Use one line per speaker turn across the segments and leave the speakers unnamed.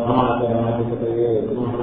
శ్రీమహాగణాధిపతయే నమః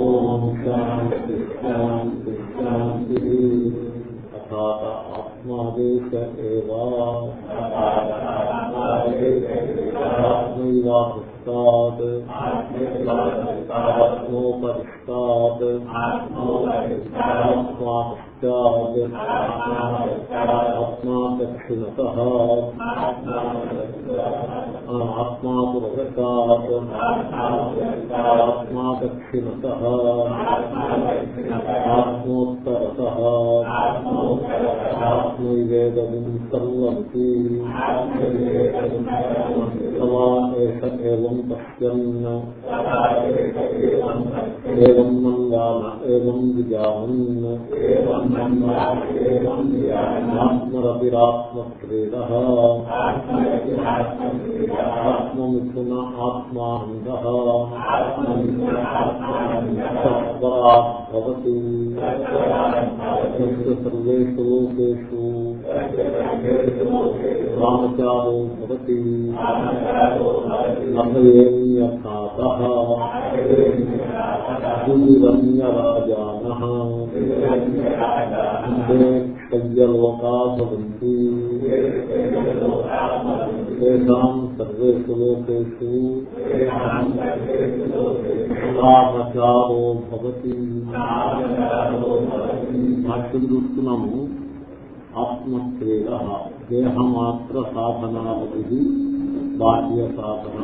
వందే గురుపరంపరాం ఓం ఆప్యాయామి ఓం శాంతి శాంతి శాంతి అథాత ఆత్మాదేశ ఆత్మైవాపుస్తాత్ ఆత్మోపరిష్టాత్ ఆత్మాపశ్చాత్ ఆత్మాదక్షిణత ఆత్మాపురగతాత్ ఆత్మాదక్షిణత ఆత్మోత్తరత ఆత్మైవేదం సర్వంతి సవా ఏష ఏం పశ్యన్ ఏం మంగాన ఏం విజానన్ ఆత్మరతిరాత్మక్రీడ ఆత్మమిథున ఆత్మానంద సత్వరాభవతి సర్వేషు లోకేషు రామచారో భవతి నభయేమ్యథాత క్షయ్యలోకా భవంతి తేషాం సర్వేషు లోకేషు రామచారో భవతి భాష్యం చూస్తున్నాము ఆత్మక్రీడ దేహమాత్ర సాధనావతి బాహ్య సాధన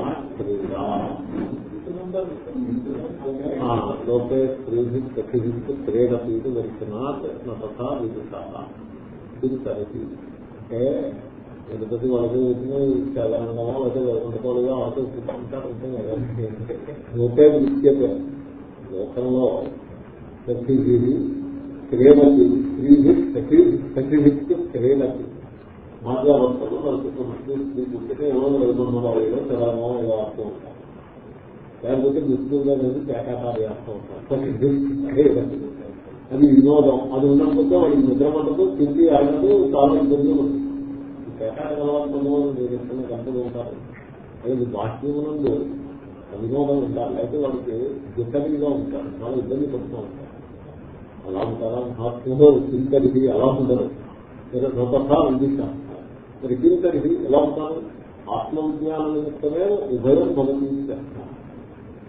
క్రీడ లోకే స్త్రీభి సఖిభి క్రీడపీటి దర్శనాత్ తథా విదుష తిరుగుతారు అంటే ఎదుటి వాళ్ళకి వచ్చిన చదవడమో లేదా వండుకోలుగా ఆలోచిస్తుంటారు లోకే లోకంలో సఖిభి క్రీడతి స్త్రీభి సఖి సఖిభిత్య క్రీడతి మాధ్యావర్తలు మనకు ముస్లిం స్త్రీ పుట్టితే ఎవరో వెళ్తున్న వాళ్ళు ఆడుతూ ఉంటారు. లేకపోతే ముస్లింగా లేదు పేకాటాలు చేస్తూ ఉంటారు అది వినోదం. అది ఉండకపోతే వాడికి నిద్ర పడదు తిండి ఆడదు చాలా ఇబ్బంది ఉంటుంది. పేకాట కలవాలి కొంతమంది మీరు గంటలు ఉంటారు. అది బాహ్యం బాహ్యమునందు వినోదం ఉండాలి. అయితే వాడికి దిక్కడిగా ఉంటారు. చాలా ఇబ్బంది పడుతూ ఉంటారు. అలా ఉంటారా? మహాత్ములో కింకరిది అలా ఉండరు మీరు స్వతహా అందిస్తాను మరి కింకరిది ఎలా ఉంటారు? ఆత్మవిజ్ఞానం నిమిత్తమే ఉభయం భగవద్గీత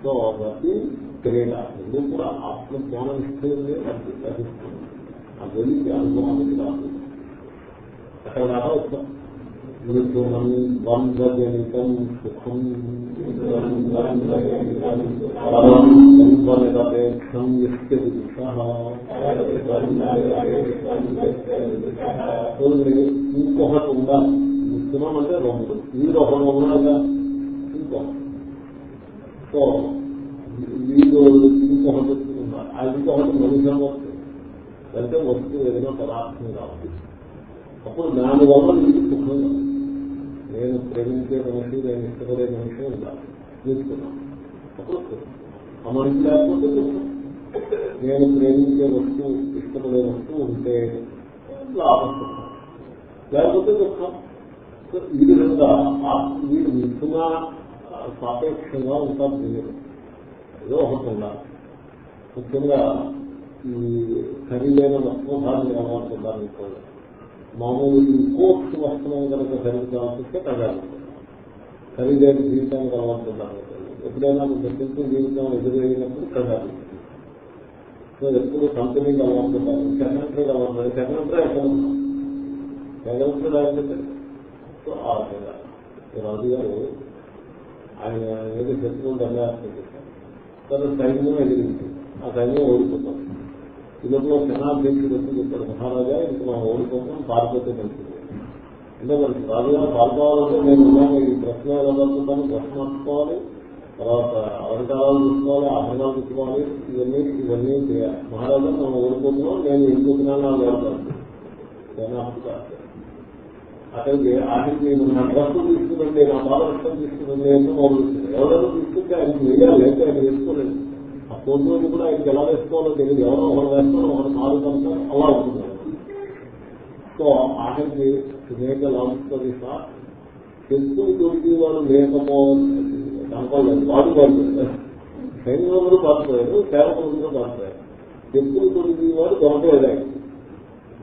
సో ప్రతి క్రీడ ఎందుకు కూడా ఆత్మజ్ఞాన నిష్ఠులే లభిస్తుంది ఆ వెళ్ళి అనుభవానికి రాదు అక్కడ దాకా వస్తాం. మృత్యుమం బంధజనితం సుఖం నిరపేక్షం ఇంకొకటి ఉందా ముఖ్యమం అంటే రెండు ఈ ఒకటి ఉన్నాడుగా ఇంకొకటి. సో వీడు ఇంకొకటి ఉన్నారు ఆ ఇంకొకటి మనుషులు వస్తుంది అంటే వస్తువు ఏదైనా పదార్థం కావాలి అప్పుడు దాని వల్ల మీకు సుఖం నేను ప్రేమించే మనిషి నేను ఇష్టపడే మనిషి ఉండాలి తీసుకున్నాను అప్పుడు ఆ మనిషి లేకపోతే నేను ప్రేమించే వస్తువు ఇష్టపడే వస్తువు ఉంటే లాభం లేకపోతే దుఃఖం. ఈ విధంగా వీడు మిథున సాపేక్షంగా ఉంటారు మీరు ఏదో ఒకటి ఉండాలి ముఖ్యంగా ఈ ఖరీదైన వస్త్రధారణ అలవాటున్నారు అనుకోండి మామూలు ఇంపోర్ట్స్ వస్త్రం కనుక ధరించాల్సి వస్తే కదాలి ఖరీదైన జీవితానికి అలవాటున్నారు ఎప్పుడైనా దర్శించిన జీవితం ఎదురైనప్పుడు కదాలి సో ఎప్పుడు కంపెనీకి అలవాటున్నారు సెక్రటరీకి అలవాటున్నారు సెక్రటరీ ఎక్కడ ఉన్నాం సెక్రటరీ రాజు గారు ఆయన ఏదో శత్రువులు దండార్థం చేశారు తన సైన్యం ఎదిరింది. ఆ సైన్యం ఓడిపోతాం. ఈ లోపల సేనాధ్యక్షుడు వచ్చి చెప్పాడు మహారాజా ఇంక మనం ఓడిపోతాం పారిపోతే మంచిది. అంటే మనకి రాజుగారు పాల్గొవాలంటే నేను ఈ ప్రశ్న ఎలా జరుగుతాను ప్రశ్న పట్టుకోవాలి తర్వాత అలంకారాలు చూసుకోవాలి ఆభరణాలు చూసుకోవాలి ఇవన్నీ ఇవన్నీ చేయాలి. మహారాజా మనం ఓడిపోతున్నాం నేను వెళ్ళిపోతున్నాను నాకు వెళ్తాను అతనికి ఆఖరికి నేను నా డ్రస్సు తీసుకురండి నా బాధ పాదరక్షణ తీసుకురండి అంటే మొదలుస్తుంది ఎవరైనా తీసుకుంటే ఆయన వేయాలి అయితే ఆయన వేసుకోలేదు. ఆ ఫోటోలు కూడా ఆయనకి ఎలా వేసుకోవాలో తెలియదు. ఎవరో ఒకరు వేస్తారో ఒకరు కాదు కనుక అలా ఉంటుంది. సో ఆఖరికి మేక లాభిస్తుంది సార్. చెప్పులు దొరికి వాడు లేకపోవాలి కనపడలేదు. వాడు పడుతుంది సైన్యంలో పాల్పోయారు సేవకులు కూడా పాల్పోయారు చెప్పులు దొరికి వాడు దొరకలేదు ఆయన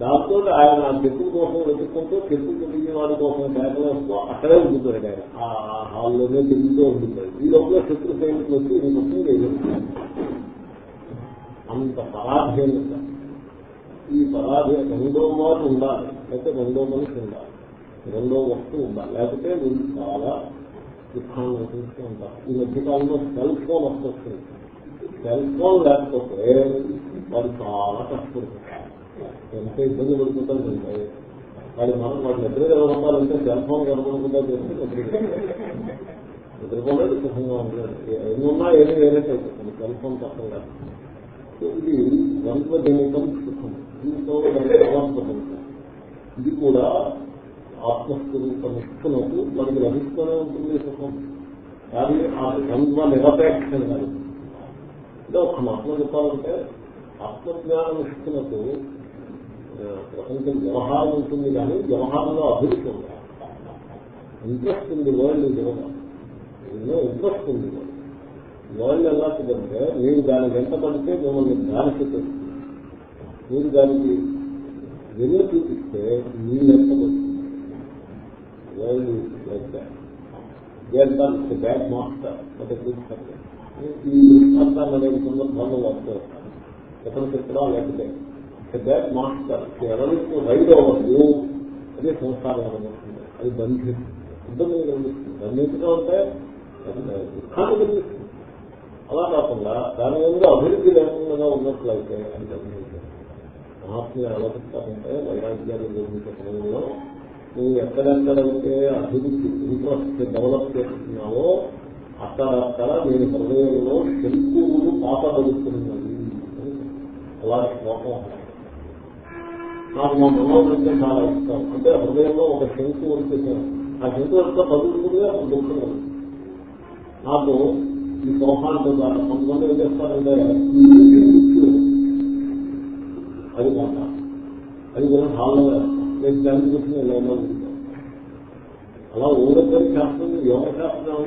దాంతో ఆయన చెప్పుల కోసం వెతుక్కుంటూ చెప్పులు తిరిగి వాడి కోసం కేకలేస్తూ అక్కడే ఉంటుంటాడు ఆయన. ఆ హాల్లోనే తిరుగుతూ ఉంటుంటాడు ఈ లోపల శత్రు సైనికులు వచ్చి ఈ మొత్తం లేదు అంత పరాధీనత. ఈ పరాధీన రెండో మాట ఉండాలి. అయితే రెండో మనిషి ఉండాలి. రెండో వస్తువు ఉండాలి. లేకపోతే వీళ్ళు చాలా దుఃఖాన్ని అనుభవిస్తూ ఉంటారు ఈ మధ్యకాలంలో సెల్ ఫోన్ వస్తుంది. సెల్ ఫోన్ లేకపోతే వారు చాలా కష్టపడుతుంటారు ఎంత ఇబ్బంది పడుతుంటారు వాడి మనం వాడి నిద్ర కలగొట్టాలంటే సెల్ ఫోన్ కనపడకుండా చేస్తే నిద్ర నిద్రపోలేదు సుఖంగా ఉంటాడు ఎన్ని ఉన్నా ఏమి వేరేట్టు సెల్ ఫోన్ ఇది ద్వంద్వజనితం సుఖం. దీంతో భగవంతుడు ఇది కూడా ఆత్మస్వరూప నిష్ఠునకు మనకి లభిస్తూనే ఉంటుంది సుఖం. కానీ ఆ ద్వంద్వ నిరపేక్షణ కాదు. అంటే ఒక మాటలో చెప్పాలంటే ఆత్మజ్ఞానం నిష్ఠునకు ప్రపంచం వ్యవహారం ఉంటుంది కానీ వ్యవహారంలో అభివృద్ధి ఉంది. ఇంట్రెస్ట్ ఉంది వరల్డ్ వ్యవహారం ఎన్నో ఇంట్రెస్ట్ ఉంది. వరల్డ్ ఎలా ఎలాంటిదంటే మీరు దాని వెంట పడితే మిమ్మల్ని ధ్యానిస్తుంది మీరు దానికి వెలుగు చూపిస్తే మీ లెక్క వరల్డ్ బ్యాడ్ మాస్టర్ అంటే ఈ దృష్టాంతాలు అనేది సందర్భాల్లో వస్తూ వస్తాను ఎక్కడ చెప్తున్నా లేకపోతే బ్యాడ్ మాస్టర్ ఎవరికి రైడ్ అవ్వదు అదే సంస్కారం అనుకుంటుంది అది బంధిస్తుంది ఇబ్బంది కలిగిస్తుంది బంధించడం అంటే దుఃఖాన్ని కలిగిస్తుంది అలా కాకుండా దాని మీద అభివృద్ధి లేకుండా ఉన్నట్లయితే అది గమనించారు మహాత్ములు ఎలా చెప్తారంటే వైరాగ్యాలు నిర్మించే సమయంలో నువ్వు ఎక్కడెక్కడైతే అభివృద్ధి ఇంట్రెస్ట్ డెవలప్ చేస్తున్నావో అక్కడక్కడ నేను హృదయంలో శంకువులు పాపబడుతున్నది అలా శ్లోకం నాకు మా మనోరంటే చాలా ఇష్టం. అంటే హృదయంలో ఒక శంకు వచ్చేసాను ఆ శంకు ఎంత పదులుతుంది అప్పుడు దుఃఖం నాకు ఈ సోహాలతో ద్వారా కొంతమంది ఏం చేస్తారంటే అది మాట అది కూడా హాల్లో నేను దాన్ని కూర్చుని లైన్లో ఉంటాను అలా ఊరొక్కరి శాస్త్రం యోగ శాస్త్రం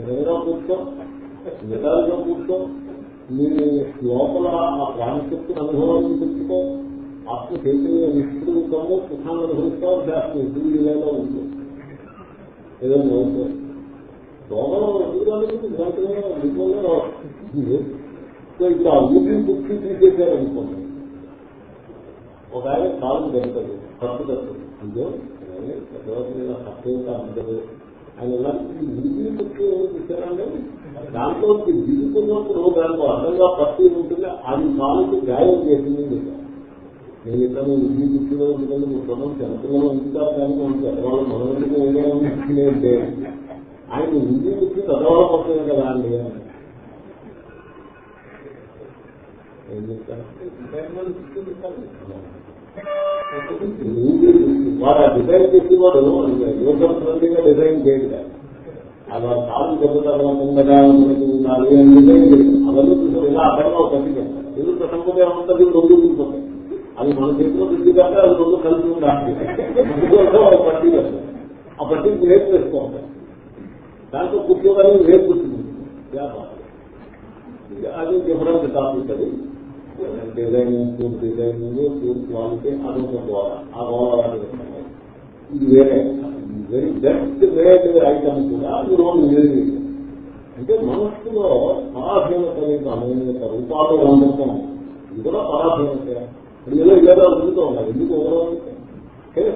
ఏదైనా కూర్చో నిజాలుగా కూర్చో మీ లోపల ఆ ప్రాణశక్తిని అనుభవాన్ని తెచ్చుకో ఆత్మ చైతన్య నిష్ఠుతాము సుఖాన్ని అనుభవిస్తావు శాస్త్రం ఇప్పుడు ఇలాగా ఉంటుంది ఏదైనా లోపల సో ఇప్పుడు ఆ ఊపిరి పుట్టి తీసేసారనుకోండి ఒక ఆయన కాలు దొరుకుతుంది ఖర్చు దొరుకుతుంది అంటే పెద్దవాళ్ళు ఖర్చు అందరూ ఆయన ఊపిరి కుర్చీ తీసారంటే దాంట్లో దిగుతున్నప్పుడు దాంట్లో అర్థంగా పత్తి ఉంటుంది అది కాలుకి గాయం చేసింది నేను ఇతను ఉద్యోగి కుర్చీలో ఉంటుంది ముసలం చిన్నపిల్లలు ఉంచుతారు కానీ మనం పెద్దవాళ్ళు మనమెందుకు ఏమైనా అంటే ఆయన ఉద్యోగి కుర్చీ పెద్దవాళ్ళ పడుతుంది కదా అండి ఏం చెప్తాను వాడు ఆ డిజైన్ చేసి వాడు యూజర్ ఫ్రెండ్లీగా డిజైన్ చేయడు అలా కాదు చెబుతారు ఉండగా మనకి నాలుగు అని డిజైన్ చేయడం అవన్నీ ఇలా అక్కడగా ఒక పట్టి చేస్తారు ఎందుకు ప్రసంగం ఏమంటుంది రెండు ఉంటుంది అది మన చేతిలో దిద్దు కాక అది రెండు కలిసి ఉండాలి. ఒక పట్టి చేస్తారు ఆ పట్టికి రేపు వేస్తూ ఉంటాయి దాంట్లో కూర్చోగానే రేపు కూర్చుంటుంది అది డిఫరెంట్ టాపిక్ అది designing food designing food quality అదొక గోడ. ఆ గోడ ఇది వేరే. వెరీ బెస్ట్ వేరే ఐటమ్ కూడా మీరు వేరే. అంటే మనస్సులో పరాధీనత యొక్క అనేక రూపాలు ఉండటం ఇది కూడా పరాధీనత. ఇప్పుడు ఏదో ఏదో అడుగుతూ ఉన్నారు ఎందుకు ఓవరాల్ కానీ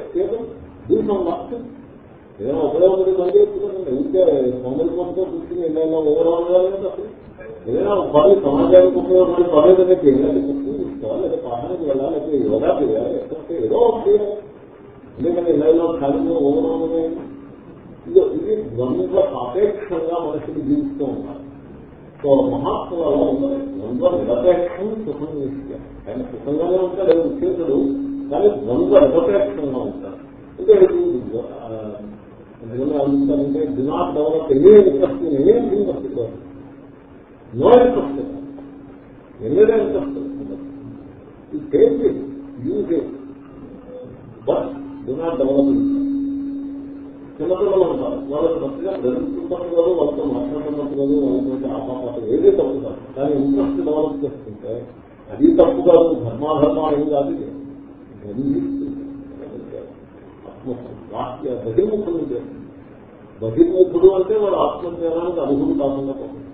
ఏదైనా ఉపయోగపడి మళ్ళీ ఉంటే సొందరి కొంత కూర్చుని ఏదైనా ఓవరాల్గా అసలు ఏదైనా పని సమాజానికి ఉపయోగపడి పని ఏదైనా చేయాలి తీసుకోవాలి లేదా పాఠానికి వెళ్ళాలి లేదా యోగా చేయాలి లేకపోతే ఏదో ఒకటి చేయాలి ఎందుకంటే ఇళ్ళలో ఖాళీగా ఓవరాల్ ఇది ఇది ద్వంద్వ సాపేక్షంగా మనుషులు జీవిస్తూ ఉన్నారు సో మహాత్ములలో ఉన్నది ద్వంద్వ నిరపేక్షం సుఖం నిత్యం ఆయన సుఖంగానే ఉంటాడు ఉద్యోగుడు కానీ ద్వంద్వ నిరపేక్షంగా ఉంటాడు అంటే ఎందుకంటే అందుకంటే they not develop any interest any interest no interest ఎన్నడే interest ఈ take it use it but they not develop చిన్నపిల్లలు ఉంటారు. వాళ్ళకి మంచిగా బ్రతుకుతున్నట్టు కాదు వాళ్ళతో మాట్లాడుతున్నట్టు కాదు వాళ్ళతో తప్పు కాదు. కానీ ఇంట్రెస్ట్ డెవలప్ చేసుకుంటే అది తప్పు కాదు. ధర్మాధర్మాలు ఏం కాదు వాక్య బహిర్ముఖుడు అంటే వాడు ఆత్మజ్ఞానానికి అనుభూతి కాకుండా పోతుంది.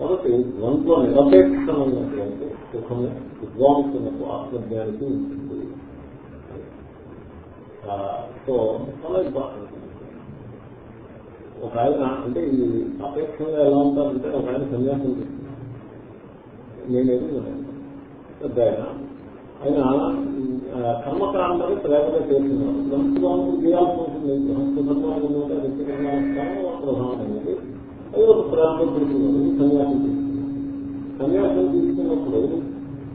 కాబట్టి ద్వంద్వ నిరపేక్షమైనటువంటి సుఖము విద్వాంసులకు ఆత్మజ్ఞానికి ఉంటుంది. సో చాలా ఇంపార్టెంట్ ఒక ఆయన అంటే ఈ అపేక్షంగా ఎలా ఉంటారంటే ఒక ఆయన సన్యాసం తీసుకున్నాను నేనేది పెద్ద ఆయన. ఆయన కర్మకాండని ప్రేమగా చేస్తున్నారు గృహస్థానం చేయాల్సి ఉంటుంది. గృహస్థ ధర్మాలు ఉన్నట్టు ప్రధానమైనది. ఒక ప్రేమగా పెడుతున్నారు సన్యాసం తీసుకున్నారు సన్యాసం తీసుకున్నప్పుడు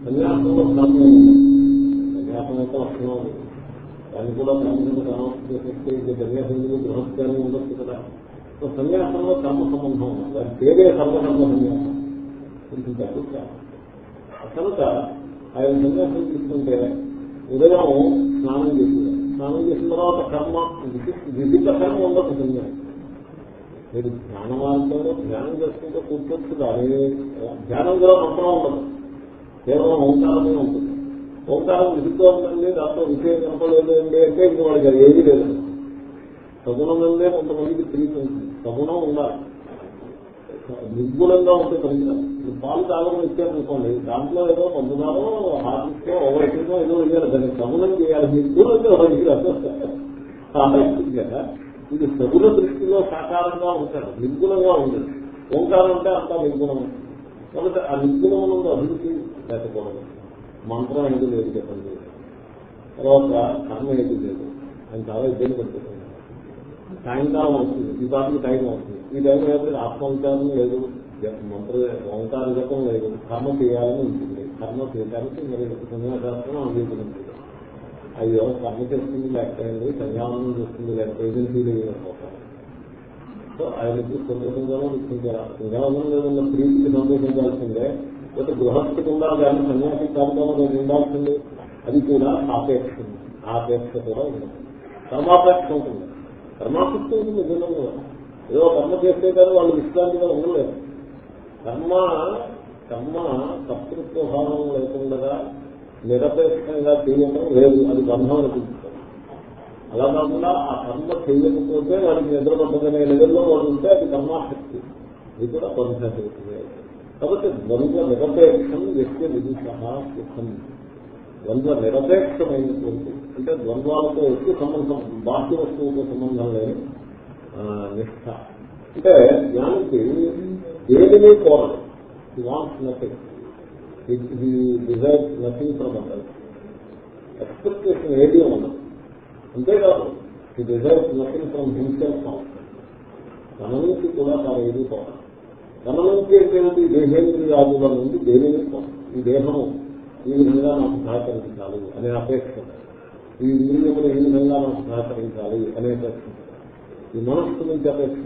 సన్యాసంలో ధర్మం సన్యాసం అయితే లక్షణం దాన్ని కూడా బ్రాహ్మణుడు చేసేస్తే సన్యాసం గృహస్థానం ఉండొచ్చు కదా. సో సన్యాసంలో కర్మ సంబంధం ఉంది. దాని పేరే సర్వకర్మ సన్యాసం. కొంచెం కనుక ఆయన సన్యాసం తీసుకుంటే ఉదయం స్నానం చేసింది స్నానం చేసిన తర్వాత కర్మ వివిధ కర్మ ఉండదు సన్యాసం. మీరు జ్ఞాన మార్గంలో ధ్యానం చేసుకుంటే కూర్చోచ్చు కానీ ధ్యానం కూడా మంత్రం ఉండదు. కేవలం ఓంకారమే ఉంటుంది. ఓంకారం విధిగా ఉందండి దాంట్లో విషయం కనపడలేదు అండి అంటే ఇంక వాడికి అది ఏది లేదు. సగుణం ఉందే కొంతమందికి తిరిగి ఉంటుంది. సగుణం ఉండాలి. నిర్గుణంగా ఉంటే పనికిరాదు పాలు తాగడం ఇచ్చారనుకోండి దాంట్లో ఏదో పొందుతారో హార్టిస్టో ఓవర్టిందో ఏదో వెళ్ళారు దాన్ని సగుణం చేయాలి. నిర్గుణంగా పనికిరాదు కదా? ఇది సగుల దృష్టిలో సాకారంగా ఉంటారు నిర్గుణంగా ఉంటుంది ఓంకారం అంటే అంతా నిర్గుణం. కాబట్టి ఆ నిర్గుణం అభివృద్ధి లేకపోవడం. మంత్రం ఎందుకు లేదు చెప్పండి. తర్వాత కర్మ ఎందుకు లేదు. ఆయన చాలా ఇబ్బంది పడుతుంది సాయంకాలం అవుతుంది. ఈ పాటకి టైం అవుతుంది. ఈ టైం అయితే ఆత్మవిచారం లేదు. మంత్ర ఓంకార జపం లేదు. కర్మ చేయాలని ఉంటుంది. కర్మ చేయడానికి మరి సన్యాసాస్త్రం అందించుకుంటుంది అయ్యో కర్మ చేస్తుంది లేకపోయింది సంయామనం చేస్తుంది లేకపోతే ఏజెన్సీ సో ఆయనకి సంతోషంగానో ఇచ్చించారా లేదన్న ప్రీతికి సంతోషించాల్సిందే లేకపోతే గృహస్థ ఉండాలి దాన్ని సన్యాసి కార్యక్రమం నేను ఉండాల్సింది. అది కూడా ఆపేక్ష ఆపేక్ష కూడా ఉంది కర్మాపేక్ష ఉంటుంది. కర్మాపేక్ష ఉంటుంది నిజంగా ఏదో కర్మ చేస్తే కానీ వాళ్ళు విశ్రాంతిగా ఉండలేదు. కర్మ కర్మ కర్తృత్వ భావం లేకుండా నిరపేక్షంగా చేయడం లేదు. అది బంధం అనిపిస్తుంది అలా కాకుండా ఆ కర్మ చేయకపోతే వాడికి నిద్రపడ్డదనే లెవెల్లో వాడు ఉంటే అది కర్మాశక్తి. ఇది కూడా బంధశక్తి కాబట్టి ద్వంద్వ నిరపేక్షం వ్యక్తి విదుష ద్వంద్వ నిరపేక్షమైనటువంటి అంటే ద్వంద్వాలతో ఎక్కువ సంబంధం బాహ్య వస్తువుతో సంబంధం లేని నిష్ట. అంటే జ్ఞానికి దేనిని కోరదు ఈ నథింగ్ ఇది desire nothing from other expectation ఏది ఉండదు అంతేకాదు ఈ డిజైర్స్ నథింగ్ ఫ్రమ్ హిమ్సెల్ఫ్ తన నుంచి కూడా తాను ఏది పోవాలి తన నుంచి ఏంటంటే దేహేంద్రియాదుల నుండి దేనిని ఈ దేహము ఈ విధంగా నాకు సహకరించాలి అనే అపేక్ష. ఈ ఇంద్రియములు ఈ విధంగా నాకు సహకరించాలి అనే అపేక్ష. ఈ మనస్సు నుంచి అపేక్ష.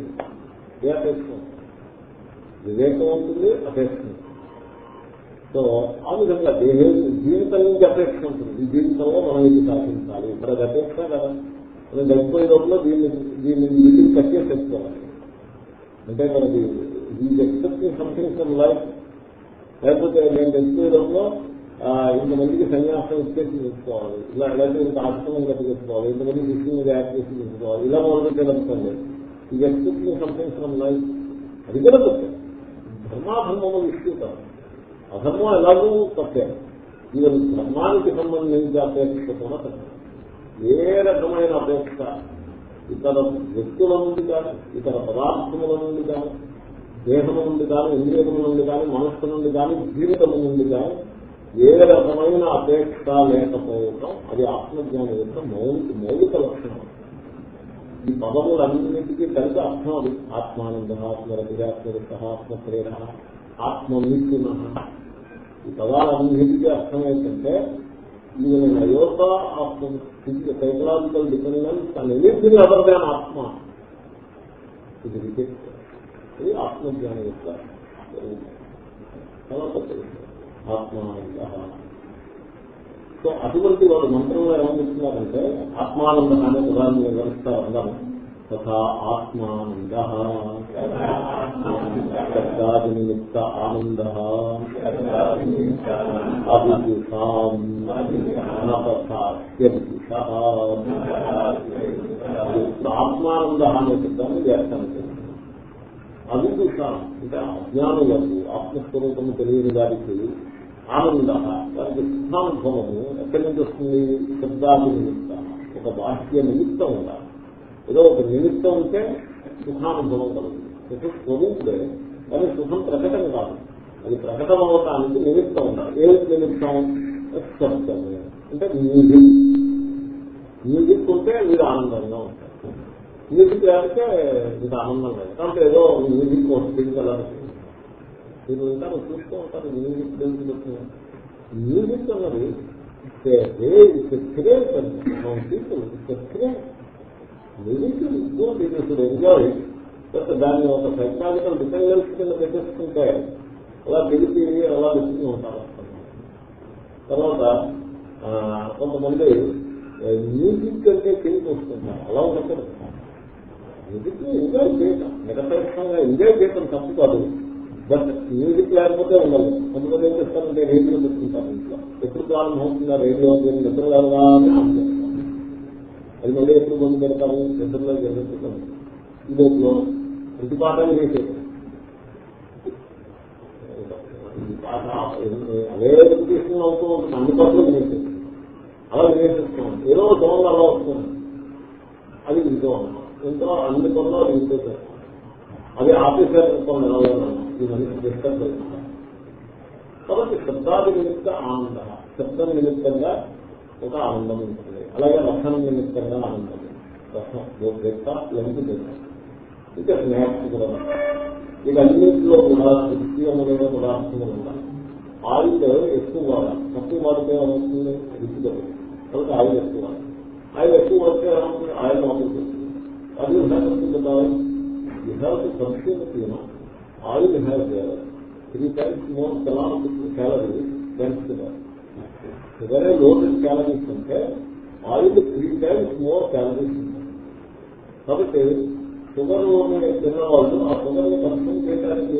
ఏ అపేక్ష? వివేకం ఉంటుంది అపేక్ష. సో ఆ విధంగా దేహ జీవితం నుంచి అపేక్ష ఉంటుంది. ఈ జీవితంలో మనం ఇది సాధించాలి. ఇక్కడ అపేక్ష కదా. మనం గడిపోయే లోపల దీన్ని దీన్ని వీటిని కట్టే తెచ్చుకోవాలి అంటే మనకి ఈ ఎక్సెప్టింగ్ సంథింగ్ ఫ్రమ్ లైఫ్ లేకపోతే నేను గడిపోయే లోపల ఇంతమందికి సన్యాసం ఇచ్చేసి తీసుకోవాలి. ఇలా లేకపోతే ఇంత ఆశ్రమం కట్టుకోవాలి ఇంతమంది కృష్ణ మీద యాడ్ చేసి తీసుకోవాలి. ఇలా మొదలుపెట్టే అనుకోండి ఈ ఎక్సెప్టింగ్ సంథింగ్ ఫ్రమ్ లైఫ్ అది కూడా తప్పే. ధర్మాధర్మము ఇష్యూ కాదు అధర్మం ఎలాగూ తప్పే. ఇది ధర్మానికి సంబంధించి అపేక్ష కూడా తప్పే. ఏ రకమైన అపేక్ష? ఇతర వ్యక్తుల నుండి కానీ ఇతర పదార్థముల నుండి కానీ దేహము నుండి కానీ ఇంద్రియముల నుండి కానీ మనస్సు నుండి కానీ జీవితము నుండి కానీ ఏ రకమైన అపేక్ష లేకపోవటం అది ఆత్మజ్ఞానం యొక్క మౌలిక మౌలిక లక్షణం. ఈ పదములన్నింటికీ కలిసి అర్థం అది. ఆత్మానంద ఆత్మరతి ఆత్మరుత ఆత్మప్రేర ఈ పదాలన్నింటికీ అర్థం ఏంటంటే ఈవెన్ అయోత ఆత్మ psychological dependence and anything other than ఆత్మ. ఇది రిజెక్ట్. ఇది ఆత్మజ్ఞానం యొక్క ఆత్మ సో అటువంటి వాడు మంత్రంలో ఏమనిస్తున్నారంటే ఆత్మానంద అనే ఉదాహరణ వివరిస్తారు అందరం తథా ఆత్మానంద శబ్దాది నిమిత్త ఆనంద అభిషాం ఆత్మానంద అనే శబ్దాన్ని వ్యాఖ్యానం చేస్తారు అవిదుష అంటే అజ్ఞానులకు ఆత్మస్వరూపము తెలియని వారికి ఆనంద వారికి సుఖానుభవము ఎక్కడి నుంచి వస్తుంది శబ్దాది నిమిత్త ఒక బాహ్య నిమిత్తం ఉండాలి ఏదో ఒక నిమిత్తం ఉంటే సుఖానుభవం కలుగుతుంది సుఖ స్వరూపుడే. కానీ సుఖం ప్రకటన కాదు. అది ప్రకటన అవటానికి నిమిత్తం ఉండాలి. ఏ నిమిత్తం? శబ్దము అంటే మ్యూజిక్ మ్యూజిక్ ఉంటే మీరు ఆనందంగా ఉంటారు. మ్యూజిక్ లేకపోతే మీరు ఆనందం లేదు. కాబట్టి ఏదో మ్యూజిక్ వస్తుంది కదా మీరు ఉంటారు చూస్తూ ఉంటారు మ్యూజిక్ తెలుసు మ్యూజిక్ అన్నది మ్యూజిక్ ఎంజాయ్ దాన్ని ఒక సైకాలజికల్ డిపెండెన్స్ కింద పెట్టేసుకుంటే అలా తెలిపి అలా పెట్టుకుని ఉంటారు తర్వాత కొంతమంది మ్యూజిక్ అంటే తెలిపి వస్తుంటారు అలా ఉండకూడదు మ్యూజిక్ ఎంజాయ్ చేయటం నిరపేక్షంగా ఎంజాయ్ చేయటం తప్పు కాదు బట్ మ్యూజిక్ లేకపోతే ఉండదు కొంతమంది ఏం చేస్తారంటే రేడియో పెట్టుకుంటారు ఇంట్లో ఎప్పుడు ప్రారంభం అవుతుందా రేడియో నిద్ర లేవగా అని ఆన్ అది మళ్ళీ ఎప్పుడు మందు పెడతాము? నిద్రలో జరుగుతున్నాం ఈ లోపల ప్రతి పాఠాలు చేసేది ఈ పాట అదే ఎడ్యుకేషన్ అవుతూ ఉంటుంది అన్ని పాటలు వినేసేది అలా వినేసేస్తున్నాం ఏదో దోమలు అలా వస్తుంది అది వింటూ ఉన్నాం ఎంతో అన్ని పనులు అది వింటూ చేస్తాం అది ఆఫీసర్ కొన్ని ఈ మనిషి డిస్టర్బ్ అవుతుంది కాబట్టి శబ్దాది నిమిత్త ఆనంద. శబ్దం నిమిత్తంగా ఒక ఆనందం ఉంటుంది. అలాగే రక్షణం నిమిత్తంగా ఆనందం రసం గోప్యత లెంకు ఇక స్నాక్స్ కూడా వీటన్నింటిలో కూడా శక్తియమైన పదార్థములు ఉంటాయి. ఆయిల్ ఎక్కువ వాడాలి తక్కువ వాడితే ఏమవుతుంది? రుచి దొరుకుతుంది కాబట్టి ఆయిల్ ఎక్కువ వాడాలి ఆయిల్ ఎక్కువ వాడితే ఏమవుతుంది? ఆయిల్ అవుతుంది అది ఉన్నట్టు you have to consume you చేయాలి. Three times more three calorie more caloric లోటు క్యాలరీస్ అంటే oil three times more calories కాబట్టి షుగర్ తిన్న వాళ్ళు ఆ షుగర్ కన్సూమ్ చేయడానికి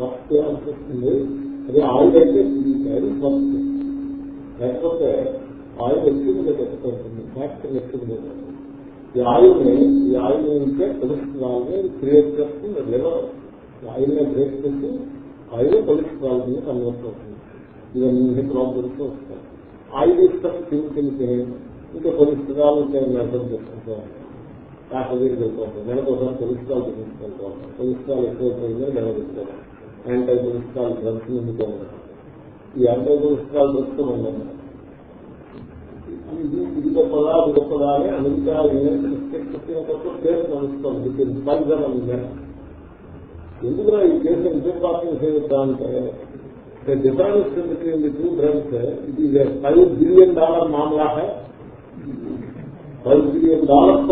నష్టం అనిపిస్తుంది. అది ఆయిల్ అయితే త్రీ టైమ్స్ వస్తుంది లేకపోతే ఆయిల్ ఎక్కువ పెట్టుకుంటుంది ఫ్యాక్టరీ ఎక్కువ పెట్టుకుంటుంది ఈ ఆయిల్ని ఈ ఆయిల్ ఉంటే కొలెస్ట్రాల్ని క్రియేట్ చేస్తుంది. లివర్ ఆయిల్ని బ్రేక్ చేసి ఆయిల్ కొలెస్ట్రాల్ని కన్వర్ట్ అవుతుంది. ఇవన్నీ ప్రాబ్లమ్స్ వస్తాయి. ఆయిల్ స్టఫ్ తిని ఇంకా ఇంకా కొలెస్ట్రాల్ మెజర్ చేసుకుంటూ ఉంటాం డాక్టర్ దగ్గరికి వెళ్ళిపోతాం నెలకు ఒకసారి కొలెస్ట్రాల్ తీసుకెళ్తూ ఉంటాం కొలెస్ట్రాల్ ఎక్కువైపోయిందని నిలబెట్టుకోవడం యాంటై కొలెస్ట్రాల్ డ్రగ్స్ నిండుతూ ఉంటాం ఈ యాంటై కొలెస్ట్రాల్ డ్రగ్స్ ఉండదు ఇది గొప్పదా అది గొప్పదా అని అమెరికా కొత్త కేసు నడుస్తుంది ఈ కేసు ఇంటర్పార్టింగ్ చేస్తా అంటే difference between the two drugs five billion dollar మామలా dollars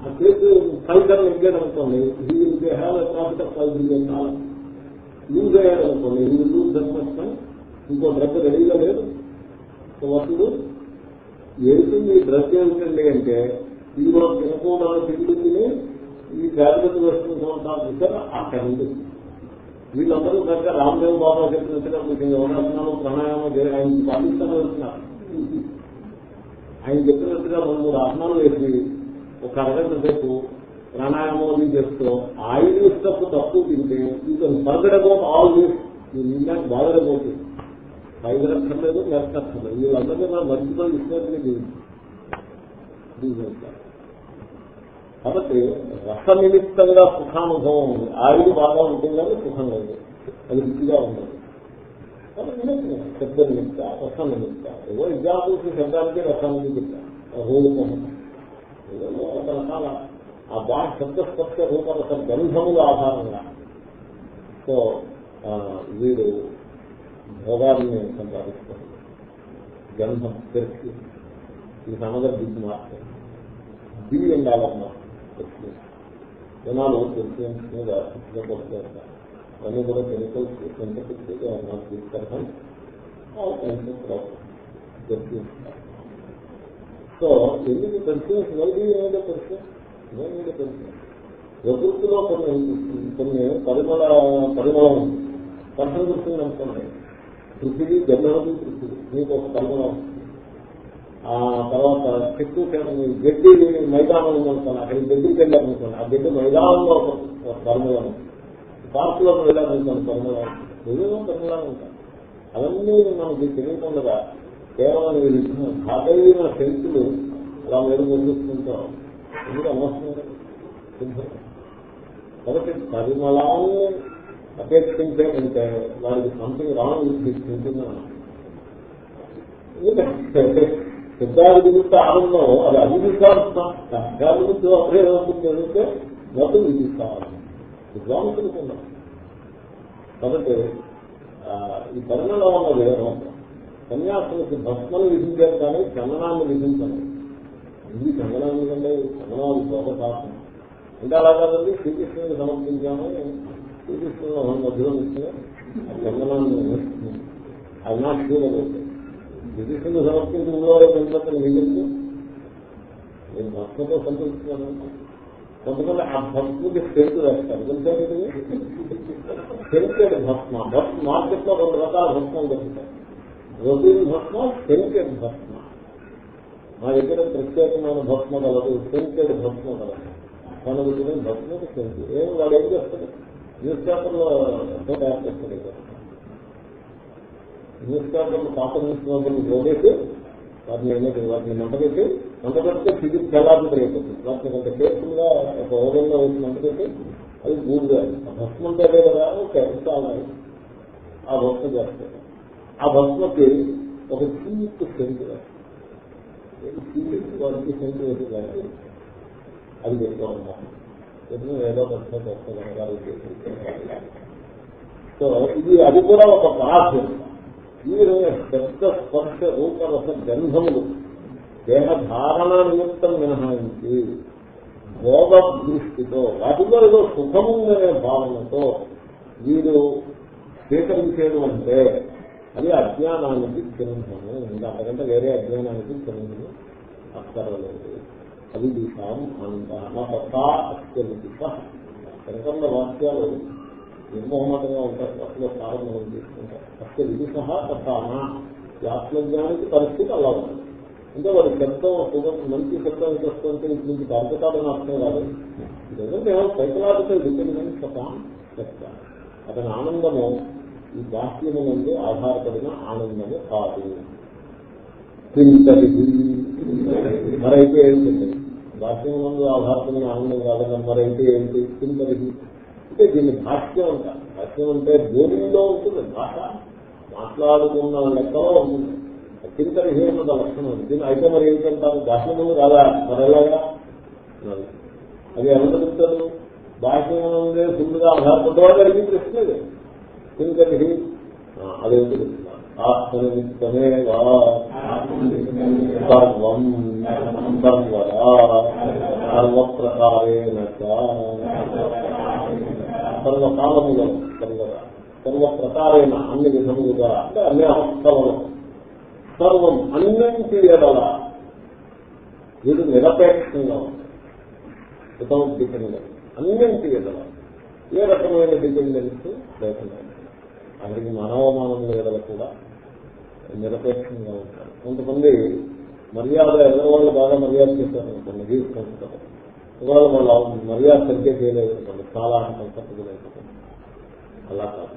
ఆ కేసు ఫైజర్ అనుకోండి have profit of five billion dollar lose అయ్యాడు అనుకోండి లూజ్ దర్శనం ఇంకో డ్రగ్ రెడీగా లేదు సో వస్తుడు ఏమిటి డ్రెస్ ఏమిటండి అంటే ఇది కూడా తినకూడదు తిండి తిని ఈ జాగ్రత్త వేసుకుంటూ ఉంటారు ఆ అక్కడ వీళ్ళందరూ కనుక రామదేవ్ బాబా చెప్పినట్టుగా మీకు యోగాసనాలు ప్రాణాయామం ఆయన పాటిస్తాను వెళ్తున్నారు ఆయన చెప్పినట్టుగా రెండు మూడు ఆసనాలు వేసి ఒక అరగంట సేపు ప్రాణాయామం అది చేస్తూ ఆయిల్ స్టఫ్ తక్కువ తింటే ఇంకా కెన్ అబౌట్ ఆల్ దిస్ నిన్న బాధడబోతుంది not bother about it fiber అక్కర్లేదు లెఫ్ట్ వీళ్ళందరినీ మనం మధ్యలో ఇచ్చినట్టుగా కాబట్టి రస నిమిత్తంగా సుఖానుభవం ఉంది. ఆయుడు బాగా ఉంటుంది కానీ సుఖం లేదు. అది రుచిగా ఉండదు. శబ్ద నిమిత్త రస నిమిత్త ఏదో ఎగ్జాంపుల్స్ శబ్దానికి రసం నిమిత్త రూపం ఏదో రకరకాల ఆ బా శబ్దస్పర్శ రూపరస గంధముల ఆధారంగా సో వీడు భోగాన్ని సంపాదిస్తారు గంధం పెర్ఫ్యూమ్ ఇది another big market billion dollar market జనాలు పెర్ఫ్యూమ్స్ మీద ఇష్టపడుతూ ఉంటారు అవన్నీ కూడా కెమికల్స్ సింథటిక్ నాట్ తీసుకెళ్తాం పెర్ఫ్యూమ్స్ సో ఎందుకు పెర్ఫ్యూమ్స్ వెల్బీయింగ్ ఏదో పెర్ఫ్యూమ్ ఏదో పెర్ఫ్యూమ్ ప్రకృతిలో కొన్ని కొన్ని పరిమళ పరిమళం ఉంది. వర్షం దృష్టిని అనుకోండి పృథివీ గంధవతి పృథివీ. మీకు ఒక పరిమళం ఉంది. ఆ తర్వాత చెట్టు గడ్డి మైదానం ఉందనుకోండి అక్కడికి గడ్డికి వెళ్ళారనుకోండి ఆ గడ్డి మైదానంలో ఒక పరిమళం ఉంది. పార్కులోకి మన పనులుగా ఏదో పనులుగా ఉంటాయి. అవన్నీ మనకి తెలియకుండా కేవలం వీళ్ళు ఘాటైన శక్తులు అలా మీరు పొందుతుంటాం ఎందుకు అనవసరం కాబట్టి పరిమళాన్ని అపేక్షించే కంటే వారికి సంథింగ్ రాంగ్ తీసుకుంటున్నాను సిద్ధాల గురించి ఆనందం అది అభివృద్ధార్థం సిద్ధాల గురించి అప్పుడే ఏమవుతుంది మొత్తం విద్వాంసులకు విద్వాంసులుకున్నాం. కాబట్టి ఈ పరిణామం ఉన్న రూపం సన్యాసులకి భస్మను విధించారు కానీ చందనాన్ని విధించండి ఇది చందనాన్ని కంటే చందనాలు శోభశాస్త్రం అంటే అలా కాదండి శ్రీకృష్ణుని సమర్పించాము. శ్రీకృష్ణుడు మధ్యలో ఇచ్చిన ఆ చందనాన్ని అది నా శ్రీలు శ్రీకృష్ణుడు సమర్పించిన ఊళ్ళో మిగిలింది నేను భస్మతో సంతృప్తున్నాను కొంతమంది ఆ భక్తుడికి సెంటు వేస్తారు. తెలుసా ఇది సెంటెడ్ భస్మ. భస్మ మార్కెట్లో రెండు రకాల భస్మం దొరుకుతాయి రొటీన్ భస్మ సెంటెడ్ భస్మ. మా దగ్గర ప్రత్యేకమైన భస్మ కలదు సెంటెడ్ భస్మ కలదు. మన దగ్గర భస్మ సెంటు ఏం వాడు ఏం చేస్తాడు? న్యూస్ పేపర్లో ఎంతో తయారు చేస్తాడు న్యూస్ పేపర్లు పాత న్యూస్ పేపర్లు పోగేసి వాటిని ఏమైతే వాటిని మంట పెట్టి ఫిజిక్స్ ఎలాంటి అయిపోతుంది వాటిని కొంత కేర్ఫుల్గా ఒక ఓవెన్లో వేసి మంట అది బూడిద ఆ భస్మ అంటే కదా ఓకే ఆ భస్మ చేస్తారు ఆ భస్మకి ఒక చీప్ సెంట్ వారికి సెంట్ వేసి కాదు. అది పెట్టుకోవాలి ఎప్పుడు ఏదో భస్మ చేస్తారు. సో ఇది అది కూడా ఒక పరాధ్యం మీరు శబ్ద స్పర్శ రూపరస గంధములు దేహధారణ నిమిత్తం మినహాయించి భోగ దృష్టితో వాటిలో ఏదో సుఖముందనే భావనతో వీరు స్వీకరించేది అంటే అది అజ్ఞానానికి చిరంజము ఇంకా అంతకంటే వేరే అజ్ఞానానికి చిరంజము అక్కర్లేదు. అది దిశాం అంత. అత్యధిక వాక్యాలు నిర్మోహమాటంగా ఉంటారు? అసలు కాలం తీసుకుంటారు అసలు ఇది సహా తథానా ఆత్మజ్ఞానికి పరిస్థితి అలా ఉంటుంది. అంటే వాడి శబ్దం మంచి శబ్దం వస్తుంటే ఇది నుంచి అర్థం కాదు. ఏదో సైకలాజికల్ డిపెండెన్స్ సతాం అతని ఆనందము ఈ బాహ్యము నుండి ఆధారపడిన ఆనందము కాదు. చింతది మరైతే ఏంటండి? బాహ్యం నుండి ఆధారపడిన ఆనందం కాదన్న మరైతే ఏంటి? తింటది అంటే దీన్ని భాష్యం అంటారు. భాష్యం అంటే భూమిలో ఉంటుంది భాష. మాట్లాడుకున్న లెక్కలో ఉంటుంది. చింతరహీనత లక్షణం దీని అయితే మరి ఏంటంటారు భాష్యములు కాదా? మరి ఎలాగా అది ఎలా చెప్తారు భాష్యం ఉండే ఫుల్గా ఆధారపడ్డవాడు అడిగి ప్రశ్నది చింతరిహి అదేంటి? ఆత్మనిమిత్తమే సర్వం. సర్వదా. సర్వప్రకారేణ సర్వకాలములో. సర్వదా. సర్వప్రకారేణ. అన్ని విధములుగా. అంటే అన్ని అవస్థలలో సర్వం అన్నింటి ఎడల వీడు నిరపేక్షంగా ఉంది. వితౌట్ డిపెండెన్స్ అన్నింటి ఎడల. ఏ రకమైన డిపెండెన్స్ లేకుండా. అక్కడికి మానవమానముల ఎడల కూడా నిరపేక్షంగా ఉంటారు. కొంతమంది మర్యాద ఎదరవాళ్ళు బాగా మర్యాద చేశారు అనుకోండి తీసుకుంటారు ఒకవేళ వాళ్ళు మర్యాద సరిగ్గా చేయలేదు అనుకోండి చాలా కంఫర్టబుల్ అయిపోతుంది అలా కాదు.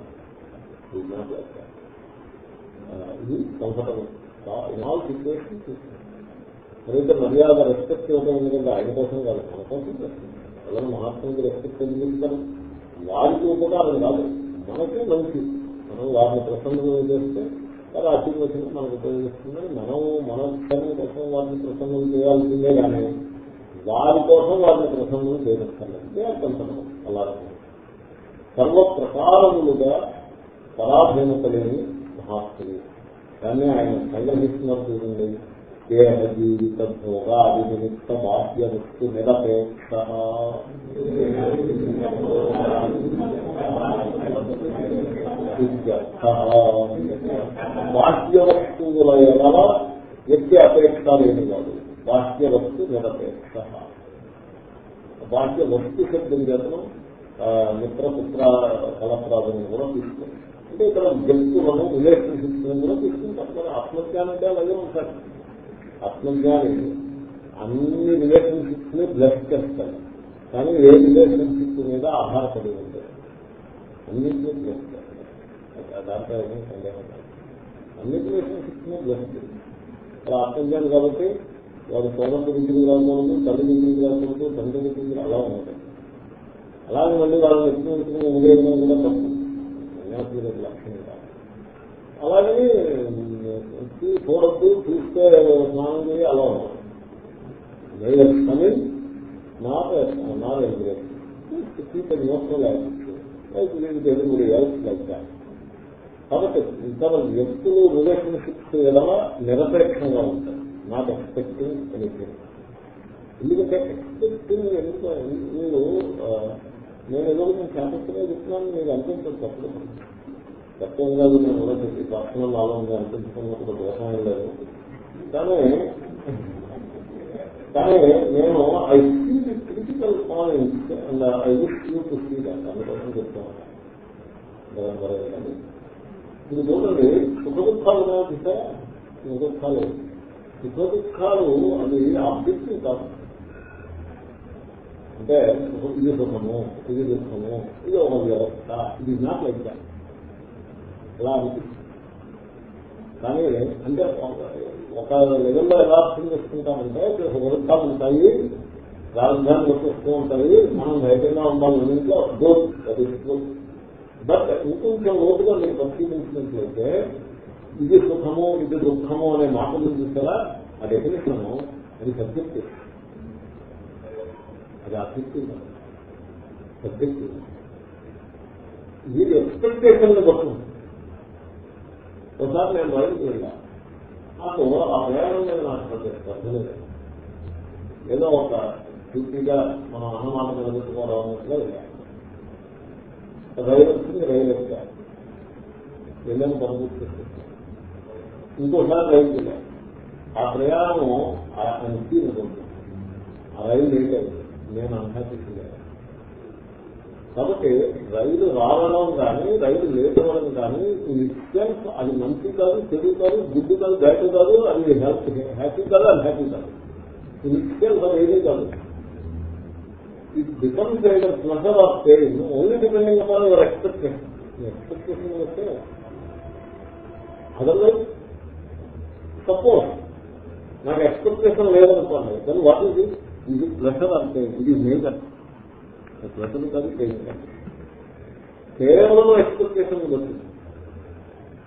ఇది కంఫర్టబుల్ ఇన్ ఆల్ సిచ్యువేషన్ మరైతే మర్యాద రెస్పెక్ట్ ఇవ్వడం ఎందుకంటే ఆయన కోసం కాదు మన కోసం రెస్పెక్ట్ ఎవరు రెస్పెక్ట్ ఎందుకు వారికి ఉపకారం కాదు మనకే మంచి మనం వారిని ప్రసన్నం చేస్తే వారి ఆశీర్వచనం మనకు ఉపయోగిస్తుంది మనం మన ధర్మం కోసం వారిని ప్రసన్నం చేయాల్సిందే కానీ వారి కోసం వారిని ప్రసన్నం చేయగలుగుతారు కొంతమంది అలా సర్వప్రకారములుగా పరాధీనత లేని మహాత్ములు దాన్ని ఆయన సంగ్రహిస్తున్నారు చూడండి దేహ జీవిత భోగాది నిమిత్త బాహ్య వస్తు నిరపేక్ష. బాహ్య వస్తువుల ఎడల వ్యక్తి అపేక్ష లేని వాడు. బాహ్య వస్తు నిరపేక్ష. బాహ్య వస్తు శబ్దం చేతను మిత్రపుత్ర కలప్రాధం కూడా తీసుకుంటాం అంటే ఇక్కడ వ్యక్తులను రిలేషన్షిప్స్ కూడా తీసుకుంటాం. మరి ఆత్మజ్ఞానం అంటే అలాగే ఉంటారు ఆత్మజ్ఞాని అన్ని రిలేషన్షిప్స్ని బ్లెస్ చేస్తారు కానీ ఏ రిలేషన్షిప్ మీద ఆధారపడి ఉంటాయి అన్నింటినీ బ్లెస్ చేస్తారు దాంట్లో ఏమీ సందేహం అన్ని రిలేషన్షిప్స్ని బ్లెస్ చేస్తారు ఆత్మజ్ఞానం కాబట్టి వాడు సోదరు ఇంటికి రాకూడదు తల్లి ఇంటికి రాకూడదు తండ్రి ఇంటికి అలా ఉంటాయి అలాగే మళ్ళీ వాళ్ళని ఎక్కువ ఎక్కువ కూడా తప్పు. సన్యాసులకు లక్ష్యం కాదు అలాగని చూడద్దు చూస్తే స్నానం అలా ఉన్నాను నాట్ నాట్ కీప్ ఎమోషనల్ కాబట్టి ఇతర వ్యక్తులు రిలేషన్షిప్స్ ఎలా నిరపేక్షంగా ఉంటాయి నాట్ ఎక్స్పెక్టింగ్ ఎనీథింగ్ ఎందుకంటే ఎక్స్పెక్టింగ్ ఎందుకు? మీరు నేను ఏదో నేను క్యాంపస్లో చెప్తున్నాను మీరు అనిపించదు తప్పుడు తప్పేం కాదు నేను కూడా చెప్పి పర్సనల్ ఆలోచన అనిపించుకున్నప్పుడు దోషం లేదు. కానీ కానీ నేను I see the critical points and I wish you to see that. అందుకోసం చెప్తాను. ఇది చూడండి సుఖ దుఃఖాలు ఉన్నాయో చూసారా? సుఖ దుఃఖాలు సుఖ దుఃఖాలు అది ఆబ్జెక్టివ్ కాదు. అంటే ఇది సుఖము ఇది దుఃఖము ఇది ఒక వ్యవస్థ ఇది నాట్ లైక్ దాట్ ఎలా అనిపిస్తుంది. కానీ అంటే ఒక లెవెల్లో ఎలా అర్థం చేసుకుంటామంటే సుఖదుఖాలు ఉంటాయి రాజధాని వస్తూ ఉంటాయి మనం ధైర్యంగా ఉండాలి ఇంట్లో గుడ్ బట్ ఇంకొంచెం లోతుగా మీరు పరిశీలించినట్లయితే ఇది సుఖము ఇది దుఃఖము అనే మాటలు చూసారా ఆ డెఫినేషన్ అది సబ్జెక్ట్ అది అబ్జెక్టివ్ సబ్జెక్టివ్ వీరి ఎక్స్పెక్టేషన్ బట్టి ఒకసారి నేను బయటకు వెళ్ళా నాకు ఆ ప్రయాణం మీద నాకు చేస్తాను ఏదో ఒక పూర్తిగా మనం అన్నమాట నిలబెట్టుకోవడం అన్నట్లుగా వెళ్ళాను రైలు వచ్చింది రైలు ఎక్కాను వెళ్ళని పనులు ఇంకోసారి రైలు వెళ్ళాను ఆ ప్రయాణం ఆ తీరుకుంటుంది ఆ రైలు లేట్ అయింది. నేను అన్హ్యాపీ కాబట్టి రైలు రావడం కానీ రైలు లేట్ అవ్వడం కానీ ఇన్సెన్స్ అది మంచి కాదు చెడు కాదు గుడ్డు కాదు బ్యాడ్ కాదు అది హెల్త్ హ్యాపీ కాదు అన్హ్యాపీ కాదు. ఇన్సెన్స్ అది ఏదీ కాదు. It becomes either pleasure of pain only depending upon your expectation expectation వస్తే అదర్వైజ్ సపోజ్ నాకు ఎక్స్పెక్టేషన్ లేదనుకోండి దాన్ని వాట్ ఇది ఇది ప్లెజర్ అంటే ఇది నేచర్ ప్లెజర్ కాదు పెయిన్ కేవలం ఎక్స్పెక్టేషన్ బట్టి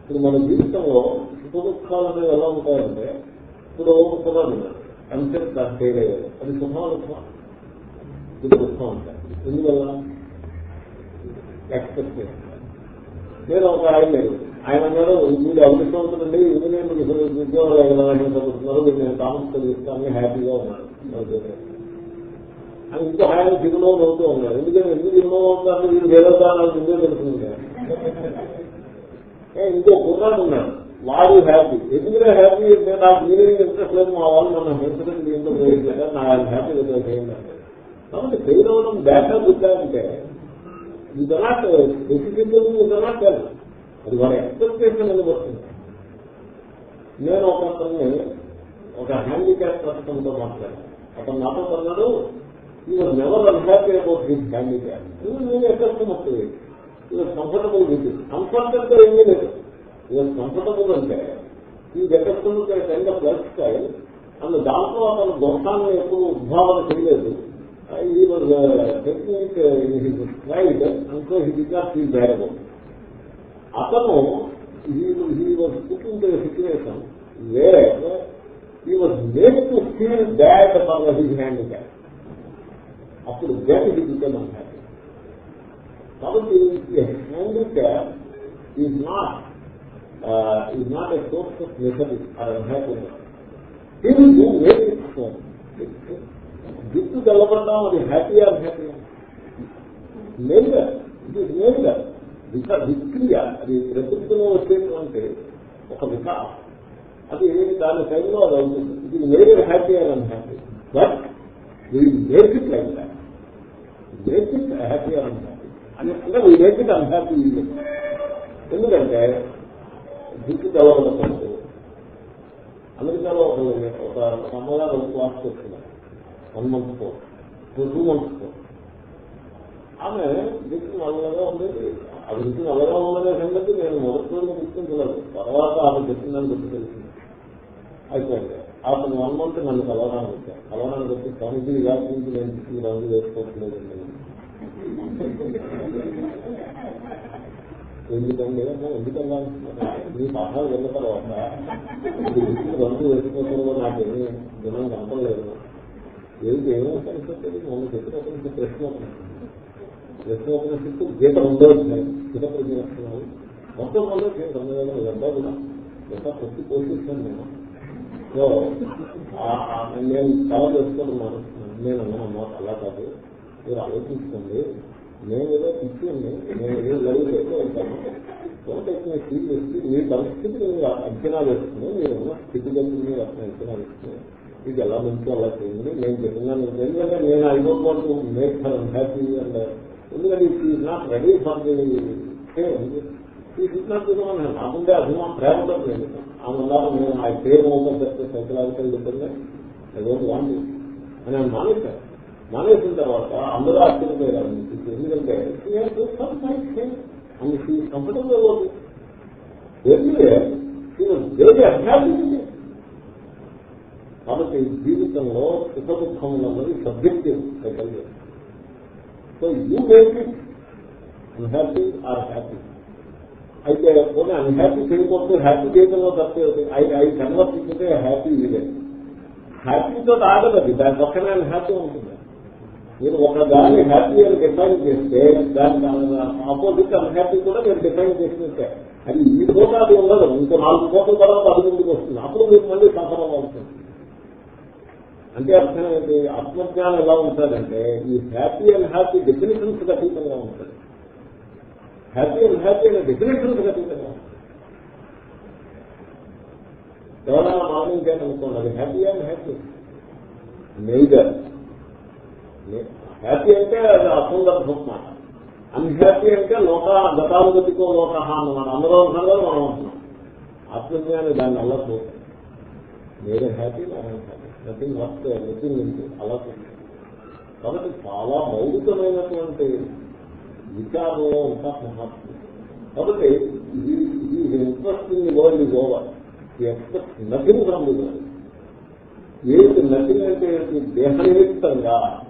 ఇప్పుడు మన జీవితంలో సుఖ దుఃఖాలు అనేవి ఎలా ఉంటాయంటే ఇప్పుడు పదాలు ఎంసెట్ దాని ఫెయిల్ అయ్యారు అది సుఖమా దుఃఖమా? ఇది దుఃఖం ఉంటాయి ఎందువల్ల? ఎక్స్పెక్టేషన్ నేను ఒక ఆయన లేదు ఆయన అన్నారు మీరు అదృష్టం అవుతుందండి. ఇంజనీర్ ఉద్యోగాలు చదువుతున్నారు మీరు నేను కామర్స్ చదివిస్తాను హ్యాపీగా ఉన్నాను. అని ఇంకో ఆయన దిగులో నవ్వుతూ ఉన్నాడు ఎందుకంటే ఎందుకు దిగులో ఉంటారు వీళ్ళు వేదోదానాలు దానాలు ముందే తెలుస్తుంది ఇంకో కుర్రాడు ఉన్నాడు. వాడు హ్యాపీ ఎందుకంటే హ్యాపీ నేను నాకు ఇంజనీరింగ్ ఇంట్రెస్ట్ లేదు మా వాళ్ళు మన హెల్త్ దీంట్లో ప్రయోజనం నా హ్యాపీ చేయండి కాబట్టి ఫెయిల్ అవ్వడం బ్యాటర్ బుద్ధా అంటే ఇదనాట్ డెసిషన్ ఇదనాట్ అది వాళ్ళ ఎక్స్పెక్టేషన్ నిలబడుతుంది నేను ఒక అతన్ని ఒక హ్యాండిక్యాప్ పర్సన్తో మాట్లాడాను. అతను నాతో అన్నాడు he was never unhappy about his handicap నేను ఎక్కడ వస్తుంది ఈ వాజ్ కంఫర్టబుల్ విత్ కంఫర్ట్ అంటే ఏమీ లేదు ఈ వాజ్ కంఫర్టబుల్ అంటే ఈ గెటప్పుడు కైండ్ ఆఫ్ లైఫ్ స్టైల్ అందులో దాంట్లో అతను దోషాన్ని ఎప్పుడు ఉద్భావన చేయలేదు ఈ టెక్నిక్ హీ అతను హీ వాజ్ పుట్టింగ్ సిచ్యువేషన్ వేరే he was made to feel bad for his bad అప్పుడు దెన్ ఇది బికమ్ అన్హ్యాపీ కాబట్టి handicap is not is not a source of necessary or unhappiness Still you make తెల్లబడ్డాం అది happy are happy మేలుగా ఇది మేలుగా విక విక్రియ అది ప్రకృతిలో వచ్చేటువంటి ఒక వికాస్. అది దాని టైంలో అది అవుతుంది. ఇది మేలు happy or unhappy but we make it like make it happy or unhappy అని అంటే వీ మేక్ ఇట్ అన్హ్యాపీ ఎందుకంటే దిక్కు డెవలప్మెంట్ అమెరికాలో ఒక ఒక క్లాస్ చేస్తున్నారు. One month for two months for ఆమె దిక్కు నల్లగా ఉండేది ఆ దిక్కు నల్లగా ఉన్నదే సంగతి నేను మొదటి రోజు గుర్తించలేదు. తర్వాత ఆమె చెప్పిందని గుర్తు తెలిసింది అయిపోయింది. అతను వన్ మంత్ నన్ను కలవడానికి వచ్చాను కలవడానికి వచ్చి స్వామిజీ ఇలా నుంచి నేను దిక్కు రంగు వేసుకోవట్లేదండి ఎందుకండి ఎందుకన్నా? మీ పాఠాలు వెళ్ళిన తర్వాత రంగు వేసుకోకూడదు నాకేమీ జనం కనపడలేదు ఏది ఏమో కనిపిస్తుంది మొన్న చెప్పినప్పుడు ప్రశ్న ప్రశ్న ఉపనిషత్తు గీత రెండో గీత ప్రజలు మొత్తం వల్ల సందేహం ఇదంతా కూడా ఎంత ప్రతి పోషిస్తాను నేను. సో నేను చాలా తెలుసుకుంటున్నాను నేను అన్నాను అలా కాదు. మీరు ఆలోచించుకోండి. నేను ఏదో పిచ్చింది నేను ఏదో లైవ్ చేస్తూ ఉంటాను. ఒకటి ఫీల్ చేసి మీ పరిస్థితి మీరు అంచనా వేస్తుంది మీరు ఉన్న స్థితిగతులు మీరు అసలు అంచనా వేస్తుంది ఇది ఎలా మంచి అలా చేయండి. నేను చెప్తున్నాను ఎందుకంటే నేను I don't make for happy and ఎందుకంటే it is not ready for the నాకుండే అభిమానం ప్రేమ లేదు. ఆమె ఉన్నారు నేను ఆ ప్రేమ ఓపెన్ చేస్తే psychological dependent. I don't want అని నేను మానేశాను మానేసిన తర్వాత అందరూ ఆశ్చర్యపోయారు. ఎందుకంటే అండ్ షీ కంఫర్టబుల్ అవ్వదు వెరీ అభ్యాసం కాబట్టి జీవితంలో సుఖ దుఃఖములు అన్నది subjective సైకల్యం so you make it unhappy or happy అయితే పోనీ అన్హ్యాపీ చేయకపోతే హ్యాపీ చేయడంలో తప్పేది ఐ ఐ కన్వర్ట్ హ్యాపీ ఇదే. హ్యాపీతో ఆగదు దాని పక్కనే అన్హ్యాపీ ఉంటుంది. మీరు ఒక దాన్ని హ్యాపీ అని డిఫైన్ చేస్తే దాని ఆపోజిట్ అన్హ్యాపీ కూడా మీరు డిఫైన్ చేసినట్టే. అది ఈ కోట అది ఉండదు. ఇంకో నాలుగు కోట్ల తర్వాత అది ముందుకు వస్తుంది. అప్పుడు మీరు మళ్ళీ సఫలం అవుతుంది అంటే అర్థం ఏంటి? ఆత్మజ్ఞానం ఎలా ఉంటుందంటే ఈ హ్యాపీ అండ్ హ్యాపీ డెఫినేషన్స్ అతీతంగా ఉంటుంది. హ్యాపీ అండ్ హ్యాపీ అనే డెఫినేషన్స్ అతీతంగా ఉంటుంది. ఎవరైనా మానించాలనుకోండి అది happy and happy major happy అంటే అది అసందర్భం మాట అన్హ్యాపీ అంటే లోక గతానుగతికో లోక అన్నమాట. అందరూ అంటున్నారు మనం అంటున్నాం. ఆత్మజ్ఞాని దాన్ని అలా చూస్తాం వేరే happy happy. Nothing work nothing ఇంటి అలా కాబట్టి చాలా మౌలికమైనటువంటి విచారంలో ఉంటారు మహాత్ములు. కాబట్టి ఈ interest in world is over expect nothing from the world ఏది నథింగ్ అంటే దేహనిమిత్తంగా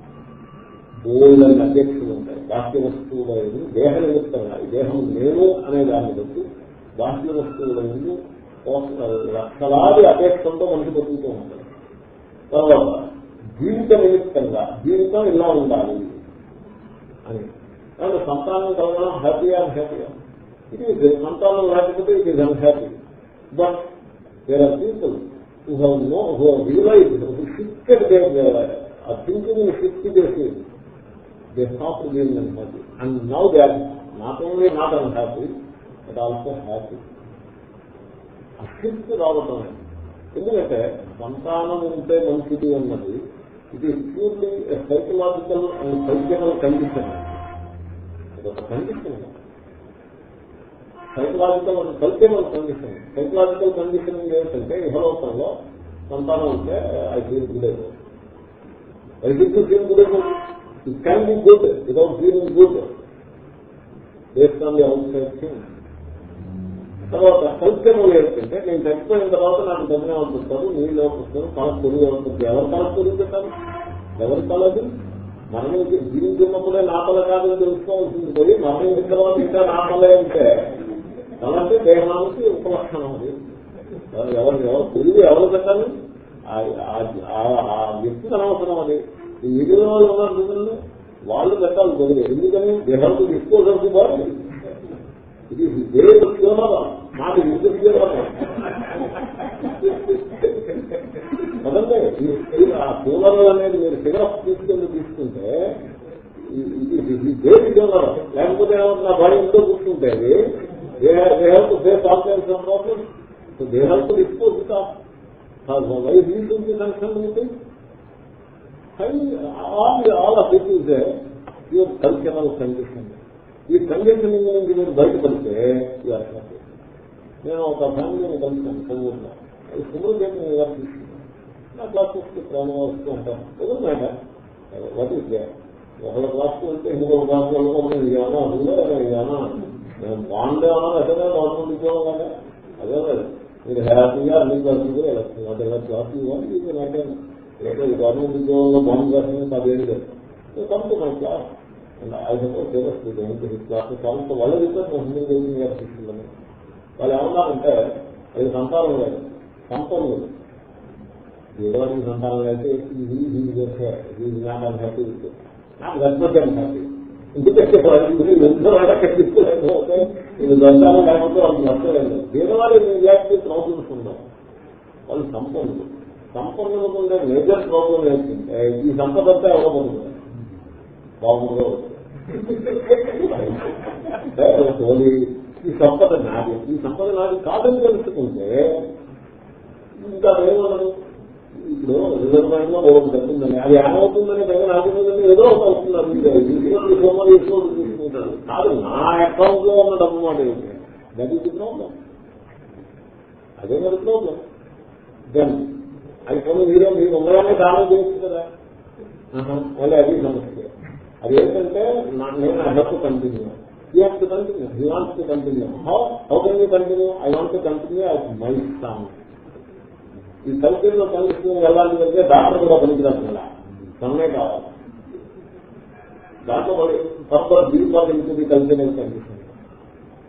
బోల్డని అధ్యక్షులు ఉంటాయి బాహ్య వస్తువుల దేహ నిమిత్తంగా దేహం నేను అనే దాన్ని బట్టి బాహ్య వస్తువుల ముందు లక్షలాది అపేక్షంతో మనిషి బతుకుతూ ఉంటాయి తర్వాత జీవిత నిమిత్తంగా జీవితం ఇలా ఉండాలి అని. కాబట్టి సంతానం కలగడం హ్యాపీ ఆర్ హ్యాపీ ఇది సంతానం లేకపోతే it is unhappy but there are people who have no who realise shifted their ఆ థింకింగ్ షిఫ్ట్ చేసేది they stop being unhappy and now they are not only not unhappy but also happy అశిస్తు రావటం ఎందుకంటే సంతానం ఉంటే మంచిది అన్నది ఇది purely psychological and cycle condition ఇదొక condition psychological and cultural condition psychological condition ఏంటంటే ఇహలోకంలో సంతానం ఉంటే I feel good I feel feel good అయిపోతుంది can be good without feeling good based on the outside thing తర్వాత సౌఖ్యము ఏంటంటే నేను చచ్చిపోయిన తర్వాత నాకు దమ్మే అవుతుంటారు నీళ్ళు అవుతుంటారు కళ పొరుగు అవుతుంది ఎవరి కళ పొరుగు పెట్టారు ఎవరి కలదు మరణం జీవించినప్పుడే నా కళ కాదని తెలుసుకోవాల్సింది. పోయి మరణించిన తర్వాత ఇంకా నా కళే ఉంటే కళ దేహానికి ఉపలక్షణం అది. ఎవరు ఎవరు పొరుగు ఎవరు పెట్టాలి ఆ వ్యక్తికి అనవసరం అది. ఈ మిగిలిన వాళ్ళు ఉన్నారు మిగిలిన వాళ్ళు పెట్టాలి పొరుగు ఎందుకని దేహానికి తీసుకోవడానికి బాగుంది ఇది వేరే నాకు ఎందుకు కదండి ఆ పూలలు అనేది మీరు సిగరెట్ తీసుకెళ్ళి తీసుకుంటే ఇది దేని ఉన్నారు లేకపోతే నా బాడీ ఎంతో కూర్చుంటే అది దేహంతో ఫేస్ ఆల్కైన్స్ ప్రాబ్లమ్ దేహంతో డిస్పోజ్ వైఫ్ ఉంటుంది కనెక్షన్ ఉంది all of it is your cultural condition ఈ కండిషనింగ్ నుంచి మీరు బయటపడితే నేను ఒక ఫ్యామిలీని కలిసాను కొవ్వూరులో సుమృతి తీసుకున్నాను నా క్లాసెస్కి ప్రాణం వస్తూ ఉంటాను ఎదురు మాట. వాట్ ఈస్ దే ఒకళ్ళ క్లాస్కి వెళ్తే ఇంకొక క్లాస్ వెళ్ళకుండా ఇదేమన్నా అందులో ఇదేమన్నా నేను బాగుండేమన్నా అదే గవర్నమెంట్ ఉద్యోగం కదా అదే మీరు. హ్యాపీగా అన్ని క్లాసులు వెళ్ళచ్చు. అంటే ఇలా క్లాస్ ఇవ్వాలి ఇది నాకే లేదా గవర్నమెంట్ ఉద్యోగంలో బాగుంది క్లాస్ పదిహేను లేదు come to my class and I suppose class కాబట్టి వాళ్ళ రిపోర్ట్ హిందీ థౌసండ్ ఇయర్స్ తీసుకుందని వాళ్ళు ఏమన్నారంటే అది సంతానం లేదు. సంపద లేదు. ఎవరికి సంతానం అయితే నాకు హ్యాపీ నాకు గర్భం హ్యాపీ ఎందుకంటే ఎంతో తీసుకోలేకపోతే ఇది సంతానం లేకపోతే వాళ్ళకి నచ్చలేదు పేదవాళ్ళు ప్రాబ్లమ్స్ ఉన్నాం వాళ్ళు సంపన్నులు సంపదలకు ఉండే మేజర్ ప్రాబ్లం ఏంటంటే ఈ సంపద అంతా ఇవ్వబోతుంది బాగుందో? హోలీ ఈ సంపద నాది. ఈ సంపద నాది కాదని తెలుసుకుంటే ఇంకా ఏమన్నది ఇప్పుడు రిజర్వ్ బ్యాంక్లో ఒకటి దక్కిందని అది ఏమవుతుందని దగ్గర ఆగుతుందని ఏదో ఒక అవుతున్నారు ఈశ్వరుడు సోమలు తీసుకుంటారు కాదు నా అకౌంట్లో ఉన్న డబ్బు మాట ఏంటి? దట్ ఈస్ ప్రాబ్లం అదే మరి ప్రాబ్లం దెన్ అది కొన్ని మీరే మీరు ఉండగానే దానం చేయొచ్చు కదా. మళ్ళీ అది సమస్య. అది ఏంటంటే నేను help continue you have to continue he wants to continue how how can you continue I want to continue at my song ఈ కంపెనీలో పనిచేసుకుని వెళ్ళాలి అంటే డాక్టర్ కూడా పనికిరాదు కదా. కావాలి. దాంట్లో ఫర్దర్ దీపాలు ఉంటుంది కంపెనీ కండిషన్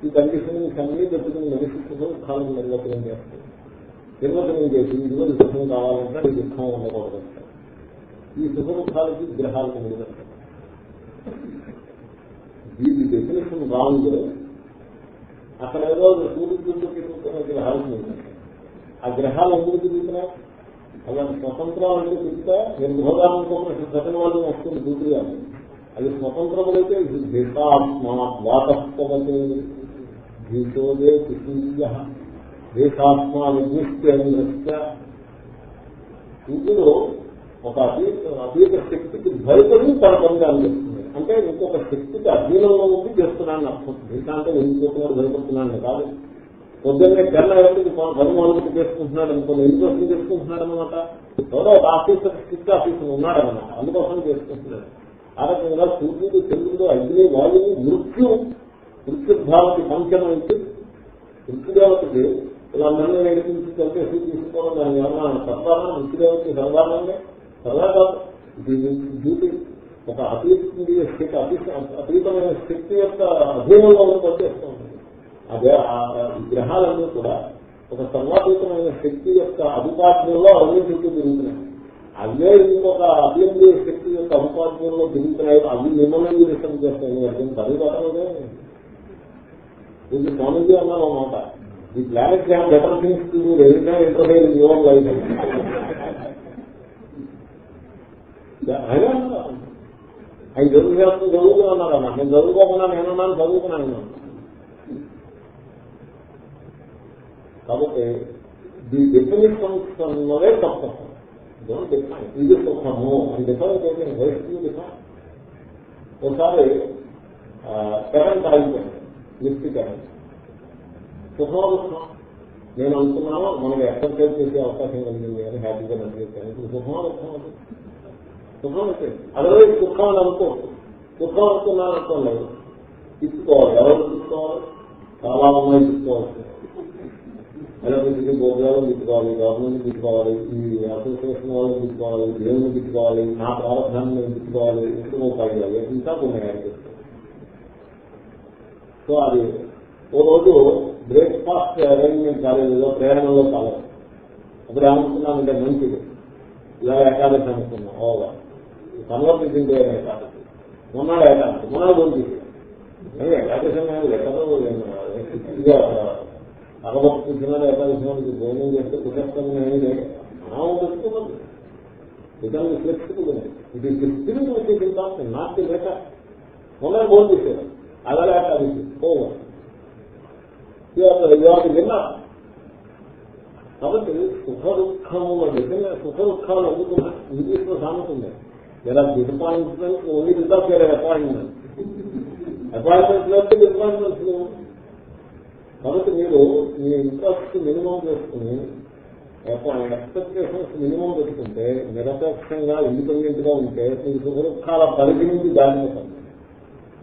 ఈ కండిషనింగ్ అన్ని పెట్టుకుని కాలం నిర్వచనం చేస్తాయి నిర్వచనం చేసి ఇదిగో సుఖం కావాలంటే ఈ దుఃఖం ఉండకూడదు. ఈ సుఖముఖాలకి గ్రహాలకు నిలబెడతారు దీని డెఫినేషన్ రాంగ్ అక్కడ ఏదో సూర్యుడు తిరుగుతున్న గ్రహాలు ఆ గ్రహాలు ఎందుకు తిరుగుతున్నాయి అలాంటి స్వతంత్రాలు ఎందుకు తిరిగితే? నేను గృహదానుకోకుండా సగం వాళ్ళు వస్తుంది దూకుయాలి అది స్వతంత్రములైతే దేశాత్మ వాతస్తవతే భీషోదే కుసూర్య కృష్ణ విద్యుష్ట సూర్యుడు ఒక అతీత అతీత శక్తికి భయపడి తన పని అందిస్తుంది అంటే ఇంకొక శక్తికి అధీనంలో ఉండి చేస్తున్నాను అర్థం. ఇంకా అంటే ఎందుకు భయపడుతున్నాను కాదు. పొద్దున్నే కన్నా ఎవరికి పని మొదలు చేసుకుంటున్నాడు అనుకోండి ఎందుకోసం చేసుకుంటున్నాడు అనమాట ఎవరో ఒక ఆఫీసర్ స్టిక్ ఆఫీసర్ ఉన్నాడనమాట అందుకోసం చేసుకుంటున్నాడు. ఆ రకంగా సూర్యుడు చంద్రుడు అగ్ని వాయువు మృత్యు మృత్యుభావతి పంచమం మృత్యుదేవతకి ఇలా నన్ను నడిపించి కలిపేసి తీసుకోవడం దాని ఏమన్నా సత్తానా? మృత్యుదేవతకి సరదానంగా? సరదా కాదు. డ్యూటీ. ఒక అతీత స్థితి అతీతమైన శక్తి యొక్క అధీనంలో పనిచేస్తూ ఉంటుంది. అదే ఆ గ్రహాలన్నీ కూడా ఒక సర్వాతీతమైన శక్తి యొక్క అభిపాత్యంలో అన్ని చుట్టూ తిరుగుతున్నాయి. అవే ఇంకొక అభివృద్ధి శక్తి యొక్క అభిపాత్యంలో తిరుగుతున్నాయి. అవి మిమ్మల్ని విషయం చేస్తాయి. అర్థం పరిగొట్టలేదే ఇది స్వామిజీ అన్నాను మాట the planet have better things to ఎవరికైనా ఇంటర్ఫైర్ యువర్ లైఫ్ ఆయన చదువు చదువుతూ ఉన్నారన్నా నేను చదువుకోకుండా నేనున్నాను చదువుకున్నాను కాబట్టి ది డెఫినేషన్స్ అన్నదే తప్పు ఇది సుఖము అని డిఫైన్ చేసి వయసు డిఫైన్ ఒకసారి కరెంట్ ఆగిపోయింది లిఫ్ట్ కరెంట్ సుఖమో నేను అనుకున్నాను మనం ఎక్సర్సైజ్ చేసే అవకాశం కలిగింది అని హ్యాపీగా నడిచేస్తాను ఇప్పుడు సుఖమో దుఃఖం అది. సుఖం అదే సుఖం అని అనుకో. సుఖం అనుకున్నాను అనుకోలేదు తీసుకోవాలి. ఎవరు తీసుకోవాలి? చాలా అమ్మాయి తీసుకోవాల్సి ఎలక్ట్రిసిటీ భోజనాలు తీసుకోవాలి గవర్నమెంట్ తీసుకోవాలి ఈ అసోసియేషన్ వాళ్ళు తీసుకోవాలి దేవుని తీసుకోవాలి నా ప్రారంభాన్ని నేను తిట్టుకోవాలి ఇంట్లో ఉపాయాలు ఇంకా కొన్ని సో అది ఓ రోజు బ్రేక్ఫాస్ట్ అరేంజ్మెంట్ కాలేజీలో ప్రయాణంలో కాలేదు. అప్పుడు ఏమనుకున్నామంటే మంచిది. ఇలా ఏకాదశి అనుకున్నాం. Over conversation day Ekadashi. మొన్నాడు ఏకాదశి. మొన్నాడు రోజు ఏకాదశి ఎక్కడో అగభక్తున్నారు ఏకాదశి భోజనం చేస్తే కుటస్థమైన ఏమీ లేదు. మనం పెట్టుకున్నది విధానం ఫ్లెక్సిబుల్ ఇది ఫిఫ్టీన్ వచ్చేసి నాకు లేక మొన్న భోజనం చేశారు. అలా ఏకాదశి. ఓవర్ ఇవాళ విన్నా. కాబట్టి సుఖ దుఃఖము నిజంగా సుఖ దుఃఖాలు అందుకున్నాయి ఇంగ్లీష్లో సాగుతుంది లేదా disappointment only reserve your appointment appointment లేకపోతే డిసప్పాయింట్మెంట్స్ కాబట్టి మీరు మీ ఇంట్రెస్ట్ మినిమం చేసుకుని ఎక్స్పెక్టేషన్స్ మినిమం పెట్టుకుంటే నిరపేక్షంగా ఇండిపెండెంట్గా ఉంటే మీకు సుఖ దుఃఖాల పరిధి నుంచి దారిపోతుంది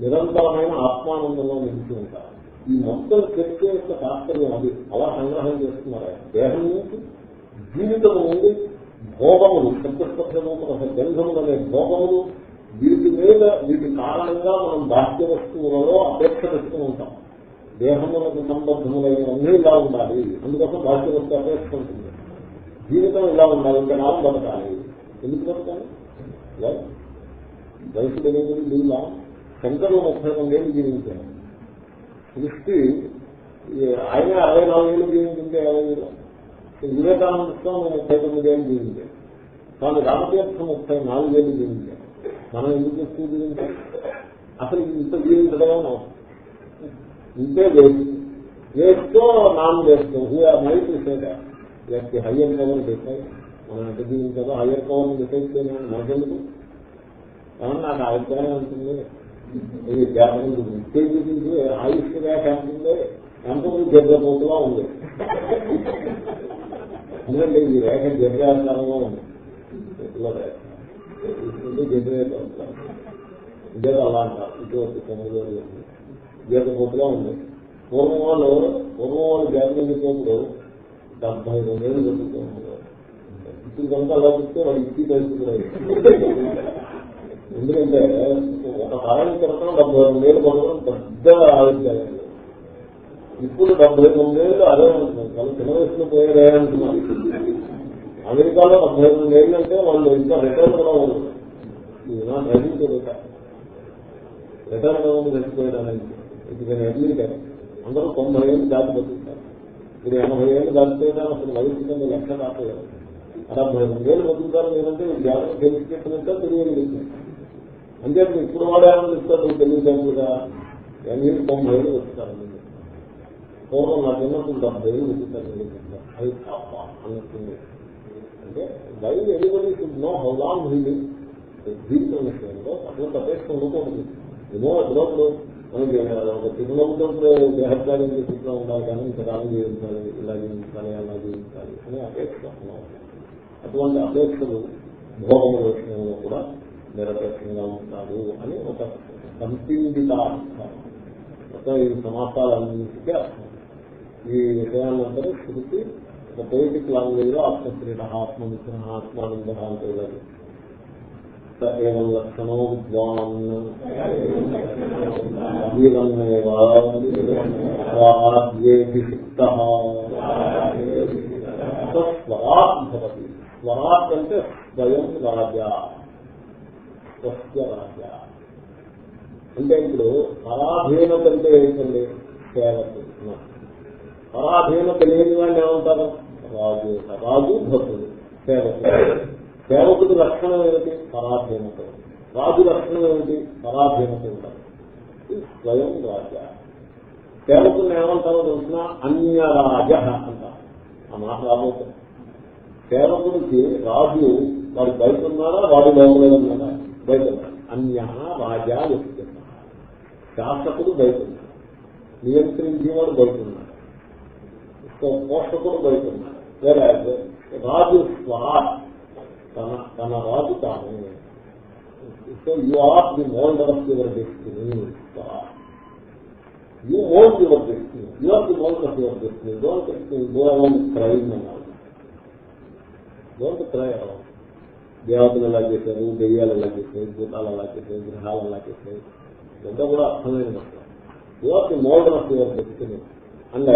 నిరంతరమైన ఆత్మానందంలో నిలిచి ఉంటారు. ఈ మొత్తం చర్చ యొక్క తాత్పర్యం అది. అలా సంగ్రహం చేస్తున్నారు. ఆయన దేహం నుంచి జీవితం నుండి భోగములు శబ్దస్పర్శమూపక గంధములు అనే భోగములు వీటి మీద వీటి కారణంగా మనం బాహ్య వస్తువులలో అపేక్ష పెట్టుకుని ఉంటాం. దేహములకు సంబద్ధములైనవన్నీ ఇలా ఉండాలి. అందుకోసం బాహ్య వస్తువు అపేక్ష ఉంటుంది. జీవితం ఇలా ఉండాలి ఇంకా నాకు బతకాలి. ఎందుకు బతకాలి? వయసు తెలియదు వీళ్ళ. శంకరులు ముప్పై రెండేళ్ళు జీవించారు. సృష్టి ఆయన అరవై నాలుగేళ్ళు జీవించింటే అరవై వేలు వివేకానంద స్వామి ముప్పై తొమ్మిదేళ్ళు జీవించారు. స్వామి రామతీర్థం ముప్పై నాలుగేళ్ళు జీవించారు. మనం ఎందుకు ఎక్కువ జీవించాం? అసలు ఇంత జీవించడం ఇంతే వేస్ట్ వేస్తో నాన్ వేస్తో మైట్ సేట లేకపోతే హయ్యర్ పవర్ డిసైడ్. మనం ఎంత జీవించాలో హయ్యర్ పవర్ డిసైడ్ చేయలేదు మనకెందుకు? ఏమన్నా నాకు అభిప్రాయం ఉంటుంది ఇది జ్ఞాపకం ఉత్తేజించి ఆయుష్గా రేఖ ఎంతో ఎంత ఉంది. ఎందుకంటే ఈ రేఖ జగ్గాకారంగా ఉంది. ఇదే అలా అంటారు. ఇటువంటి తొమ్మిది జగ్గపోతులా ఉంది. పూర్వం వాళ్ళు పూర్వం వాళ్ళు జాతీయ చెప్పినప్పుడు డెబ్బై రెండేళ్ళు జరుగుతూ ఉన్నారు ఇప్పుడు కనుక అలా చెప్తే వాళ్ళు ఇచ్చి తెలుసుకున్నారు ఎందుకంటే ఒక కాలం క్రితం డెబ్బై రెండు వేలు కొనడం పెద్ద ఆలోచన ఇప్పుడు డెబ్బై రెండు వేలు అదే ఉంటుంది. వాళ్ళు చిన్న వయసులో పోయారే అంటున్నారు. అమెరికాలో డెబ్బై రెండు వేలు అంటే వాళ్ళు ఇంకా రిటర్న్ కూడా ఉండదు డ్రైవింగ్ రిటర్న్ కూడా ఉంది చచ్చిపోయడానికి ఇది నేను అమెరికా. అందరూ తొంభై ఏళ్ళు దాటి బతుకుతారు. ఇది ఎనభై ఏళ్ళు దాటిపోయినా అసలు వయసు కింద లెక్క దాటలేదు డెబ్బై రెండు వేలు బతుకుతారు లేదంటే జాగ్రత్త తెలిసిపెట్టినట్టే తెలియదు. అంటే ఇప్పుడు వాడు చెప్తాడు ఇస్తాడు తెలియదా ఎన్ని తొంభై ఏళ్ళు వస్తారు పూర్వం నా చిన్నప్పుడు డెబ్బై ఏళ్ళు వస్తారు అది తప్ప అనుకుంది అంటే why anybody know how long he జీవితం విషయంలో అప్పుడు తప్పేస్తూ ఉండకూడదు. ఎన్నో ఎప్పుడప్పుడు మనకి ఒక చిన్నప్పుడు దేహత్యాగం చేసుకుంటూ ఉండాలి కానీ ఇంకా రాను జీవించాలి ఇలా జీవించాలి అలా జీవించాలి అని అపేక్ష. అటువంటి అపేక్షలు భోగముల విషయంలో కూడా నిరపేక్షంగా ఉంటాడు అని ఒక సంపిండిత అర్థం మొత్తం ఈ సమాసాలన్నింటికీ అర్థం. ఈ విషయాలందరూ శృతి ఒక పొలిటిక్ లాంగ్వేజ్లో ఆత్మశ్రీట ఆత్మమిత్ర ఆత్మానంద అంటే ఏం లక్షణో విద్వాన్. స్వరాట్ భవతి. స్వరాట్ అంటే స్వయం రాజా. స్వస్య రాజా అంటే ఇప్పుడు పరాధీనత అంటే ఏంటండి? సేవకు పరాధీనత లేని వాళ్ళు ఏమంటారు? రాజు. రాజు భక్తుడు సేవకుడు. సేవకుడు లక్షణం ఏమిటి? పరాధీనత. రాజు లక్షణం ఏమిటి? పరాధీనత ఉంటారు. స్వయం రాజ సేవకుని ఏమంటారో తెలిసిన అన్య రాజ అంటారు. ఆ మాట రాబోతుంది. సేవకుడికి రాజు వాడు బయట ఉన్నారా వాడు లోపలే ఉన్నారా బయట ఉన్నాడు అన్య రాజా వ్యక్తి శాసకుడు బయట ఉన్నాడు నియంత్రించేవాడు బయట ఉన్నాడు పోషకుడు బయట ఉన్నాడు వేరే రాజు స్వరా తన తన రాజు తాను so you are the moulder of your destiny Swara you mould your destiny you are the mould of your destiny don't go around crime అన్నారు డోంట్ క్రై అరౌండ్ దేవతలు ఎలా చేశారు దెయ్యాలు ఎలా చేశారు భూతాలు ఎలా చేశారు గ్రహాలు ఎలా చేశారు ఇదంతా కూడా అర్థమైన you are mould of your destiny and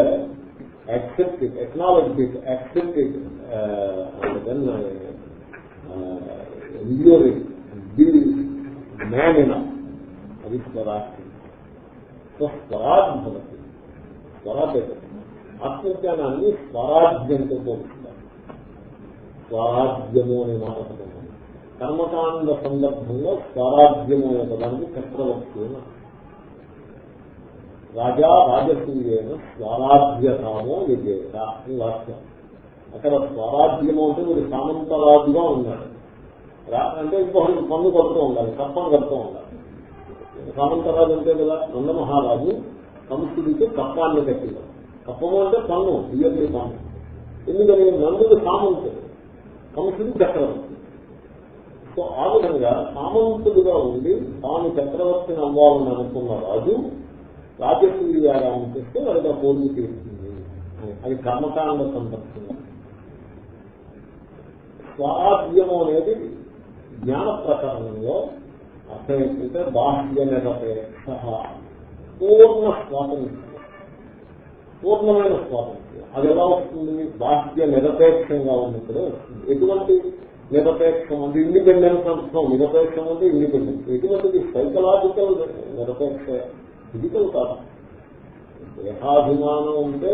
accept it acknowledge it accept it and then endure it be man in అది స్వరాజ్యం సో స్వరాజ్ భవతి స్వరాజ్ ఆత్మజ్ఞానాన్ని స్వరాజ్యంతో పోలుస్తారు స్వరాజ్యము అనే మాట కర్మకాండ సందర్భంలో స్వరాజ్యమైన పదానికి చక్రవర్తి రాజా రాజసూయేన స్వరాజ్యతామో విజేత అని వాక్యం. అక్కడ స్వరాజ్యము అంటే మీరు సామంతరాజుగా ఉన్నాడు. రా- అంటే ఇంకొకరికి పన్ను కడుతూ ఉండాలి కప్పం కడుతూ ఉండాలి. సామంతరాజు అంటే కదా నందమహారాజు సంస్కృతికి కప్పాన్ని కట్టింది. కప్పము అంటే పన్ను బియ్యం పన్ను. ఎందుకని? నందుడు సామంతుడు సంస్కృతి చక్రవర్తి. సో ఆ విధంగా సామంతుడుగా ఉండి తాను చక్రవర్తిని అవ్వాలని అనుకున్న రాజు రాజసూరి వ్యాయామం చేస్తే వాడికి ఆ కోరిక తీరుతుంది. అది కర్మకాండ సందర్భంగా స్వరాజ్యము అనేది జ్ఞాన ప్రకరణంలో అర్థం ఏంటంటే బాహ్య నిరపేక్ష. పూర్ణ స్వాతంత్ర్యం. పూర్ణమైన స్వాతంత్ర్యం. అది ఎలా వస్తుంది? బాహ్య నిరపేక్షంగా ఉన్నప్పుడే వస్తుంది. ఎటువంటి నిరపేక్షం ఉంది ఇండిపెండెన్స్ అంటున్నాం నిరపేక్షం ఉంది ఇండిపెండెన్స్ ఎటువంటిది సైకలాజికల్ నిరపేక్ష ఫిజికల్ కాదు. దేహాభిమానం ఉంటే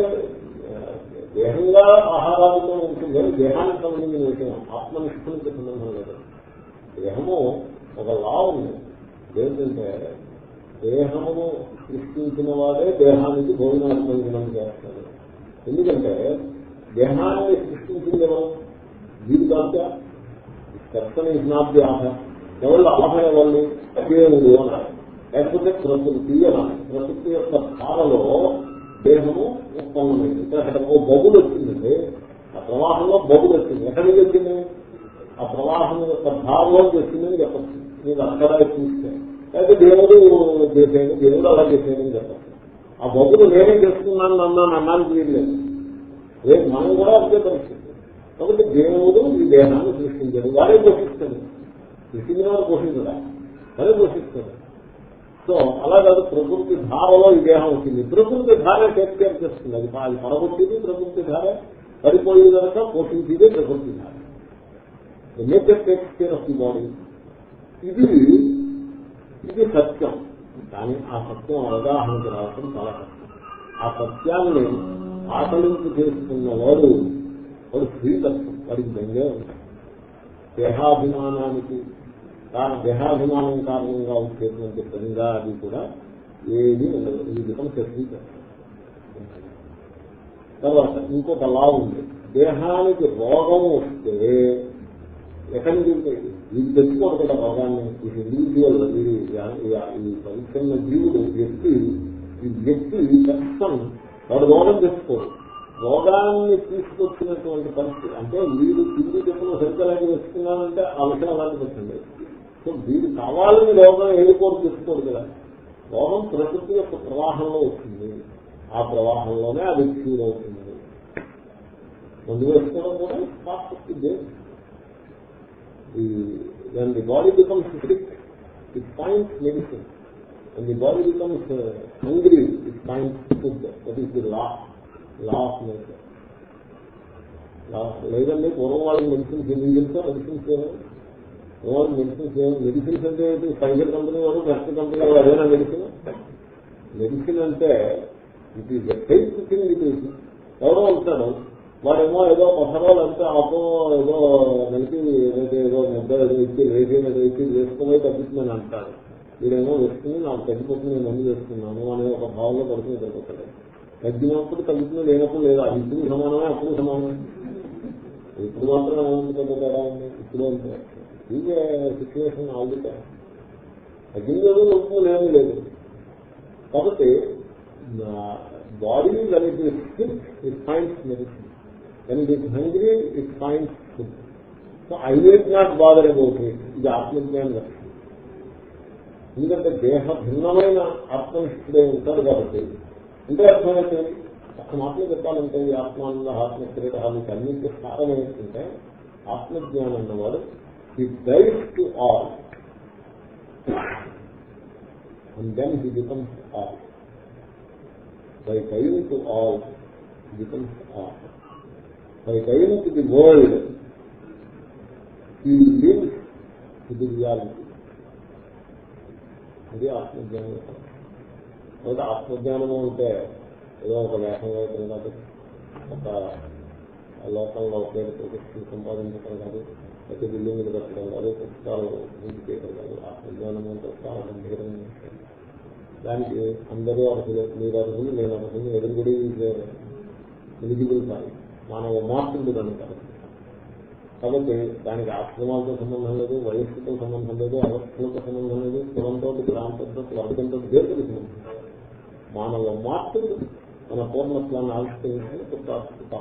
దేహంగా ఆహారాలతో ఉంటుంది కానీ దేహానికి సంబంధించిన విషయం ఆత్మనిష్ఠునికి సంబంధం లేదు. దేహము ఒక లా ఉంది. ఏంటంటే దేహమును సృష్టించిన వాడే దేహానికి భోజనాత్మకం చేస్తాడు. ఎందుకంటే దేహాన్ని సృష్టించింది ఎవరు? వీరు కర్తని యజ్ఞాభ్యాహ ఎవరు ఆహ ఎవరు దేవుడు అన్నారు. లేకపోతే ప్రకృతి అనాలి ప్రకృతి యొక్క ధారలో దేహము ఉత్పన్నమైంది ఇక్కడ ఓ బబులు వచ్చిందండి. ఆ ప్రవాహంలో బబులు వచ్చింది. ఎక్కడి నుంచి వచ్చింది? ఆ ప్రవాహం యొక్క ధారలో వచ్చిందని చెప్పచ్చు. నేను అక్కడ చూస్తే. అయితే దేవుడు చేసేది దేవుడు అలా చేసేదని చెప్పచ్చు. ఆ బొగ్గులు నేనే చేసుకున్నాను అన్నాను అన్నాను తీయలేదు. రేపు మనం కూడా అంతే పరిస్థితి. కాబట్టి దేవుడు ఈ దేహాన్ని సృష్టించాడు. వారే పోషిస్తాడు. సృష్టించిన వారు పోషించడా? వారే పోషిస్తాడు. సో అలా కాదు ప్రకృతి ధారలో ఈ దేహం వచ్చింది. ప్రకృతి ధార టేక్ కేర్ చేస్తుంది. అది అది పడగొట్టింది ప్రకృతి ధార పడిపోయేది కనుక పోషించేదే ప్రకృతి ధార. Nature take care of the body ఇది ఇది సత్యం. కానీ ఆ సత్యం అవగాహనకు రావడం చాలా కష్టం. ఆ సత్యాన్ని ఆకలింపు చేసుకున్న వారు వాడు స్త్రీతత్వం వాడికి బెంగే ఉంటాడు దేహాభిమానానికి కారణ దేహాభిమానం కారణంగా వచ్చేటువంటి బెంగా అది కూడా ఏది ఉండదు. ఇది బికమ్ స్త్రీతత్వం. తర్వాత ఇంకొక లా ఉంది. దేహానికి రోగం వస్తే ఎక్కడి నుంచి ఇది తెచ్చుకోడు కదా రోగాన్ని. ఇది ఇండివిజువల్ ఇది ఈ పరిశ్రమ జీవుడు వ్యక్తి ఈ వ్యక్తి కష్టం వాడు రోగం తెచ్చుకోడు రోగాన్ని తీసుకొచ్చినటువంటి పరిస్థితి. అంటే వీడు తిండి చెప్పిన సరికలాగా వేసుకున్నానంటే ఆ విషయం అలాంటి పెట్టండి సో వీడు కావాలని రోగం ఏడుకోడు తీసుకోరు కదా. రోగం ప్రకృతి యొక్క ప్రవాహంలో వస్తుంది. ఆ ప్రవాహంలోనే అది క్యూర్ అవుతుంది. ముందు వేసుకోవడం కూడా కాకపోతే దేని when the body becomes sick, it finds medicine. When the body becomes uh, hungry, it finds food. That law of nature లేదండి పూర్వం వాళ్ళకి మెడిసిన్స్ ఎందుకు తెలుసా? మెడిసిన్స్ పూర్వం మెడిసిన్స్ మెడిసిన్స్ అంటే ఫైజర్ కంపెనీ వాడు బెస్ట్ కంపెనీ వాడు అదేనా మెడిసిన్ మెడిసిన్ అంటే it is health thing it is ఎవరో ఉంటాడు వాడేమో ఏదో పసరాలు అంటే ఆపో ఏదో నలిపి ఏదో ఏదో ముద్ద ఏదో ఇచ్చి రేసి ఏదో ఇచ్చి వేసుకోబోయి తగ్గుతుందని అంటాడు వీడేమో వేసుకుని నాకు తగ్గిపోతుంది నేను మందు వేస్తున్నాను అనే ఒక భావంలో పడుతుంది తగ్గుతాడు తగ్గినప్పుడు తగ్గుతుంది లేనప్పుడు లేదా ఇప్పుడు సమానమే అప్పుడు సమానమే ఇప్పుడు మాత్రం ఏముంది పెద్ద తేడా ఉంది ఇప్పుడు అంతే ఇదే సిచ్యువేషన్ ఆల్రెడీ తగ్గింది లేదు నొప్పు లేదు లేదు కాబట్టి body when it is sick, it finds medicine. When it is hungry, it finds food. So I need not bother about it. ఇది ఆత్మజ్ఞాన లక్ష్యం ఎందుకంటే దేహ భిన్నమైన ఆత్మనిష్ఠుడే ఉంటాడు కాబట్టి అంటే అర్థమైతే ఒక మాటలు చెప్పాలంటే ఈ ఆత్మానంద ఆత్మక్రీడ మీకు అన్నింటి స్థానం ఏంటంటే ఆత్మజ్ఞానం అన్నవాడు ఈ guide to all and then he becomes all by guide to all becomes all by guide to the world he lives to the reality అది ఆత్మజ్ఞానం కాబట్టి ఆత్మజ్ఞానము అంటే ఏదో ఒక లేఖం వేయటం కాదు ఒక లోకంలో ఉపయోగపడి సంపాదించడం కాదు ప్రతి బిల్డింగ్లు కట్టడం కాదు పుస్తకాలు పూర్తి చేయడం కాదు ఆత్మజ్ఞానం అంటే చాలా గంభీరమైన దానికి అందరూ అర్హులు మీరు అర్హులు నేను అర్హులు ఎదురుగుడి ఎలిజిబుల్ కాదు మానవ మాతృడు కనుక కాబట్టి దానికి ఆశ్రమాలతో సంబంధం లేదు వయస్సుతో సంబంధం లేదు అవస్థలతో సంబంధం లేదు కులంతో ప్రాంతంతో వర్గంతో దేశకు సంబంధం మానవ మాతృడు మన పూర్ణత్వాన్ని ఆవిష్కరించిన కృతార్థత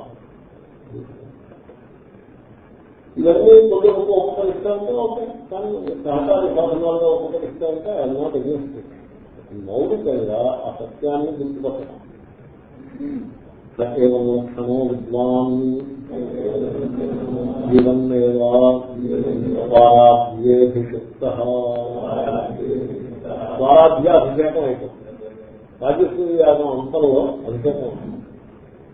ఇవన్నీ కొంత గొప్ప ఉపకరిస్తాయంటే ఓకే కానీ సహకార సాధనాలుగా ఒక్కొక్కరు ఉపకరిస్తాయంటే అది నాట్ ఎగ్జిస్ట్ మౌలికంగా ఆ సత్యాన్ని గుర్తుపట్టడం. ఏమో విద్వాన్. జీవన్నేవా స్వారాధ్య అభిషేకం అయిపోతుంది. రాజస్వీ యాగం అంతలో అభిషేకం.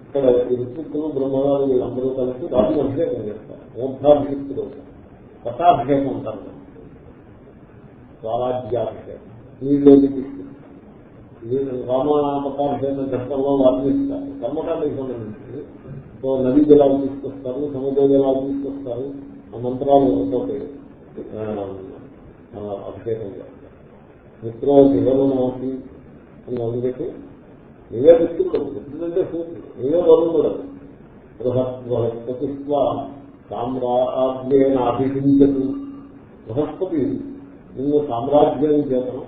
ఇక్కడ ఈ ఋషిక్కులు బ్రహ్మగారు వీళ్ళందరూ కలిసి రాజు అభిషేకం చేస్తారు. మూర్ధాభిషిక్తులు పట్టాభిషేకం అంటారు. స్వరాజ్యాభిషేకం. నీళ్ళలోకి తీసుకుంటారు వీళ్ళు రామ పట్టాభిషేకం చట్టంలో వర్ణిస్తారు కర్మకాండకి సంబంధించి సో నదీ జలాలు తీసుకొస్తారు సముద్ర జలాలు తీసుకొస్తారు. ఆ మంత్రాలు తోటి అభిషేకం చేస్తారు. మిత్రో శివరుణమసి అని మొదలుపెట్టి నీవే మిత్రుడు మిత్రుడంటే సూత్రుడు నీవే వరుణుడు బృహస్పతిత్వ సామ్రాజ్యేన అభిషించదు బృహస్పతి నిన్ను సామ్రాజ్యం చేతను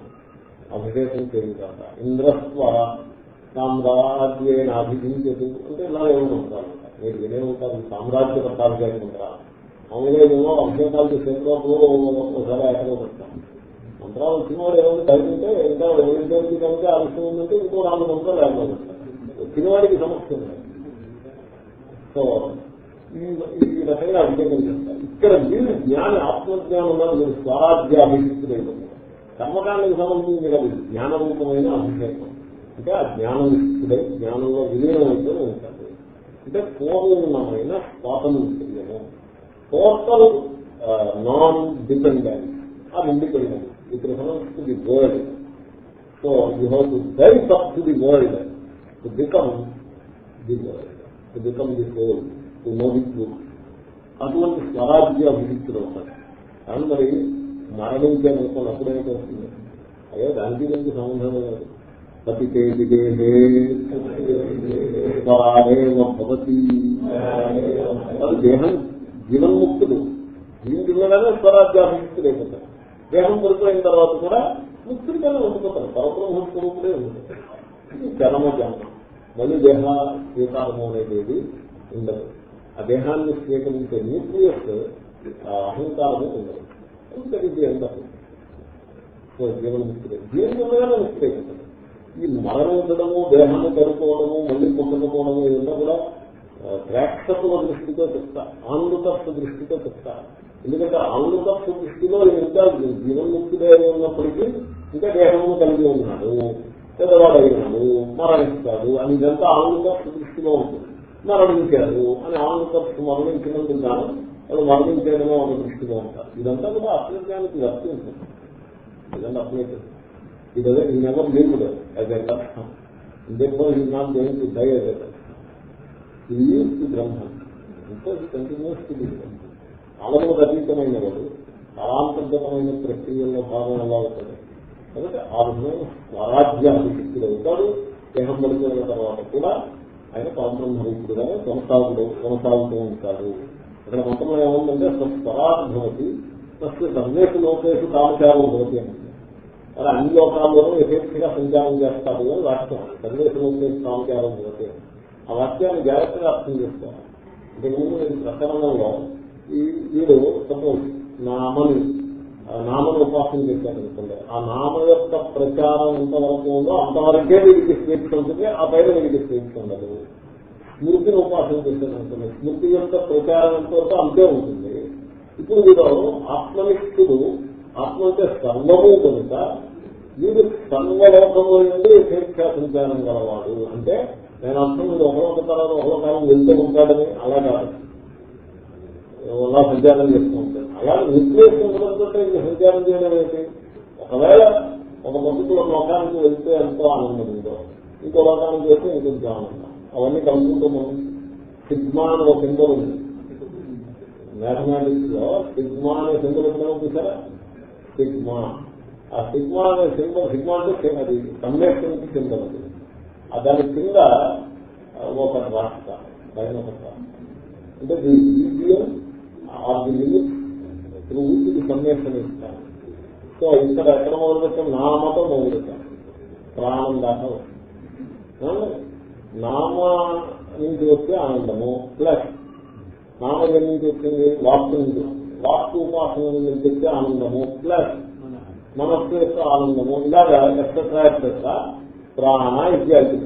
అభిషేకం చేయించాట ఇంద్రస్వ సామ్రాజ్యేన అభిషించదు అంటే ఇలా ఏమైనా ఉంటారు. మీరు వినే ఉంటారు. సామ్రాజ్య పట్టాలు ఉంటారా. మామూలుగా ఏమో అభిషేకాలు చేసేటప్పుడు ఒకసారి ఎక్కడో పెడతాం మంత్రాలు వచ్చినవాడు ఏమైనా తగ్గితే ఇంకా ఎవరికి కనుక అవసరం ఉందంటే ఇంకో నాలుగు మంత్రాలు లేకపోతే వచ్చినవాడికి సమస్య ఉంది సో ఈ రకంగా అభిజ్ఞానం చేస్తారు. ఇక్కడ మీరు జ్ఞాన ఆత్మజ్ఞానం ఉన్నారు మీరు స్వరాజ్య అభిషిక్తుడైపోతుంది కర్మకాండకు సంబంధించి మీరు అది జ్ఞానరూపమైన అభిషేకం. అంటే ఆ జ్ఞానం ఇస్తుడే జ్ఞానంలో విలీనమైతే ఉంటుంది అంటే పూర్ణమైన స్వాతంత్ర్యము టోటల్ నాన్ డిపెండెంట్ అది independent with reference to the world so you have to dive up to the world to become the world to become the soul to know the truth అటువంటి స్వరాజ్య అభివృద్ధులు అవుతారు కానీ మరి మరణించాలనుకోండి అప్పుడైతే వస్తుంది. అయ్యో దానికి దానికి సంబంధం లేదు. పతితే విదేహే స్వరాదేవ భవతి. అది దేహం జీవన్ముక్తుడు. జీవితంలోనే స్వరాజ్యాభివృద్ధులు అయిపోతారు దేహం పడిపోయిన తర్వాత కూడా ముక్తుడిగానే ఉండిపోతారు. పరబ్రహ్మ స్వరూపుడే ఉంటుంది జనము జన్మ. మళ్ళీ దేహ స్వీకారము అనేది ఉండదు. ఆ దేహాన్ని స్వీకరించే న్యూక్లియస్ అహంకారము ఉండదు. అందుకని ఇది ఉండదు. జీవన ముక్తుడే జీవితంలోనే ముక్తి అయిపోతుంది. ఈ మరణించడము దేహాన్ని కడుకోవడము మళ్ళీ పొందకపోవడము ఇదంతా కూడా ప్రేక్షకుల దృష్టితో చెప్తా ఆంధ్రతత్వ దృష్టితో చెప్తా. ఎందుకంటే ఆంధ్రతత్వ దృష్టిలో ఇంకా జీవన్ముక్తుడే ఉన్నప్పటికీ ఇంకా దేహము కలిగి ఉన్నాడు. పెద్దవాడు అయినాడు మరణిస్తాడు అని ఇదంతా ఆంధ్రతత్వ దృష్టిలో ఉంటుంది మరణించాడు అని ఆంధ్రతత్వ మరణించినందుకు గాను వాళ్ళు మరణించేయడమే ఒక దృష్టిలో ఉంటారు ఇదంతా కూడా అప్రజ్ఞానికి వర్తింటుంది ఇదంతా అప్లైట్ ఇదే అదే ఈ నెవర్ లీవ్డ్ యాజ్ కష్టం. ఇందులో ఈ not going to die as Brahma అంటే కంటిన్యూస్ బ్రహ్మ కాలము అతీతమైన వాడు కాలాంతర్గతమైన ప్రక్రియల్లో భాగం ఎలా అవుతాడు? కాబట్టి ఆ విధమైన స్వరాజ్య శక్తులు అవుతాడు. దేహం పడిపోయిన తర్వాత కూడా ఆయన పరబ్రహ్మరూపుడుగానే కొనసాగుతూ కొనసాగుతూ ఉంటాడు. ఇక్కడ మొత్తంలో ఏముందంటే స్వరాట్ భవతి తస్సు సర్వేషు లోకేషు కామచారం భవతి అని మరి అన్ని లోకాల్లోనూ యథేక్షగా సంచారం చేస్తాడు అని వాక్యం. సర్వేషు లోకేషు కామచారం భవతి ఆ వాక్యాన్ని జాగ్రత్తగా అర్థం చేసుకోవాలి. ఇంతకుముందు నేను ప్రకరణంలో వీడు సపోజ్ నామని నామను ఉపాసన చేశారనుకోండి ఆ నామ యొక్క ప్రచారం ఎంతవరకు ఉందో అంతవరకే వీడికి స్వేచ్ఛ ఉంటుంది ఆ పైన వీడికి స్వేచ్ఛ ఉండదు స్మృతిని ఉపాసన చేశారనుకోండి స్మృతి యొక్క ప్రచారం ఎంతవరకు అంతే ఉంటుంది ఇప్పుడు వీడు ఆత్మనిష్ఠుడు ఆత్మ అంటే సర్వము కనుక వీడు సర్వలోకంలో నుండి స్వేచ్ఛా సంచారం గలవాడు అంటే నేను అర్థం వీడు ఒకరొక తర్వాత ఒకరో కాలం వెళ్తూ ఉంటాడని అలా కాదు అలా సంచారం చేస్తూ ఉంటాడు అలా నిర్దేశించడంతో ఇది సంచారం చేయడం ఏంటి? ఒకవేళ ఒక పద్ధతిలో లోకానికి వెళ్తే ఎంతో ఆనందం ఉందో ఇంకో లోకానికి వెళ్తే ఇంకొంచెం ఆనందం. అవన్నీ కలుపుకుంటూ సిగ్మా అని ఒక సింబల్ ఉంది. మ్యాథమెటిక్స్లో సిగ్మా అనే సింబల్ ఉంటుందో చూసారా? సిగ్మా. ఆ సిగ్మా అనే సింబల్ సిగ్మా అంటే అది సమ్మేషన్కి సింబల్ అది. ఆ దాని కింద ఒక రాష్ట్ర పైన ఒక రాష్ట్ర అంటే the R the limit through ఇది సమ్మేషన్ ఇస్తాను సో ఇక్కడ ఎక్కడ మొదలు పెట్టాం నామతో మొదలు పెట్టాం ప్రాణం దాకా నామ నుంచి వచ్చే ఆనందము ప్లస్ నామం నుంచి వచ్చింది? వాస్తు నుంచి వాస్తు ఉపాసన నుంచి వచ్చే ఆనందము ప్లస్ మనస్సు యొక్క ఆనందము ఇలాగా ఎక్సెట్రా ఎక్సెట్రా ప్రాణ ఇత్యాది.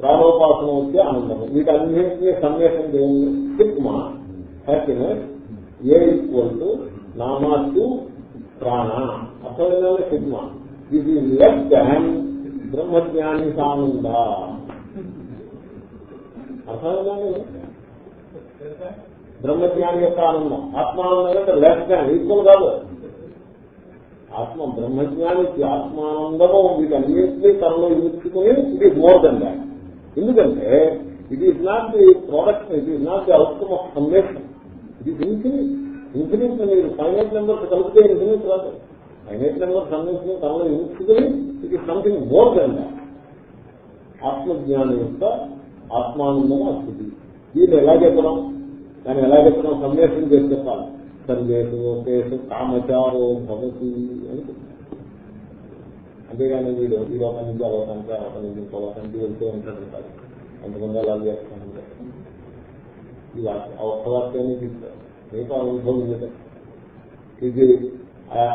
ప్రాణోపాసన వచ్చే ఆనందము. వీటన్నింటినీ సన్వేషం చేయండి sigma happiness a equal to Nama to ప్రాణ అసలు సిగ్మా ఇది లెస్ దాన్ బ్రహ్మజ్ఞాని సానంద అసలు బ్రహ్మజ్ఞాని యొక్క ఆనందం. ఆత్మానందం అంటే లెస్ దాన్ ఈక్వల్ కాదు. ఆత్మ బ్రహ్మజ్ఞానికి ఆత్మానందము వీటన్నింటినీ తనలో ఇచ్చుకుని it is more than that ఎందుకంటే it is not the product it is not the outcome of summation ఇది ఇన్ఫినిట్ ఇన్ఫినిట్ మీరు ఫైనైట్ నెంబర్స్ కలిపితే ఇన్ఫినిట్ రాదు. ఫైనైట్ నెంబర్స్ అన్నింటినీ తనలో ఇచ్చుకుని ఇది సంథింగ్ మోర్ దెన్ ఆత్మజ్ఞానం యొక్క ఆత్మానందం అస్థితి దీన్ని ఎలా చెప్పడం? దాన్ని ఎలా చెప్పడం? సందేశం చేసి చెప్పాలి. సందేశం కేసు కామచారో భవతి అని అంతేగాని వీడు ఈ లోకం నుంచి అలోకానికి అలోకం నుంచి ఇంకో లోకానికి వెళ్తూ ఉంటాడు కాదు అంతమంది అలా చేస్తాను ఈ ఒక్క వాక్యాన్ని మిగతా అనుభవం లేదు ఇది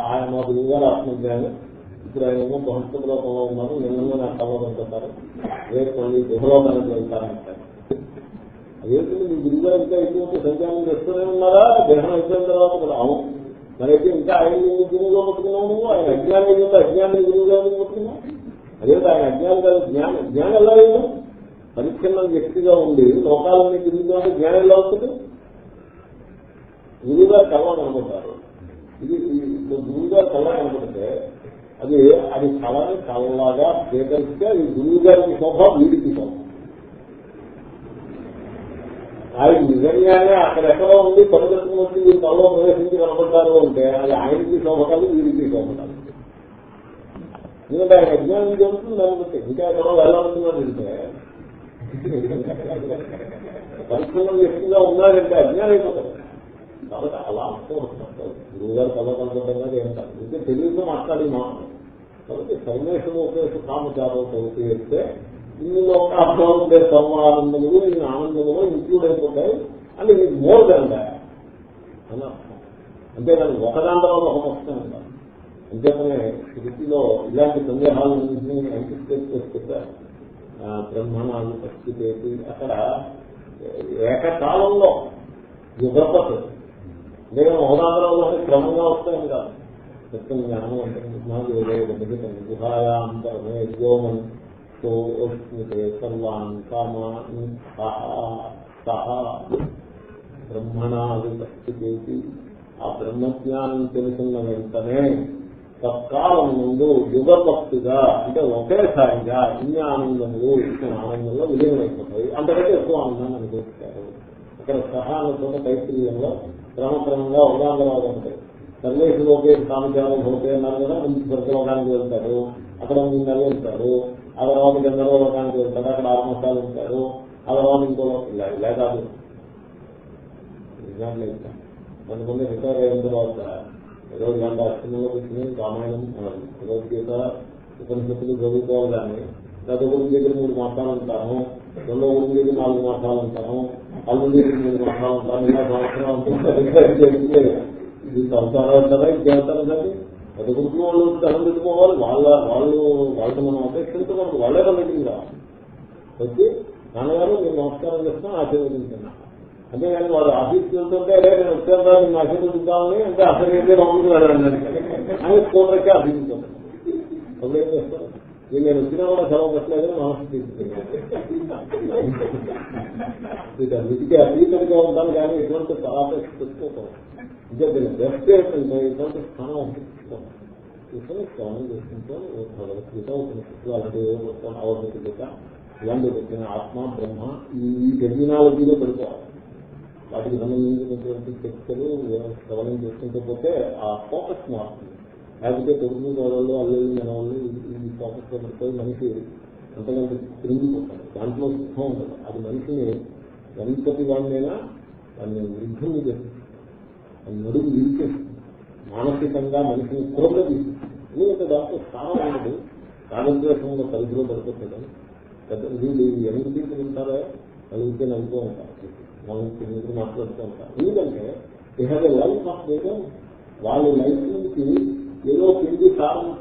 ఆయన మా గురువు గారు ఆత్మజ్ఞానం ఇప్పుడు ఆయన ఏమో భవిష్యత్ లోకంలో ఉన్నారు. నిన్న నా కళ్ళలో ఉంటారు రేపు మళ్ళీ గృహలోకానికి వెళ్తారంటారు అదేంటి మీ గురువుగా ఇంకా ఎక్కువ సంచారం చేస్తూనే ఉన్నారా? గ్రహణం అయిపోయిన తర్వాత కూడా. అవును. మరైతే ఇంకా ఆయన గురువుగా పట్టుకున్నావు ఆయన అజ్ఞానం ఏంటో అజ్ఞానం గురువుగా పట్టుకున్నావు? అదే ఆయన అజ్ఞానం కాదు? జ్ఞానం జ్ఞానం ఎలా లేదు పరిచ్ఛిన్న వ్యక్తిగా ఉండి లోకాలని తిరుగుతుంటే జ్ఞానం ఎలా అవుతుంది గురువుగా కళ అనుకుంటారు. ఇది గురువుగా కళ అనుకుంటే అది అది కళని కళలాగా స్వీకరిస్తే అది గురువు గారికి శోభ వీడికి శోభ. ఆయన నిజంగానే అక్కడ ఎక్కడో ఉంది పరిగెత్తుకుని వచ్చి వీరి తలలో ప్రవేశించి కనబడ్డారు అంటే అది ఆయనకి శోభ కాదు వీడికి శోభ కాదు. ఎందుకంటే ఆయన అజ్ఞానం జరుగుతుంది దాన్ని బట్టి ఇంకా ఎక్కడో వెళ్ళాలనుకున్నాడు అంటే పరిశ్రమ వ్యక్తిగా ఉన్నాడంటే అజ్ఞానం అయిపోతాడు కాబట్టి అలా అనుకోవచ్చు గురువు గారు కథ కనపడడం ఏం కాదు. ఇంకా తెలుగులో మాట్లాడి మా కాబట్టి సైన్వేషం ఉపయోగ కామచారం ఉపయోగిస్తే ఇందులో ఇన్ని లోకాత్మలో ఉండే సర్వానందములు ఈ ఆనందములు ఇంక్లూడ్ అయిపోతాయి. అని మీకు మోర్ దాన్ అని అర్థం. అంతేగాని ఒకదాని తర్వాత ఒక పుస్తకం కాదు. అంతేకానే శృతిలో ఇలాంటి సందేహాలన్నింటినీ అంటిస్టేట్ చేస్తే బ్రహ్మణాలు పరిస్థితి అక్కడ ఏకకాలంలో యుగపత్. నేను హోదాంతరంలో క్రమంగా వస్తాను కాదు. సత్యం జ్ఞానం అంటే గుహాయాంతరమే వ్యోమన్ సోష్మితే సర్వాన్ కామాన్ సహా బ్రహ్మణాది ఆ బ్రహ్మజ్ఞానం తెలిసిన వెంటనే తత్కాలం ముందు యుగపక్తిగా అంటే ఒకేసారిగా ఇన్ని ఆనందములు ఇచ్చిన ఆనందంలో విలీనమైపోతాయి. అంతకంటే ఎక్కువ ఆనందాన్ని అనుభవిస్తారు. ఇక్కడ సహాన చోట కైత్రీయంలో క్రమక్రమంగా ఉదాహరణలాగా ఉంటాయి. సర్వేశ్వరోకే సామచారం భోతే అన్నారు కదా మంచి స్వర్గలోకానికి వెళ్తారు అక్కడ మూడు నెలలు ఉంటారు ఆ తర్వాత గంధర్వలోకానికి వెళ్తారు అక్కడ ఆరు మాసాలు ఉంటారు ఆ తర్వాత ఇంకో ఇలా ఇలా కాదు కొంతమంది రిటైర్ అయిన తర్వాత ఏదో ఇలాంటి అష్టమంలో కూర్చుని రామాయణం భగవద్గీత ఉపనిషత్తులు చదువుకోవాలి కానీ గత గురి దగ్గర మూడు మాసాలు ఉంటాను రెండో గురి దగ్గర నాలుగు మాసాలు ఉంటాను అల్లు దగ్గర మూడు మాసాలు ఉంటాను ఇలా సంవత్సరం దీనికి అవతారం అంటారా? ఇంకేమంటారు దాన్ని? పెద్ద కొడుకు వాళ్ళు ధనం పెట్టుకోవాలి. వాళ్ళ వాళ్ళు వాళ్ళతో మనం అపేక్షించకూడదు వాళ్ళే వాళ్ళ వచ్చి నాన్నగారు మీరు నమస్కారం చేస్తాను ఆశీర్వదించున్నా అంతేగాని వాడు ఆఫీస్కి వెళ్తుంటే నేను వచ్చాను రా నేను ఆశీర్వదిద్దామని అంటే అసలు అయితే లోపలికి వెళ్ళండి అని స్కూటర్కి ఆశీర్వించాను అప్పుడు ఏం చేస్తారు నేను వచ్చినా కూడా సెలవు పెట్టలేదని మనసు తీసుకున్నాను వీటికి అతీతంగా ఉంటాను కానీ ఇటువంటి ఆపేక్ష పెట్టుకోకూడదు. బెస్ట్ ఏంటంటే ఇటువంటి స్థానం ఉంటుంది తీసుకొని స్నానం భగవద్గీత ఉపనిషత్తు అలాంటి ఇలాంటి ఆత్మ బ్రహ్మ ఈ టెర్మినాలజీలో పెడుకోవాలి వాటికి సంబంధించినటువంటి చర్చలు శ్రవణం చేసుకుంటూ పోతే ఆ ఫోకస్ మారుతుంది లేకపోతే తొమ్మిది వాళ్ళు అల్లెళ్ళు మన వాళ్ళు ఈ ఫోకస్లో పడితే మనిషి ఎంతకంటే తిరిగిపోతాడు దాంట్లో సుఖం ఉండదు. అది మనిషిని ఎంతటి వాడినైనా దాన్ని వృద్ధుని చేస్తుంది అది నడుగు విరిచేస్తుంది మానసికంగా మనిషిని కురంలో తీసుకుంటుంది ఎందుకంటే దాంట్లో స్థానం ఉండదు. రాగద్వేషంలో పరిధిలో పడిపోతుంది పెద్ద వీళ్ళు ఎందుకు తీసుకుంటారో నలుగురితే నవ్వుతూ ఉంటారు. నలుగురికి నిద్ర మాట్లాడుతూ ఉంటారు ఎందుకంటే they have a life of వేగం వాళ్ళ లైఫ్ నుంచి ఏదో తిరిగి కారణం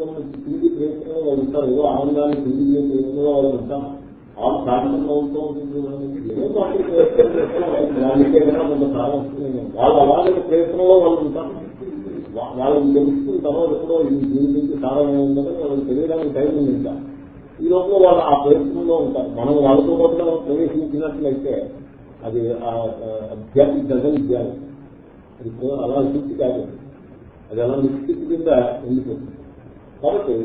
తిరిగి ప్రయత్నంలో వాళ్ళు ఉంటారు. ఏదో ఆనందాన్ని తిరిగి ప్రయత్నంలో వాళ్ళు ఉంటారు. వాళ్ళు సాధనంలో ఉంటూ ఉంటుంది ఏదో పాటు ప్రయత్నం చేస్తున్నారు. దానికి ఏదైనా కొంత సాధిస్తుంది వాళ్ళు అలాగే ప్రయత్నంలో వాళ్ళు ఉంటారు. వాళ్ళకి తెలుసుకున్న తర్వాత ఎప్పుడో ఈ దీని నుంచి సాధన ఉందని వాళ్ళకి తెలియడానికి టైం ఉంది ఈ లోపల వాళ్ళు ఆ ప్రయత్నంలో ఉంటారు. మనం వాళ్ళతో పాటుగా ప్రవేశించినట్లయితే అది అధ్యాత్మిక గజం విద్యాలి అది అలా శక్తి కాదు. అది అలా నిశ్చితి కింద ఉండిపోతుంది. కాబట్టి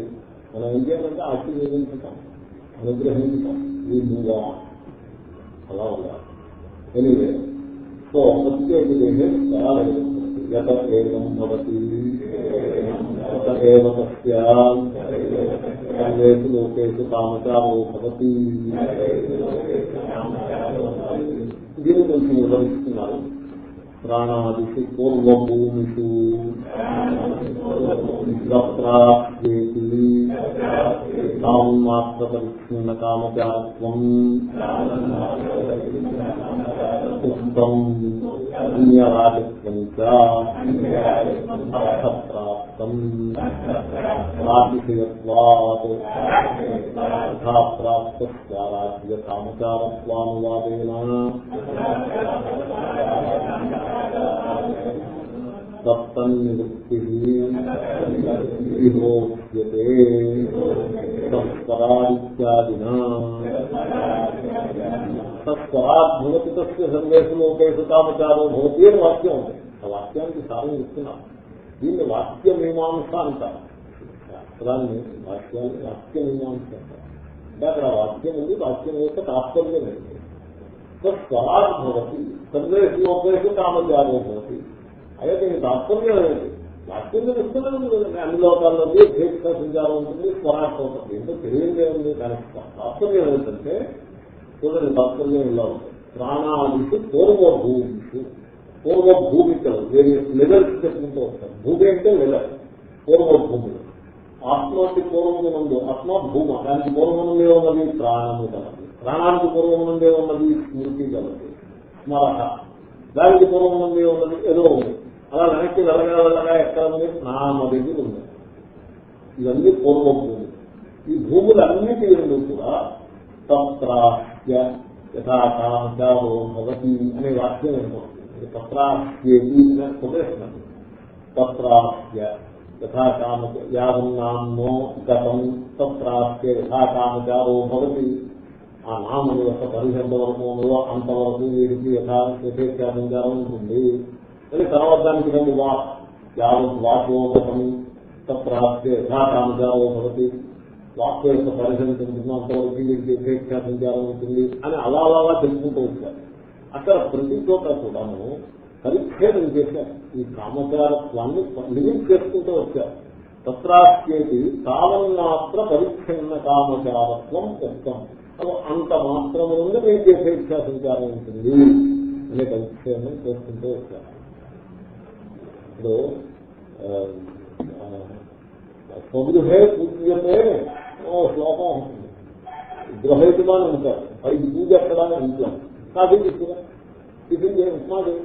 మనం ఏం చేయాలంటే ఆశీర్వదించుతాం అనుగ్రహించటం ఈ మూగా అలా ఉండాలి. ఎనివే సో ప్రత్యేక చాలా యత ఏం భవతి. ఏవ సర్వేషు లోకేషు కామచారో భవతి. దీన్ని కొంచెం వివరిస్తున్నారు ప్రాణాదిషు పూర్వభూమిషు. ప్రాప్యేతి కామాత్ర పరిచ్ఛిన్న కామచారత్వం ఉత్తం అన్యరాజత్వం అర్థప్రాప్తం ప్రాతిశయత్వాత్ తథా ప్రాప్తస్వారాజ్య కామచారత్వానువాదేన సప్తన్నివృత్తి విభోక్ష్యతే తత్పరాదిత్యాదినా తత్పరాత్ భవతి తస్య సర్వేషు లోకేషు కామచారో భవతి అని వాక్యం ఉంది ఆ వాక్యానికి సారం ఇస్తున్నాం దీన్ని వాక్య మీమాంస అంటారు. శాస్త్రాన్ని వాక్యాన్ని వాక్య మీమాంస అంటారు. అంటే అక్కడ వాక్యం ఉంది వాక్యం యొక్క తాత్పర్యం ఏంటి? స్వరాట్ భవతి సర్వేషు లోకేషు కామచారో భవతి. అయితే ఈ తాత్పర్యం ఏంటి? వాక్యం తెలుస్తున్నది కదండి అన్ని లోకాల్లో దీక్ష సంచారం ఉంటుంది స్వరాష్ట్రం ఉంటుంది. ఎంతో తెలియదే ఉంది. దానికి తాత్పర్యం ఏంటంటే చూడండి తాత్పర్యం ఇలా ఉంటుంది ప్రాణాదిషు పూర్వభూమిషు. పూర్వభూమికలు వేరియస్ లెవెల్స్ చెప్పుకుంటూ వస్తారు. భూమి అంటే లెవెల్ పూర్వభూములు ఆత్మకి పూర్వము నుండి ఆత్మ భూమ. దానికి పూర్వము నుండే ఉన్నది ప్రాణము కలదు. ప్రాణానికి పూర్వము నుండే ఉన్నది స్మృతి కలదు. స్మరహ దానికి పూర్వము నుండి ఉన్నది ఏదో ఉంది. అలా వెనక్కి వెళ్ళగా వెళ్ళగా ఎక్కడ ఉంది? నామ దగ్గర ఉంది. ఇవన్నీ పూర్వ భూమి ఈ భూములన్నిటి రెండు కూడా తత్రాస్య యథాకాంక్ష భవతి అనే వాక్యం ఏమో తత్రాస్యేది కొటేషన్ తత్రాస్య యథాకామ యావన్నాన్నో గతం తత్రాస్య యథాకామచారో భవతి ఆ నామని యొక్క పరిశబ్ద వరకు ఉందో అంతవరకు వీడికి యథా యథేచ్ఛాసంచారం ఉంటుంది అది తర్వాత దానికి రెండు వా యావత్ వాక్యో గతం తత్రాస్య యథాకామచారో భవతి వాక్య యొక్క పరిశీలన చెందుతున్నంతవరకు వీరికి యథేచ్ఛా సంచారం ఉంటుంది అని అలా అలా తెలుసుకుంటూ వచ్చారు అక్కడ ప్రతి చోట కూడాను పరిచ్ఛేదం చేశారు. ఈ కామచారత్వాన్ని లిమిట్ చేసుకుంటూ వచ్చారు. తత్రాస్యేటి తావన్మాత్ర పరిచ్ఛిన్న కామచారత్వం ఉత్తం. అంత మాత్రము నుండి చేసే ఇచ్చా సంచారం ఉంటుంది అనే పరిచ్ఛేదం చేసుకుంటూ వచ్చారు. ఇప్పుడు స్వగృహే పూజ్యమే ఓ శ్లోకం ఉంటుంది. గృహయజమాని ఉంటారు పై పూజ ఎక్కడ ఇంట్లో కాఫీ తీసుకురా. టిఫిన్ చేస్తున్నాడు ఉప్మా చేయి.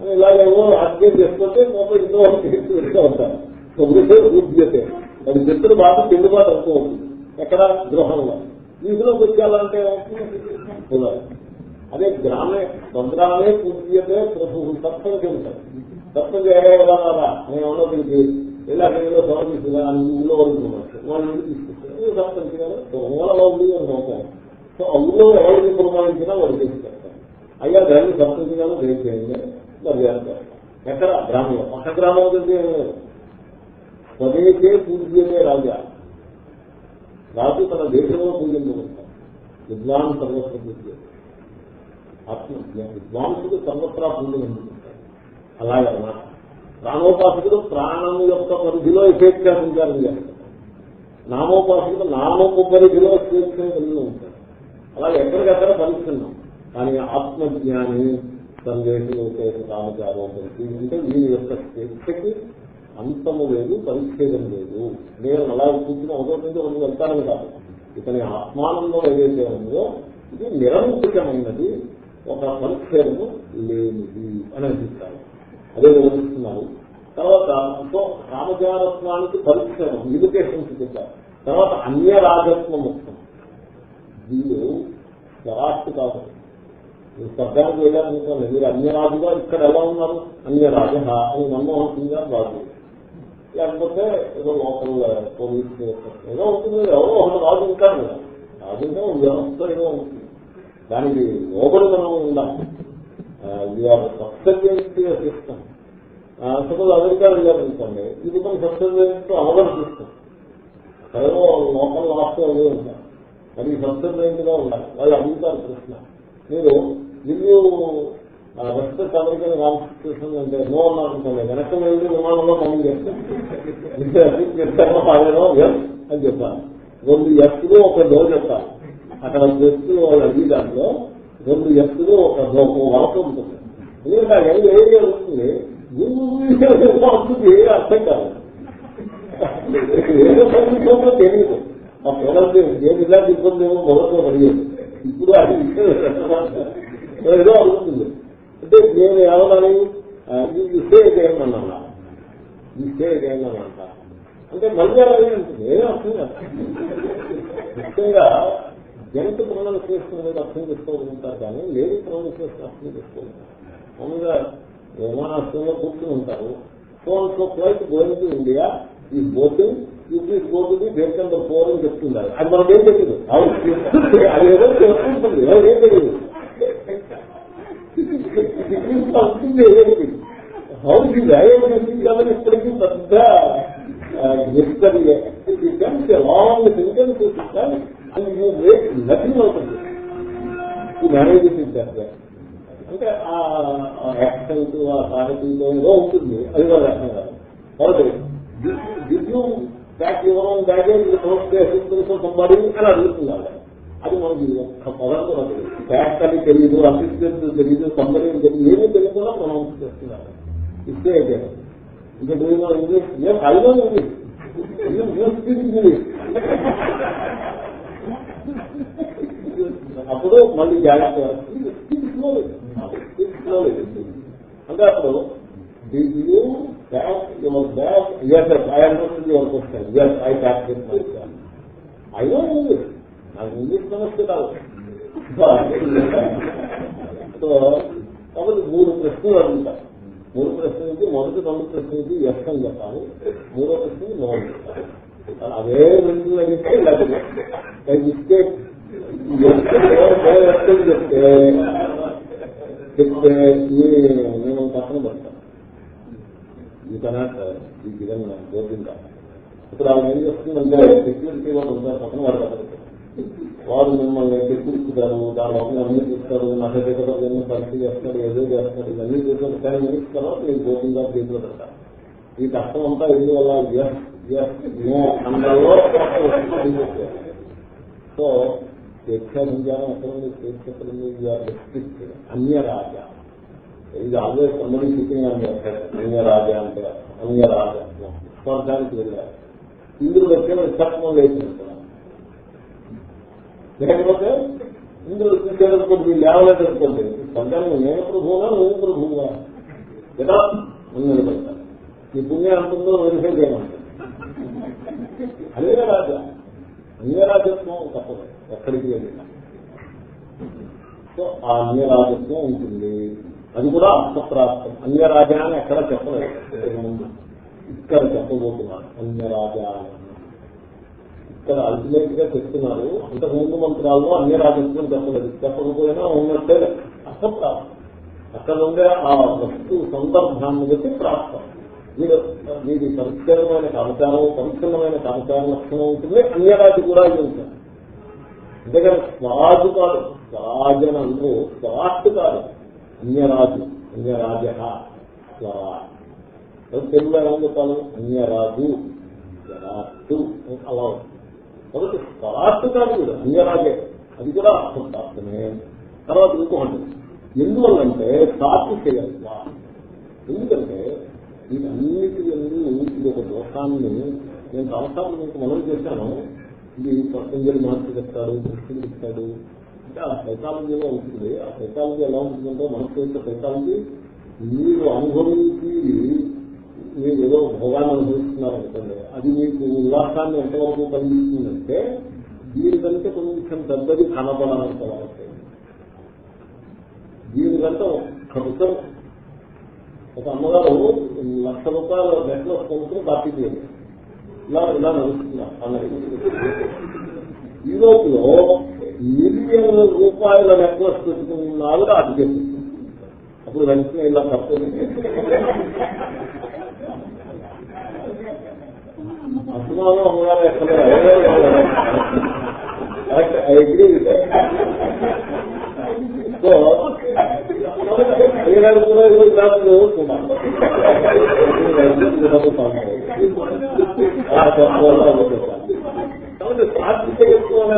అని ఇలాగేమో ఆశ్చర్యం చేసుకుంటే పాప ఇంట్లో వాళ్ళు చేసి పెడుతూ ఉంటారు కొద్దిగా పూర్తితే అది చెట్టును బాగా చెల్లుబాటు అనుకోవచ్చు ఎక్కడ? గృహంలో. వీధిలోకి వచ్చేయాలంటే అదే గ్రామే. స్వగ్రామే పూర్తియతే ప్రభు తప్పని చెబుతారు తప్పని చేయగలరా నేను ఎవరో ఇలా నేను సమర్పిస్తున్నా అని ఊళ్ళో వరకు వాళ్ళు ఇంటికి తీసుకొచ్చారు తప్పని చేయాలి మూలలో ఉంది అని నమ్మకం సో అందులో ఊళ్ళో ఎవరికి పురమాయించినా వాళ్ళు చేసి అయ్యా దాన్ని సంప్రదించాలో రేపు చేయండి మర్యాద ఎక్కడ? గ్రామంలో పక్క గ్రామం కంటే స్వదేశే పూజ్యమే రాజా. రాజు తన దేశంలో పూజించబడతారు విద్వాన్ సర్వత్ర పూజ్యం. ఆత్మ. విద్వాంసుడు సర్వత్రా పూజలు అందుకుంటారు అలాగన్నమాట ప్రాణోపాసకుడు ప్రాణం యొక్క పరిధిలో యథేచ్ఛా సంచారం నామోపాసకుడు నామపు పరిధిలో స్వేచ్ఛ కలిగి ఉంటారు అలాగే ఎక్కడికక్కడ పరిస్తున్నాం కానీ ఆత్మజ్ఞాని సందేశంలో రామచారం అంటే వీరి యొక్క చర్చకి అంతము లేదు పరిచ్ఛేదం లేదు. నేను అలా కూర్చుని ఒకటి నుంచి రెండు వెళ్తానని కాదు. ఇతని ఆత్మానందం ఏదైతే ఉందో ఇది నిరంకుశమైనది ఒక పరిచ్ఛేదము లేనిది అని అనిపిస్తారు అదే వివరిస్తున్నారు. తర్వాత సో రామచారత్వానికి పరిచ్ఛేదం లిమిటేషన్స్ చెప్పారు. తర్వాత అన్య రాజత్వం వస్తుంది వీళ్ళు స్వరాష్ట్ర కాదు. మీరు స్వర్గానికి వెళ్ళారనుకోండి మీరు అన్యరాజుగా ఇక్కడ ఎలా ఉన్నారు? అన్యరాజ అని మన్మోహన్ సింగ్ గారు రాజు లేకపోతే ఏదో లోకల్ పోలీస్ ఏదో ఉంటుంది. ఎవరో ఒక రాజు ఉంటారు. కదా రాజు ఉంటే వ్యవస్థ ఏదో ఉంటుంది. దానికి లోపల మనం ఉండాలి సబ్సర్వేన్స్ సిస్టమ్ సపోజ్ అమెరికా వెళ్ళారనుకోండి ఇది మనం సబ్సర్వేన్స్ అవగడ సిస్టమ్ ఏదో లోకల్ లాస్ట్ అవి ఉంటారు అది సబ్సర్వేంట్గా ఉండాలి. వాళ్ళు అడుగుతారు ప్రశ్న. మీరు రివ్యూ రెస్పెక్ట్ అమెరికన్ కాన్స్టిట్యూషన్ అంటే నో అన్నారనుకోండి వెనక్కి వెళ్ళి విమానంలో పనులు చేస్తాను పాడేనో ఎస్ అని చెప్పాను రెండు ఎస్లు ఒక డో చెప్తాను అక్కడ ఎస్లు వాళ్ళు అడిగి దాంట్లో రెండు ఎస్లు ఒక డో వరకు ఉంటుంది. ఎందుకంటే ఆ ఎండ్ ఏరియా వస్తుంది వస్తుంది అర్థం కాదు. ఏదో సంగీతంలో తెలియదు ఆ పిల్లలకి ఏమి ఇలా ఇబ్బంది ఏమో మొదట్లో పడిలేదు ఇప్పుడు అది ఏదో అడుగుతుంది అంటే నేను ఏమన్నాను ఇస్తే చేయమన్నా ఇస్తే చేయమన్నంట అంటే మళ్ళీ అలాగే ఉంటుంది ఏదో అర్థం కాదు ముఖ్యంగా జనత ప్రొనౌన్సియేషన్ అనేది అర్థం చేసుకోగలుగుతారు కానీ లేడీ ప్రొనౌన్సియేషన్ అర్థం చేసుకోగలుగుతారు మామూలుగా విమానాశ్రయంలో కూర్చుని ఉంటారు phone so flight going to India ఈ బోటింగ్ యూపీస్ బోర్డు బేస్ నెంబర్ ఫోర్ అని చెప్తున్నారు. అది మనకు ఏం తెలియదు అది ఏదో చెప్తుంటుంది. ఏం తెలియదు హౌ ది వ్యాయామం ఇప్పటికీ పెద్ద long sentence and you make nothing అవుతుంది. ఈ మ్యారేజ్ ఇచ్చారు అంటే ఆ యాక్సెంట్ ఆ సాహిత్యంలో ఏదో ఉంటుంది అది కూడా అర్థం కాదు. కాబట్టి బ్యాక్ ఇవ్వడం బ్యాగేజ్ సంబడి అని అడుగుతున్నారు. అది మనకి ఒక్క పదం కూడా తెలియదు బ్యాక్ అని తెలియదు అసిస్టెంట్ తెలియదు సంబడి తెలియదు ఏమీ తెలియకుండా మనం చేస్తున్నారు ఇస్తే అయితే ఇంకా తెలియదు ఇంగ్లీష్ ఏ ఐదో ఇంగ్లీష్ ఇంగ్లీష్ అప్పుడు మళ్ళీ జాగ్రత్త అంటే అప్పుడు Did you back your back? Yes, sir. I understood your question. Yes, I backed it myself. I know English. నాకు ఇంగ్లీష్ సమస్య కాదు సో కాబట్టి మూడు ప్రశ్నలు అడుగుతారు మూడు ప్రశ్నలకి మొదటి రెండు ప్రశ్నలకి ఎస్ అని చెప్పాలి మూడో ప్రశ్నకి నో అని చెప్పాలి అదే రెండు అడిగితే లేకపోతే మిస్టేక్ చెప్తే చెప్తే నేను పక్కన పెడతాను ఈ కెనాట్ ఈ గివెన్ గోపింగా ఇప్పుడు ఆమె ఏం చేస్తుందంటే సెక్యూరిటీ వాళ్ళు ఉంటారు పక్కన వాడు వారు మిమ్మల్ని తెప్పిస్తారు దాని లోపల అన్ని చూస్తారు నా దగ్గర ఎన్ని పరిస్థితి చేస్తారు ఏదో చేస్తారు ఇవన్నీ చేసిన టెన్ మినిట్స్ తర్వాత నేను గోపింగా చేతిలో పెడతాను ఈ కష్టం అంతా ఎందువల్ల? అందరిలో సో స్వేచ్ఛా సంచారం ఎక్కడ ఉంది స్వేచ్ఛ ఉంది అన్య రాజా ఇది ఆల్వేస్ అందరూ సిట్టింగ్ అని చెప్పారు. అన్య రాజా అంటే అన్య రాజా స్వర్గానికి వెళ్ళారు. ఇంద్రుడు వచ్చే చట్టం లేచినట్టు లేకపోతే ఇంద్రుడు చూసేటప్పుడు వీళ్ళు లేవలేదనుకోండి స్వర్గానికి నేను ప్రభువుగా నువ్వు ప్రభువుగా కదా? అని నిలబడతాను ఈ పుణ్యం అంటుందో వెరిఫై చేయమంటారు. అదే రాజా. అన్యరాజత్వం తప్పదు. ఎక్కడికి వెళ్ళినా. సో ఆ అన్యరాజత్వం ఉంటుంది. అది కూడా అర్థప్రాప్తం. అన్యరాజా అని ఎక్కడ చెప్పలేదు. ఇక్కడ చెప్పబోతున్నారు. అన్యరాజా ఇక్కడ అల్టిమేట్గా చెప్తున్నారు. అంతకు ముందు మంత్రాల్లో అన్యరాజత్వం చెప్పలేదు. చెప్పకపోయినా ఉన్నట్టే అర్థప్రాప్తం. అక్కడ ఉండే ఆ వస్తు సందర్భాన్ని బట్టి ప్రాప్తం. మీరు మీది పరిచ్ఛిన్నమైన కామచారం పరిచ్ఛిన్నమైన కామచారం లక్షణం ఉంటుంది. అన్యరాజు కూడా ఇది ఉంటుంది అంతేగాని స్వాజు కాదు స్వాజన అందరూ స్వాట్ కాదు అన్యరాజు అన్యరాజ స్వాట్ తెలుగులో ఎలా చెప్పాలి? అన్యరాజు స్వరాట్టు అలా కాబట్టి స్వరాట్టు కాదు కూడా అన్యరాజే. అది కూడా అర్థం ప్రాప్తమే తర్వాత ఇంకోటి ఎందువల్లంటే సాక్షి చేయాలి ఎందుకంటే వీటన్నిటి ఇది ఒక దోషాన్ని నేను సంవత్సరాలు మీకు మనం చేశాను. ఇది పతంజలి మహర్షి చెప్తాడు కృష్ణుడు చెప్తాడు అంటే ఆ సైకాలజీలో ఉంటుంది? ఆ సైకాలజీ ఎలా ఉంటుందంటే మనసు యొక్క సైకాలజీ మీరు అనుభవించి మీరు ఏదో భోగాన్ని అనుభవిస్తున్నారు అనుకోండి. అది మీకు ఉల్లాసాన్ని ఎంతవరకు కలిగిస్తుందంటే దీనికంటే కొంచెం పెద్దది కనపడనంత వరకు. దీనికంటే ఖర్చు ఒక అమ్మగారు లక్ష రూపాయల నెక్లెస్ కొనుక్కుని పార్టీ చేయాలి ఇలా ఇలా నడుస్తున్నారు. అన్నది యూరోప్ లో మిలియన్ రూపాయల నెక్లెస్ పెట్టుకున్న ఆవిడ అది అప్పుడు వెంటనే ఇలా తప్పదు అసమానం అమ్మగారు ఎక్కడ? ఐ అగ్రీ సో కూడా ఇరవై కాబట్టి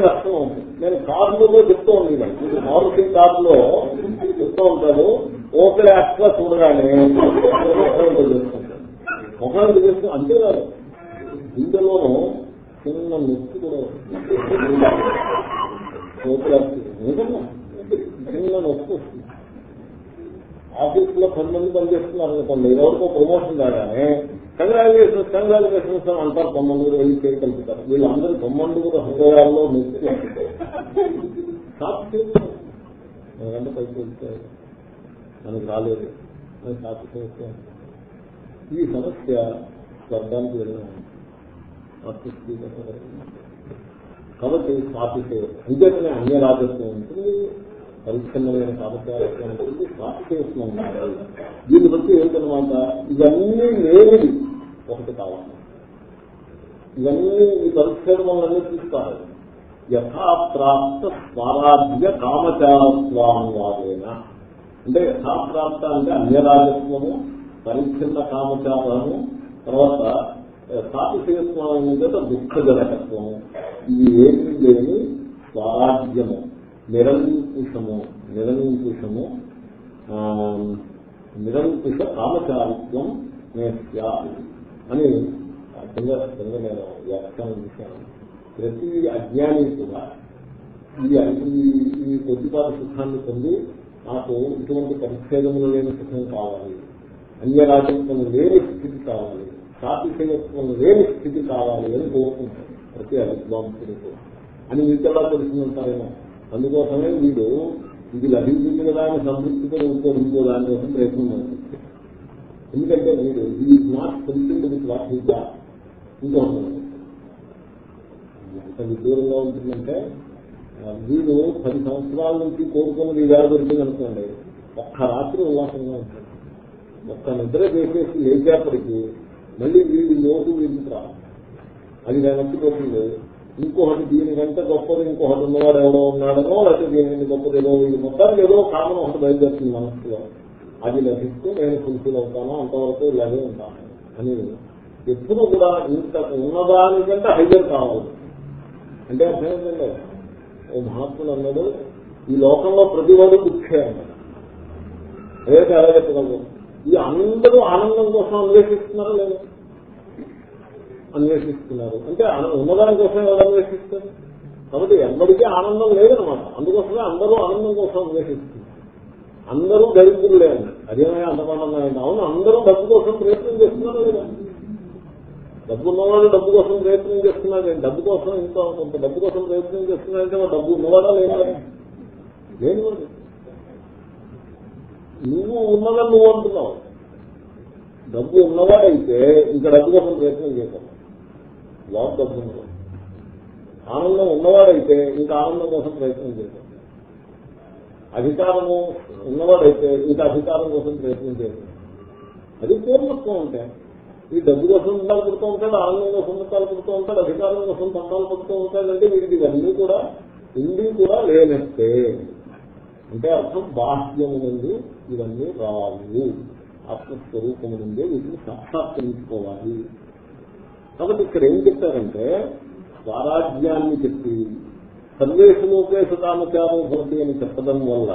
అర్థం ఉంది నేను కార్లలో చెప్తూ ఉండేదాన్ని ఇది మారుతి కార్లో చెప్తూ ఉంటాను ఓపెన్ యాక్ట్గా చూడగానే ముఖానికి చేస్తూ అంతేకాదు ఇందులోనూ చిన్న నొప్పి కూడా ఓపెన్ నిజంగా చిన్న నొప్పి వస్తుంది. ఆఫీస్లో పది మంది పనిచేస్తున్నారు అనుకోండి ఎవరికో ప్రమోషన్ రాగానే కంగ్రాచులేషన్స్ కంగ్రాచులేషన్స్ అని అంటారు తొమ్మండుగురు వెళ్ళి పేరు కలుపుతారు? వీళ్ళందరూ తొమ్మండుగురు హృదయాల్లో నొప్పి ఎందుకంటే పైకి వెళ్తే మనకు రాలేదు. అని సాక్షి చేస్తే ఈ సమస్య స్వర్గానికి వెళ్ళిన కాబట్టి సాక్షి అంతేకానే అన్య రాజస్వం ఉంటుంది పరిచ్ఛిన్నమైన సామర్థ్యాలు ఉంటుంది సాక్షిత్వం దీన్ని బట్టి ఏంటనమాట ఇవన్నీ లేనిది ఒకటి కావాలి. ఇవన్నీ ఈ పరిచ్ఛేదములన్నీ తీసుకోవాలి యథాప్రాప్త స్వరాజ్య కామచారస్వామివాదేన అంటే యథాప్రాప్త అంటే అన్యరాజత్వము పరిచ్ఛిన్న కామచారము తర్వాత సాతిశయత్వం చేత దుఃఖజనకత్వము. ఇవి ఏమి లేని స్వరాజ్యము నిరంకుశము నిరంకుశము నిరంకుశ కామచారిత్వం నేస్యా అని కింద కింద నేను వ్యాఖ్యానం చేశాను. ప్రతి అజ్ఞాని కూడా ఈ ఈ కొద్దిపాటి సుఖాన్ని పొంది నాకు ఇటువంటి పరిచ్ఛేదములు లేని సుఖం కావాలి. అన్యరాజత్వం లేని స్థితి కావాలి. సాతిశయత్వం లేని స్థితి కావాలి అని కోరుకుంటారు ప్రతి అవిద్వాంసుడు కూడా. అని మీకు తెలుసుకుంటారేమో అందుకోసమే వీడు ఇది లభించింది కదా అని సంతృప్తితో ఇంకో ఇంకో దానికోసం ప్రయత్నం అవుతుంది ఎందుకంటే మీరు ఈ not fulfilled with what he గా ఉంటుంది. ఎంత విదూరంగా ఉంటుందంటే వీడు పది సంవత్సరాల నుంచి కోరుకున్నది ఈ వేళ దొరికింది అనుకోండి ఒక్క రాత్రి ఉల్లాసంగా ఉంటుంది ఒక్క నిద్ర చేసేసి లేచేపటికి మళ్ళీ వీడి లోటు వీడికి రాదు. అది వెనక్కి పోతుంది ఇంకొకటి దీనికంటే గొప్పది ఇంకొకటి ఉన్నవాడు ఎవడో ఉన్నాడనో లేకపోతే దీని గొప్పది ఏదో వీడి మొత్తానికి ఏదో కామన్ ఒకటి బయలుదేరుతుంది మనసులో అది లభిస్తే నేను ఫుల్ఫిల్ అవుతాను? అంతవరకు ఇలాగే ఉంటాను. అని ఎప్పుడు కూడా ఇంత ఉన్నదానికంటే హైయర్ కావాలి. అంటే అర్థమైందండి ఓ మహాత్ముడు అన్నాడు ఈ లోకంలో ప్రతివాడు దుఃఖే అన్నాడు అదే చెప్పగలరు ఈ అందరూ ఆనందం కోసం అన్వేషిస్తున్నారా లేదు? అన్వేషిస్తున్నారు. అంటే ఉన్నదాని కోసం ఎవరు అన్వేషిస్తారు. కాబట్టి ఎవరికీ ఆనందం లేదనమాట అందుకోసమే అందరూ ఆనందం కోసం అన్వేషిస్తున్నారు. అందరూ దరిద్రులే అన్నారు అదేమైనా అంతమానంగా అయింది అవును అందరూ డబ్బు కోసం ప్రయత్నం చేస్తున్నారు లేదా డబ్బు ఉన్నవాడు డబ్బు కోసం ప్రయత్నం చేస్తున్నాడు నేను డబ్బు కోసం ఇంకా కొంత డబ్బు కోసం ప్రయత్నం చేస్తున్నాడంటే మా డబ్బు ఉన్నవాడా లేదా? లేనివాడు నువ్వు ఉన్నదని నువ్వు అంటున్నావు. డబ్బు ఉన్నవాడైతే ఇంకా డబ్బు కోసం ప్రయత్నం చేశాను వాడు డబ్బు ఉన్నవాడు. ఆనందం ఉన్నవాడైతే ఇంకా ఆనందం కోసం ప్రయత్నం చేశాను అధికారము ఉన్నవాడైతే ఇది అధికారం కోసం ప్రయత్నం చేశాను అది పూర్ణత్వం అంటే. ఈ డబ్బు కోసం ఉండాలి పడుతూ ఉంటాడు ఆనందం కోసం ఉండాలి పడుతూ ఉంటాడు అధికారం కోసం తండాలు పడుతూ ఉంటాడంటే వీడికి ఇవన్నీ కూడా ఇండి కూడా లేనట్టే. అంటే అర్థం బాహ్యము నుండి ఇవన్నీ రావు. ఆత్మస్వరూపము నుండి వీటిని సాక్షాత్కరించుకోవాలి. కాబట్టి ఇక్కడ ఏం చెప్పారంటే స్వరాజ్యాన్ని చెప్పి సర్వేషులోకే సుతామచారం భవతి అని చెప్పడం వల్ల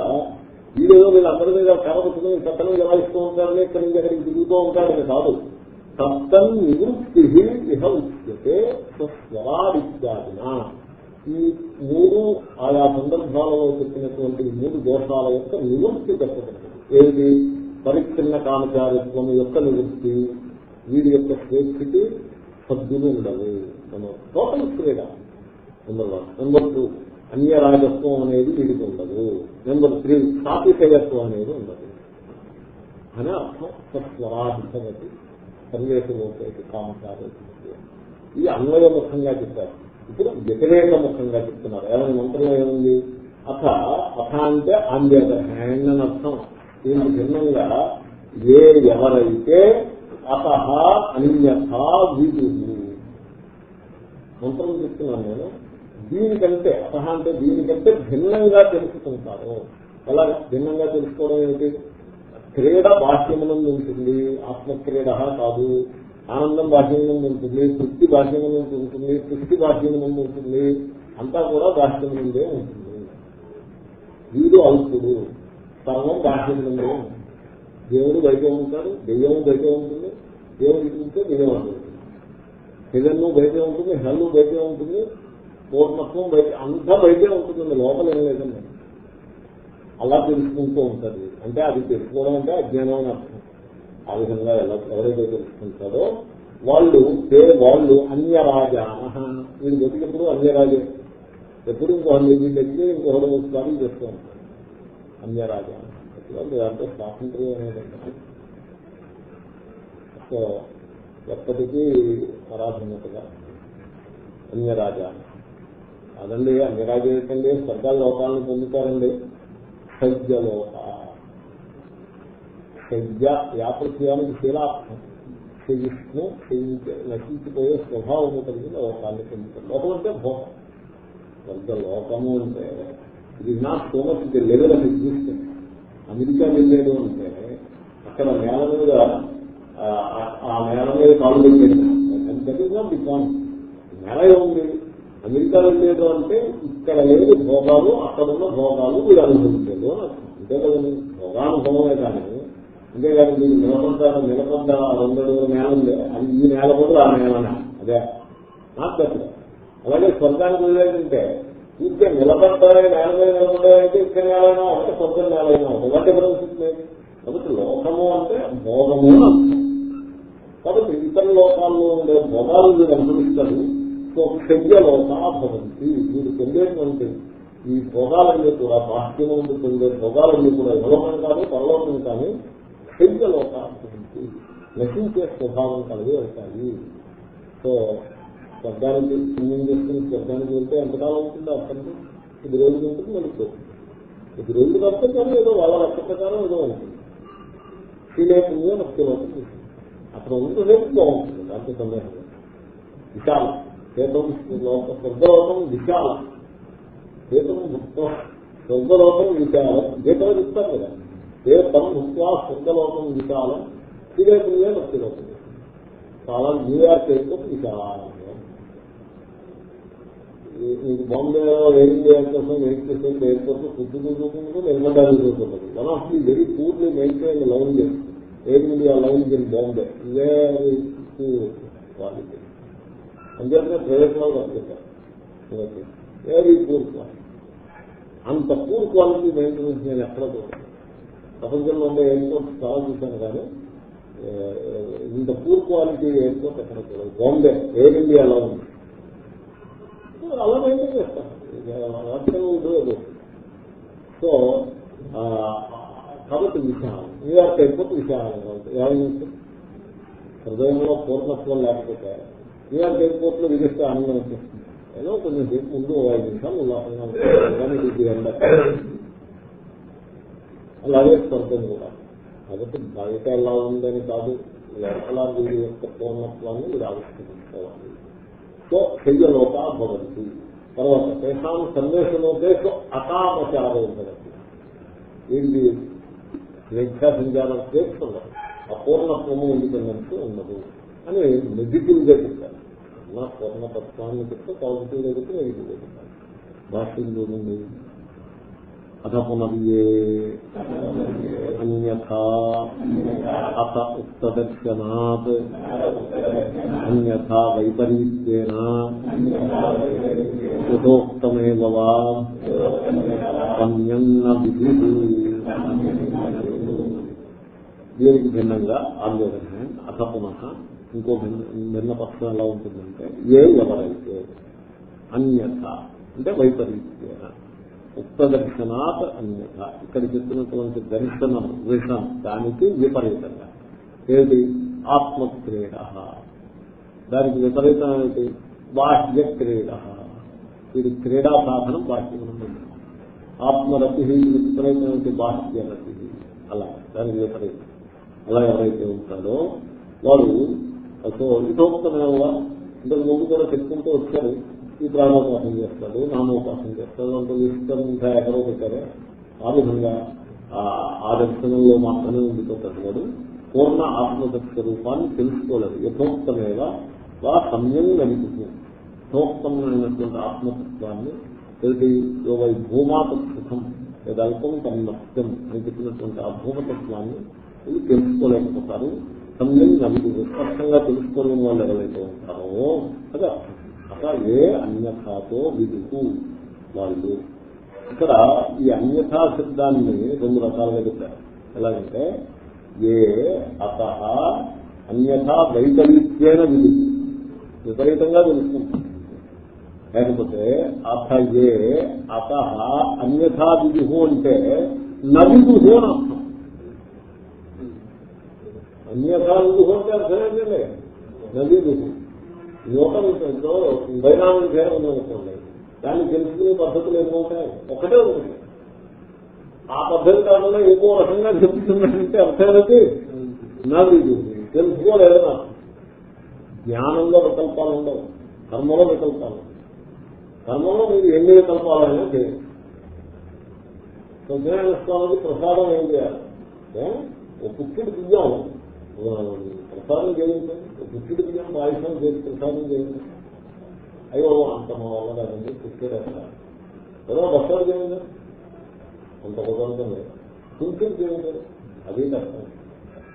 వీడేదో వీళ్ళందరి మీద కరవచ్చుకుని చట్టం జలాయిస్తూ ఉంటారని ఇక్కడి నుంచి అక్కడికి తిరుగుతూ ఉంటారని కాదు. సప్తం నివృత్తి ఇహ ఉచ్యతే స్వరాదిత్యాదిన ఈ మూడు ఆయా సందర్భాలలో చెప్పినటువంటి మూడు దోషాల యొక్క నివృత్తి చెప్పబడింది ఏది? పరిచ్ఛిన్న కామచారిత్వం యొక్క నివృత్తి. వీడి యొక్క స్వేచ్ఛకి సద్దులు ఉండవు. Total freedom number one. Number two అన్యరాజత్వం అనేది వీడికి ఉండదు. నెంబర్ త్రీ సాత్వికయత్వం అనేది ఉండదు. అని అర్థం. సత్వరాధిపతి సన్వేషమవుతాయి కామచారిత్వం ఇది అన్వయముఖంగా చెప్పారు. ఇప్పుడు వ్యతిరేక ముఖంగా చెప్తున్నారు. ఏమైనా మంత్రంలో ఏముంది? అథ అథ అంటే ఆన్ ది అదర్ హ్యాండ్ అని అర్థం. దీనికి భిన్నంగా ఏ ఎవరైతే అత అన్యథ విదు. మంత్రం చెప్తున్నాను నేను. దీనికంటే అత అంటే దీనికంటే భిన్నంగా తెలుసుకుంటారు. ఎలా భిన్నంగా తెలుసుకోవడం ఏమిటి? క్రీడ బాహ్యమునందు ఉంటుంది ఆత్మక్రీడ కాదు. ఆనందం బాహ్యమునందు ఉంటుంది తృప్తి బాహ్యమునందు ఉంటుంది తృప్తి బాహ్యమునందు ఉంటుంది. అంతా కూడా బాహ్యమునందే ఉంటుంది. వీడు అల్పుడు సర్వం బాహ్యమునందే ఉంటుంది. దేవుడు బయట ఉంటాడు దెయ్యము బయట ఉంటుంది దేవుడు ఉంటే దెయ్యం ఉంటుంది. హిరణ్యం బయటే ఉంటుంది హల్లు బయటే ఉంటుంది పూర్ణత్వం బయట అంతా బయటే ఉంటుందండి లోపల ఏం లేదండి. అలా తెలుసుకుంటూ ఉంటుంది. అంటే అది తెలుసుకోవడం అంటే అజ్ఞానం అని అర్థం. ఆ విధంగా ఎలా ఎవరైతే తెలుసుకుంటారో వాళ్ళు పేరు వాళ్ళు అన్యరాజాన వీళ్ళు బతికెప్పుడు అన్యరాజే. ఎప్పుడు ఇంకో వీళ్ళు దగ్గర ఇంకొకటి వస్తారు చేస్తూ ఉంటారు. అన్యరాజా. దాంట్లో స్వాతంత్ర్యం అనేది సో ఎప్పటికీ పరాధీనతగా అన్యరాజా. అదండి అన్యరాజ ఏంటండి స్వర్గాల లోకాలను పొందుతారండి. సజ్జలోక. సజ్జ యాపృత్యానికి శీలార్థం. చేయిస్తూ నశించిపోయే స్వభావము కలిగిన లోకాన్ని పొందుతారు. లోకం అంటే భోగం. స్వర్గ లోకము అంటే ఇది నా సోమస్ ఇది లెవెల్ ఆఫ్ ఎగ్జిస్టెన్స్ అమెరికా వెళ్ళేది అంటే అక్కడ నేల మీద ఆ నేల మీద కాలు పెట్టేది నేల ఏముంది? అమెరికాలో లేదు అంటే ఇక్కడ లేని భోగాలు అక్కడ ఉన్న భోగాలు మీరు అనుభవించలేదు అని అంతే కదండి. భోగానుభవమే కానీ అంతేగాని మీరు నిలబడ్డారు నిలబడ్డ రెండు అడుగుల నేల ఉంది. అది ఈ నేల కూడా ఆ నేలనా అదే. నాకు అలాగే స్వర్గానికి వెళ్ళేదంటే ఇంకా నిలబడ్డారే నేల మీద నిలబడ్డారంటే ఇక్కడ నేలైనా ఒకటి స్వర్గం నేలైనా ఒకటి. వాటి పరిస్థితి కాబట్టి లోకము అంటే భోగము కాబట్టి ఇతర లోకాల్లో ఉండే భోగాలు మీరు అనుభవిస్తారు. శయ్యలోకా భవంతి మీరు పొందేటువంటి ఈ భోగాలన్నీ కూడా బాహ్యం నుండి పొందే భోగాలన్నీ కూడా ఇవ్వడం కానీ పరలోకం కానీ శయ్యలోకా భవంతి నశించే స్వభావం కలిగి అవుతాయి సో స్వర్గానికి పుణ్యం చేసుకుని స్వర్గానికి వెళ్తే ఎంతకాలం ఉంటుంది అర్థం ఇది రోజు ఉంటుంది మనకు ఇది రోజు అర్థం కానీ ఏదో వాళ్ళ లక్ష ప్రకారం ఏదో ఉంటుంది. శ్రీలే పుణ్యం లక్షలో అక్కడ ఉంటుంది రేపు బాగుంటుంది అంత సందేహం విశాలం. చేతం లోక స్వర్గలోకం విశాలం. చేతం భుక్త స్వర్గలోకం విశాలం. గీతలో చెప్తారు కదా. చేతం భుక్వా స్వర్గలోకం విశాలం. శ్రీలే పుణ్యం లక్షలో చాలా న్యూయార్క్ ఎయిర్పోర్ట్ విశాలం ఇది బాంబే ఎయిర్ ఇండియా కోసం వెయిట్ చేసే ఎయిర్పోర్ట్ ఫుడ్ చూసుకుంటూ నిర్మాణాలు చూసుకుంటుంది one of the very poorly maintain line Air India line in Bombay very quality అంచేతనే ప్రయత్నాలు లో ఏది వెరీ అంత పూర్ క్వాలిటీ మెయింటెనెన్స్ నేను ఎక్కడ చూడలేదు ప్రపంచంలో ఉండే ఎయిర్పోర్ట్ చాలా చూశాను కానీ ఇంత పూర్ క్వాలిటీ ఎయిర్పోర్ట్ ఎక్కడ చూడదు బాంబే ఎయిర్ ఇండియా అలా ఉంది. అలా మెయింటైన్ చేస్తాను. ఉండదు సో కాబట్టి విశాలం. న్యూయార్క్ ఎయిర్పోర్ట్ విశాలంగా ఉంటుంది ఏమైంది? హృదయంలో పూర్ణత్వం లేకపోతే న్యూయార్క్ ఎయిర్పోర్ట్లో విధిస్తే ఆనందం వచ్చేస్తుంది. ఏదో కొంచెం సేపు ముందు ఐదు నిమిషాలు ఉల్లాసంగా అలాగే స్వర్గం కూడా. కాబట్టి బయట ఎలా ఉందని కాదు లోపల వీరి యొక్క పూర్ణత్వాన్ని మీరు ఆవిష్కరించుకోవాలి. సో శయ్యలోక భవంతి. తర్వాత తేషాం సన్వేషలోకేషు అకామచారం ఉండదు వీరికి స్వేచ్ఛా సంచారం చేస్తున్నారు. అపూర్ణత్వము ఇండిపెండెన్స్ ఉండదు అని నెగిటివ్గా చెప్పారు. నా పూర్ణతత్వాన్ని చెప్తే పాజిటివ్గా చెప్తే నెగిటివ్గా చెప్పారు భాష్యం చూడండి అథ పునర్యే అన్యథా అత ఉక్తదర్శనాత్ అన్యథా వైపరీత్యేన యథోక్తమేవ వా గమ్యన్న విధి. దీనికి భిన్నంగా ఆందోళన. అథ పునః ఇంకో భిన్న పక్షం ఎలా ఉంటుందంటే ఏ ఎవరైతే అన్యత అంటే వైపరీత్య ఉక్త దర్శనాత్ అన్యత ఇక్కడ చెప్పినటువంటి దర్శనం విషం దానికి విపరీతంగా. ఏది ఆత్మక్రీడ. దానికి విపరీతం ఏమిటి? బాహ్య క్రీడ ఇది క్రీడా సాధనం బాహ్యం ఆత్మరతి విపరీతమైన బాహ్య రతి అలా దానికి విపరీతం. అలా ఎవరైతే ఉంటాడో వాడు సో ఇతోక్తమైన ఇంతకు ముందు కూడా చెప్పుకుంటూ వచ్చారు. ఈ ప్రాణోపాసన చేస్తాడు నామోపాసన చేస్తాడు అంత ఇష్టం ఇంకా ఎక్కడో పెట్టారు. ఆ విధంగా ఆ దర్శనంలో మాత్రమే ఉండిపోతాడు. వాడు పూర్ణ ఆత్మదక్ష రూపాన్ని తెలుసుకోలేదు. యథోక్తమేవ వా సమయం నడుపుతుంది యథోక్తమైనటువంటి ఆత్మతత్వాన్ని తెలిసి యోగై భూమాత సుఖం ఏదల్పం నష్టం అని చెప్పినటువంటి ఆ భూమతత్వాన్ని తెలుసుకోలేకపోతారు. సమయం నలుగు స్పష్టంగా తెలుసుకోలేని వాళ్ళు ఎవరైతే ఉంటారో కదా? అర్థం అట్లా ఏ అన్యథాతో విదుకు వాళ్ళు. ఇక్కడ ఈ అన్యథా శబ్దాన్ని రెండు రకాలుగా చెప్పారు. ఎలాగంటే ఏ అత అన్యథా వైపరీత్యైన విధి విపరీతంగా తెలుసుకుంటాం లేకపోతే అత ఏ అత అన్యథా విదుహు అంటే నవిదుహు అని అర్థం. అన్యథా విదుహు అంటే అర్థం ఏంటండి నవిదుహు యోగంతో బైనామం భేదం ఉందనుకోండి దాన్ని తెలుసుకునే పద్ధతులు ఎన్నో ఉంటాయి. ఒకటే ఉంటుంది. ఆ పద్ధతి కాకుండా ఇంకో రకంగా చెప్తున్నాడంటే అర్థమైనది నది తెలుసుకోలేదన్నా జ్ఞానంలో వికల్పాలు ఉండవు. కర్మలో వికల్పాలు కర్మలో మీరు ఎన్ని వికల్పాలైనా చేయాలి సత్యనారాయణ స్వామికి ప్రసాదం ఏం చేయాలి? ఒక పుట్టిడి బియ్యం ప్రసాదం చేయించండి ఒక పుట్టిడి బియ్యం పాయసం చేసి ప్రసాదం చేయండి అయ్యో అంత మా వల్ల కాదండి పుట్టిడేస్తారు ఏదో బస్సాలు చేయండి అంత కుదరదండి కుంకులు చేయండి అది కష్టం.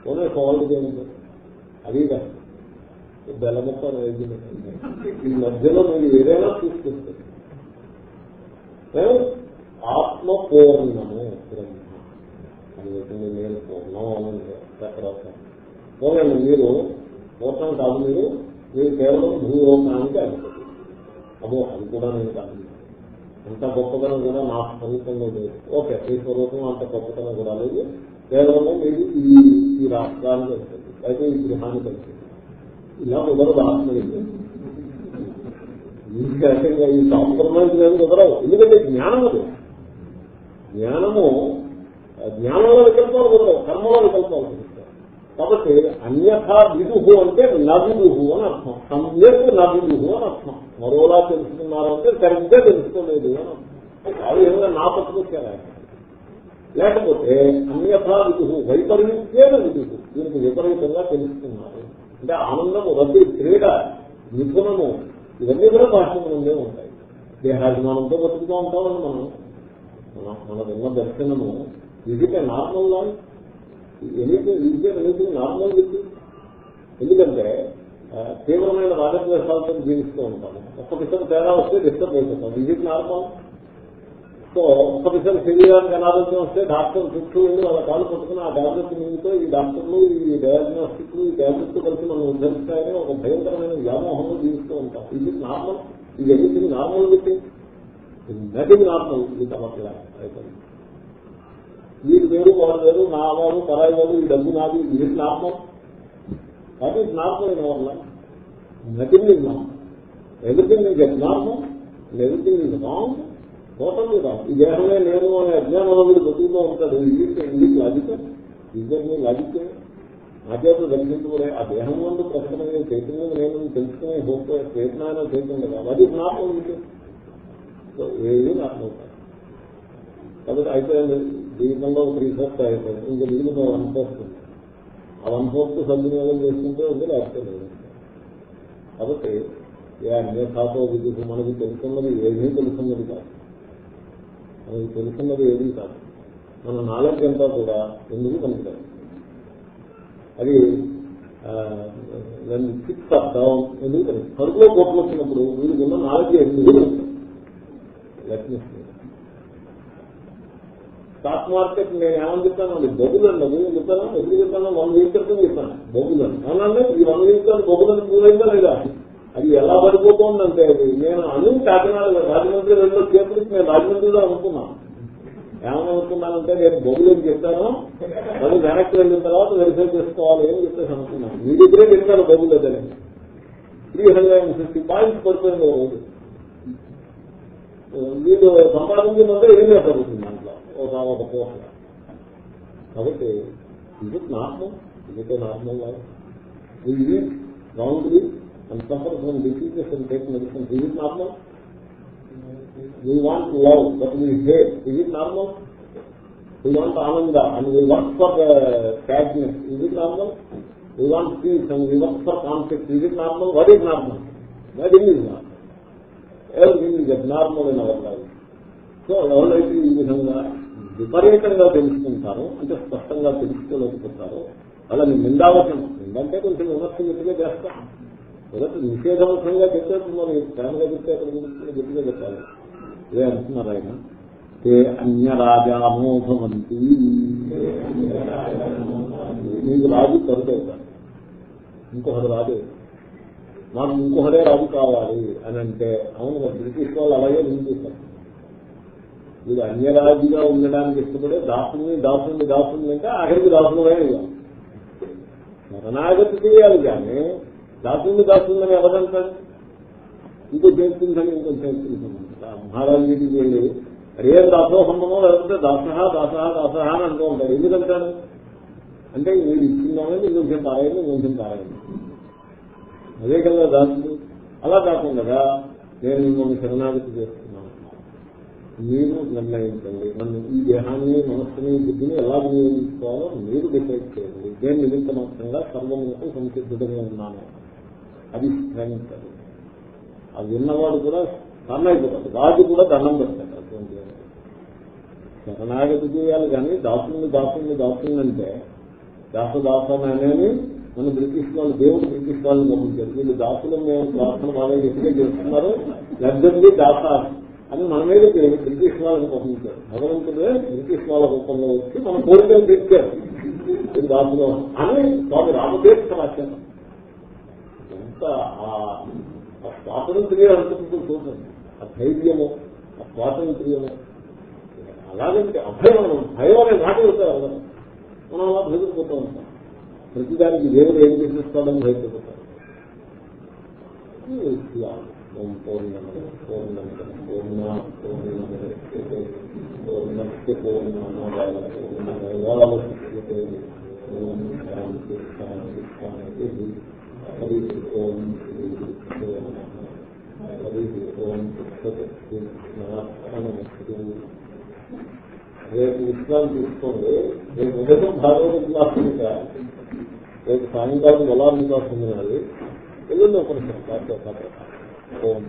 ఓనే కోళ్ళు చేయండి అది కష్టం. బెల్లమొక్క ఈ మధ్యలో మీరు ఏదైనా తీసుకొస్తారు ఆత్మ పూర్ణము బ్రహ్మ. అని చెప్పింది నేను పూర్ణం అని రకరకాల పోలండి మీరు పూర్ణం కాదు మీరు మీరు కేవలం భూలోకానికి అనుకుంటుంది అమ్మో అది కూడా నేను కాదు. అంత గొప్పతనం కూడా నా సమీపంలో లేదు. ఓకే మీ స్వరూపం అంత గొప్పతనం కూడా లేదు. కేవలము మీరు ఈ ఈ రాష్ట్రానికి వెళ్తుంది అయితే ఈ గృహానికి వెళ్తుంది ఇలా కుదరదు ఆత్మ ఇంకా ఈ కాంప్రమైజ్ లేదు కుదరవు ఎందుకంటే జ్ఞానం అది. జ్ఞానము జ్ఞానంలో వికల్పాలు కుదరవు. కర్మలో వికల్పాలు కుదురుతాయి కాబట్టి అన్యథా విదుహు అంటే నవిదుహు అని అర్థం. సమ్యక్ నవిదుహు అని అర్థం. మరోలా తెలుసుకున్నారు అంటే సరిగ్గా తెలుసుకోలేదు అని అర్థం. ఆ విధంగా నా పట్టుకొచ్చారా లేకపోతే అన్యథా విదుహు వైపరీత్యేన విదుహు. దీనికి విపరీతంగా తెలుసుకున్నారు. అంటే ఆనందము రద్దు క్రీడ మిథునము ఇవన్నీ కూడా భాషల ఉంటాయి. దేహాభిమానంతో బతుకుతూ ఉంటామని మనం. మన మన విన్న దర్శనము ఇది normal life. Anything easy anything normal with ఎందుకంటే తీవ్రమైన రాజద్వేషాలతో జీవిస్తూ ఉంటాము. ఒక్క విషయం తేడా వస్తే డిస్టర్బ్ అయిపోతాం. ఇది నార్మల్. సో ఒక్క విషయం శరీరానికి అనారోగ్యం వస్తే డాక్టర్ చుట్టూ ఉండి వాళ్ళ కాళ్ళు పట్టుకుని ఆ టాబ్లెట్ నిమితో ఈ డాక్టర్లు ఈ డయాగ్నోస్టిక్ ఈ టాబ్లెట్ కలిసి మనం ఉద్ధరిస్తాయని ఒక భయంకరమైన వ్యామోహంలో జీవిస్తూ ఉంటాం. ఇది నార్మల్. ఇది anything normal with nothing normal ఇది అవర్ అయిపోయింది వీడు వేరు వాడు వేరు నా వాడు పరాయి వాడు ఈ డబ్బు నాది ఇది నామం. That is normal in our life nothing is NAM everything is at normal everything is wrong total wrong ఈ దేహమే నేను అనే అజ్ఞానంలో వీడు బతుకుతూ ఉంటాడు. ఇది ఇది లాజిక్ ఇద్దరిని లాజిక్ ఆధ్యాత్మ దర్శించుకునే ఆ దేహం ముందు ప్రశ్న చైతన్యం నేను తెలుసుకునే హోప్ ప్రయత్నాన్ని చైతన్యం. కదా అది నార్మల్ సో ఏది నార్మల్ కాదు. కాబట్టి అయిపోయింది జీవితంలో ఒక రీసెర్చ్ అయిపోయింది ఇంకా మిగిలిన వన్ ఫోర్త్ ఆ వన్ ఫోర్త్ సద్వినియోగం చేసుకుంటే ఉంది లేకపోతే లేదు. కాబట్టి ఏ అన్యథాతో విధి మనకి తెలుసున్నది ఏమీ తెలుసున్నది కాదు. మనకి తెలుసున్నది ఏది కాదు. మన నాలెడ్జ్ అంతా కూడా ఎందుకు పనికిరాదు? అది దాన్ని ఫిక్స్ డౌన్ ఎందుకు పని కడుపులో కోట్లు వచ్చినప్పుడు వీడికి ఉన్న నాలెడ్జ్ ఎందుకు లెట్ మీ స్టాక్ మార్కెట్ నేను ఏమని చెప్తాను అది బొగులండి అది చెప్తాను? ఎందుకు చెప్తాను? వన్ వీక్ క్రితం చెప్తాను. బొగులని అవునండి ఈ వన్ వీక్ బొగులని పూరైందా లేదా? అది ఎలా పడిపోతుందంటే అది నేను అను కాకినాడ రాజమండ్రి రెండో చేతులకి నేను రాజమండ్రిలో అనుకున్నాను ఏమని అనుకున్నానంటే నేను బొగులని చెప్తాను? మళ్ళీ వెనక్కి వెళ్ళిన తర్వాత వెరిఫై చేసుకోవాలి అని చెప్పేసి అనుకున్నాను మీ దగ్గరే చెప్తాను బొగులు అదని three hundred and fifty points పడిపోయింది రోజు వీళ్ళు సంపాదించినంటే ఏం చేస్తారు దాంట్లో? ఒక పోషణ. కాబట్టి ఇది నార్మల్ ఇది నార్మల్ లైఫ్ ఇది wrongly and suffer from diseases and take medicine ఇది normal we want love but we hate ఇది normal we want ananda and we work for sadness ఇది normal we want peace and we work for conflict ఇది normal what is normal that is normal ఎవరి normal in our life so ఎవరైతే ఈ విధంగా విపరీతంగా తెలుసుకుంటారో అంటే స్పష్టంగా తెలుసుకోలేకపోతారో వాళ్ళని నిందావసం నిందంటే కొంచెం విమర్శించగా చేస్తాం మొదటి నిషేధవసంగా చెప్పేది మరి ప్రేమగా చెప్తే అక్కడ గురించి గట్టిగా చెప్పాలి. ఇదే అంటున్నారు ఆయన. ఏ అన్యరాజామో భవంతి మీకు రాజు కరుదవుతారు ఇంకొకరు రాదు మాకు ఇంకొకరే రాజు కావాలి అని అంటే అవును బ్రిటిష్ వాళ్ళు అలాగే నిందిస్తారు వీడు అన్యరాజుగా ఉండడానికి ఇష్టపడే దాసుని దాసుని దాసుని అంటే ఆఖరికి దాసులమే మరణాగతి చేయాలి కానీ దాసుని దాసుందని ఎవరంటారు ఇంకో చేస్తుందని ఇంకో చేసుకుంటాను మహారాజు వీటికి వెళ్ళి అరే దాసోహమ్మో లేకపోతే దాసహ దాసహ దాసహ అని అంటూ ఉంటారు. ఎందుకంటాడు అంటే మీరు ఇచ్చిందామని ఇంకొంచెం పారాయణ ఇంకొంచెం పారాయణ అదే కదా దాసుడు. అలా కాకుండా నేను మిమ్మల్ని శరణాగతి చేస్తాను. మీరు నిర్ణయించండి. నన్ను ఈ దేహాన్ని మనస్సుని బుద్ధిని ఎలా వినియోగించుకోవాలో మీరు డిసైడ్ చేయండి. దేని నిమిత్త మాత్రంగా సర్వములకు సంసిద్ధంగా ఉన్నాను. అది స్ట్రెంగ్త్ అది. అది విన్నవాడు కూడా తన్నైపోతాడు రాజు కూడా దండం పెడతాడు అటువంటి శరణాగతి చేయాలి కానీ దాసుని దాసుని దాసుని అంటే దాస దాసన అనేది మన బ్రిటిష్ వాళ్ళు దేవుడు బ్రిటిష్ వాళ్ళని పంపించారు. వీళ్ళు దాసులు మేము దాసులు బాగా ఎక్కువ చేస్తున్నారు లగ్జరీ దాస అని మన మీద బ్రిటిష్ వాళ్ళని పంపించారు. భగవంతుడే బ్రిటిష్ వాళ్ళ రూపంలో వచ్చి మన కోరికలు తెచ్చారు ఇది అని స్వామి రామతీర్థ రాశారు ఎంత ఆ స్వాతంత్ర్యం అనుకుంటూ చూడండి. ఆ ధైర్యము ఆ స్వాతంత్ర్యము. అలాగంటే అభయం భయం అనే మాట వెళ్తారు అందరం. మనం అలా భయపడిపోతూ ఉంటాం. ప్రతిదానికి దేవుడు ఏం చేసేస్తాడని భయపడిపోతారు ఓం పూర్ణమ పూర్ణమ పూర్ణ పూర్ణమస్తే పూర్ణస్ పూర్ణమాదాయ పూర్ణమేవావశిష్యతే ఓం శాంతి శాంతి శాంతి హరి ఓం శ్రీ గురుభ్యో హరి ఓం తత్సత్ రేపు విశ్రాంతి తీసుకోండి రేపు ఉదయం భాగవత క్లాస్ ఇంకా రేపు సాయంకాలం బలాన్ని ఉంది అది ఎల్లుండి ఉపనిషత్తు ఓం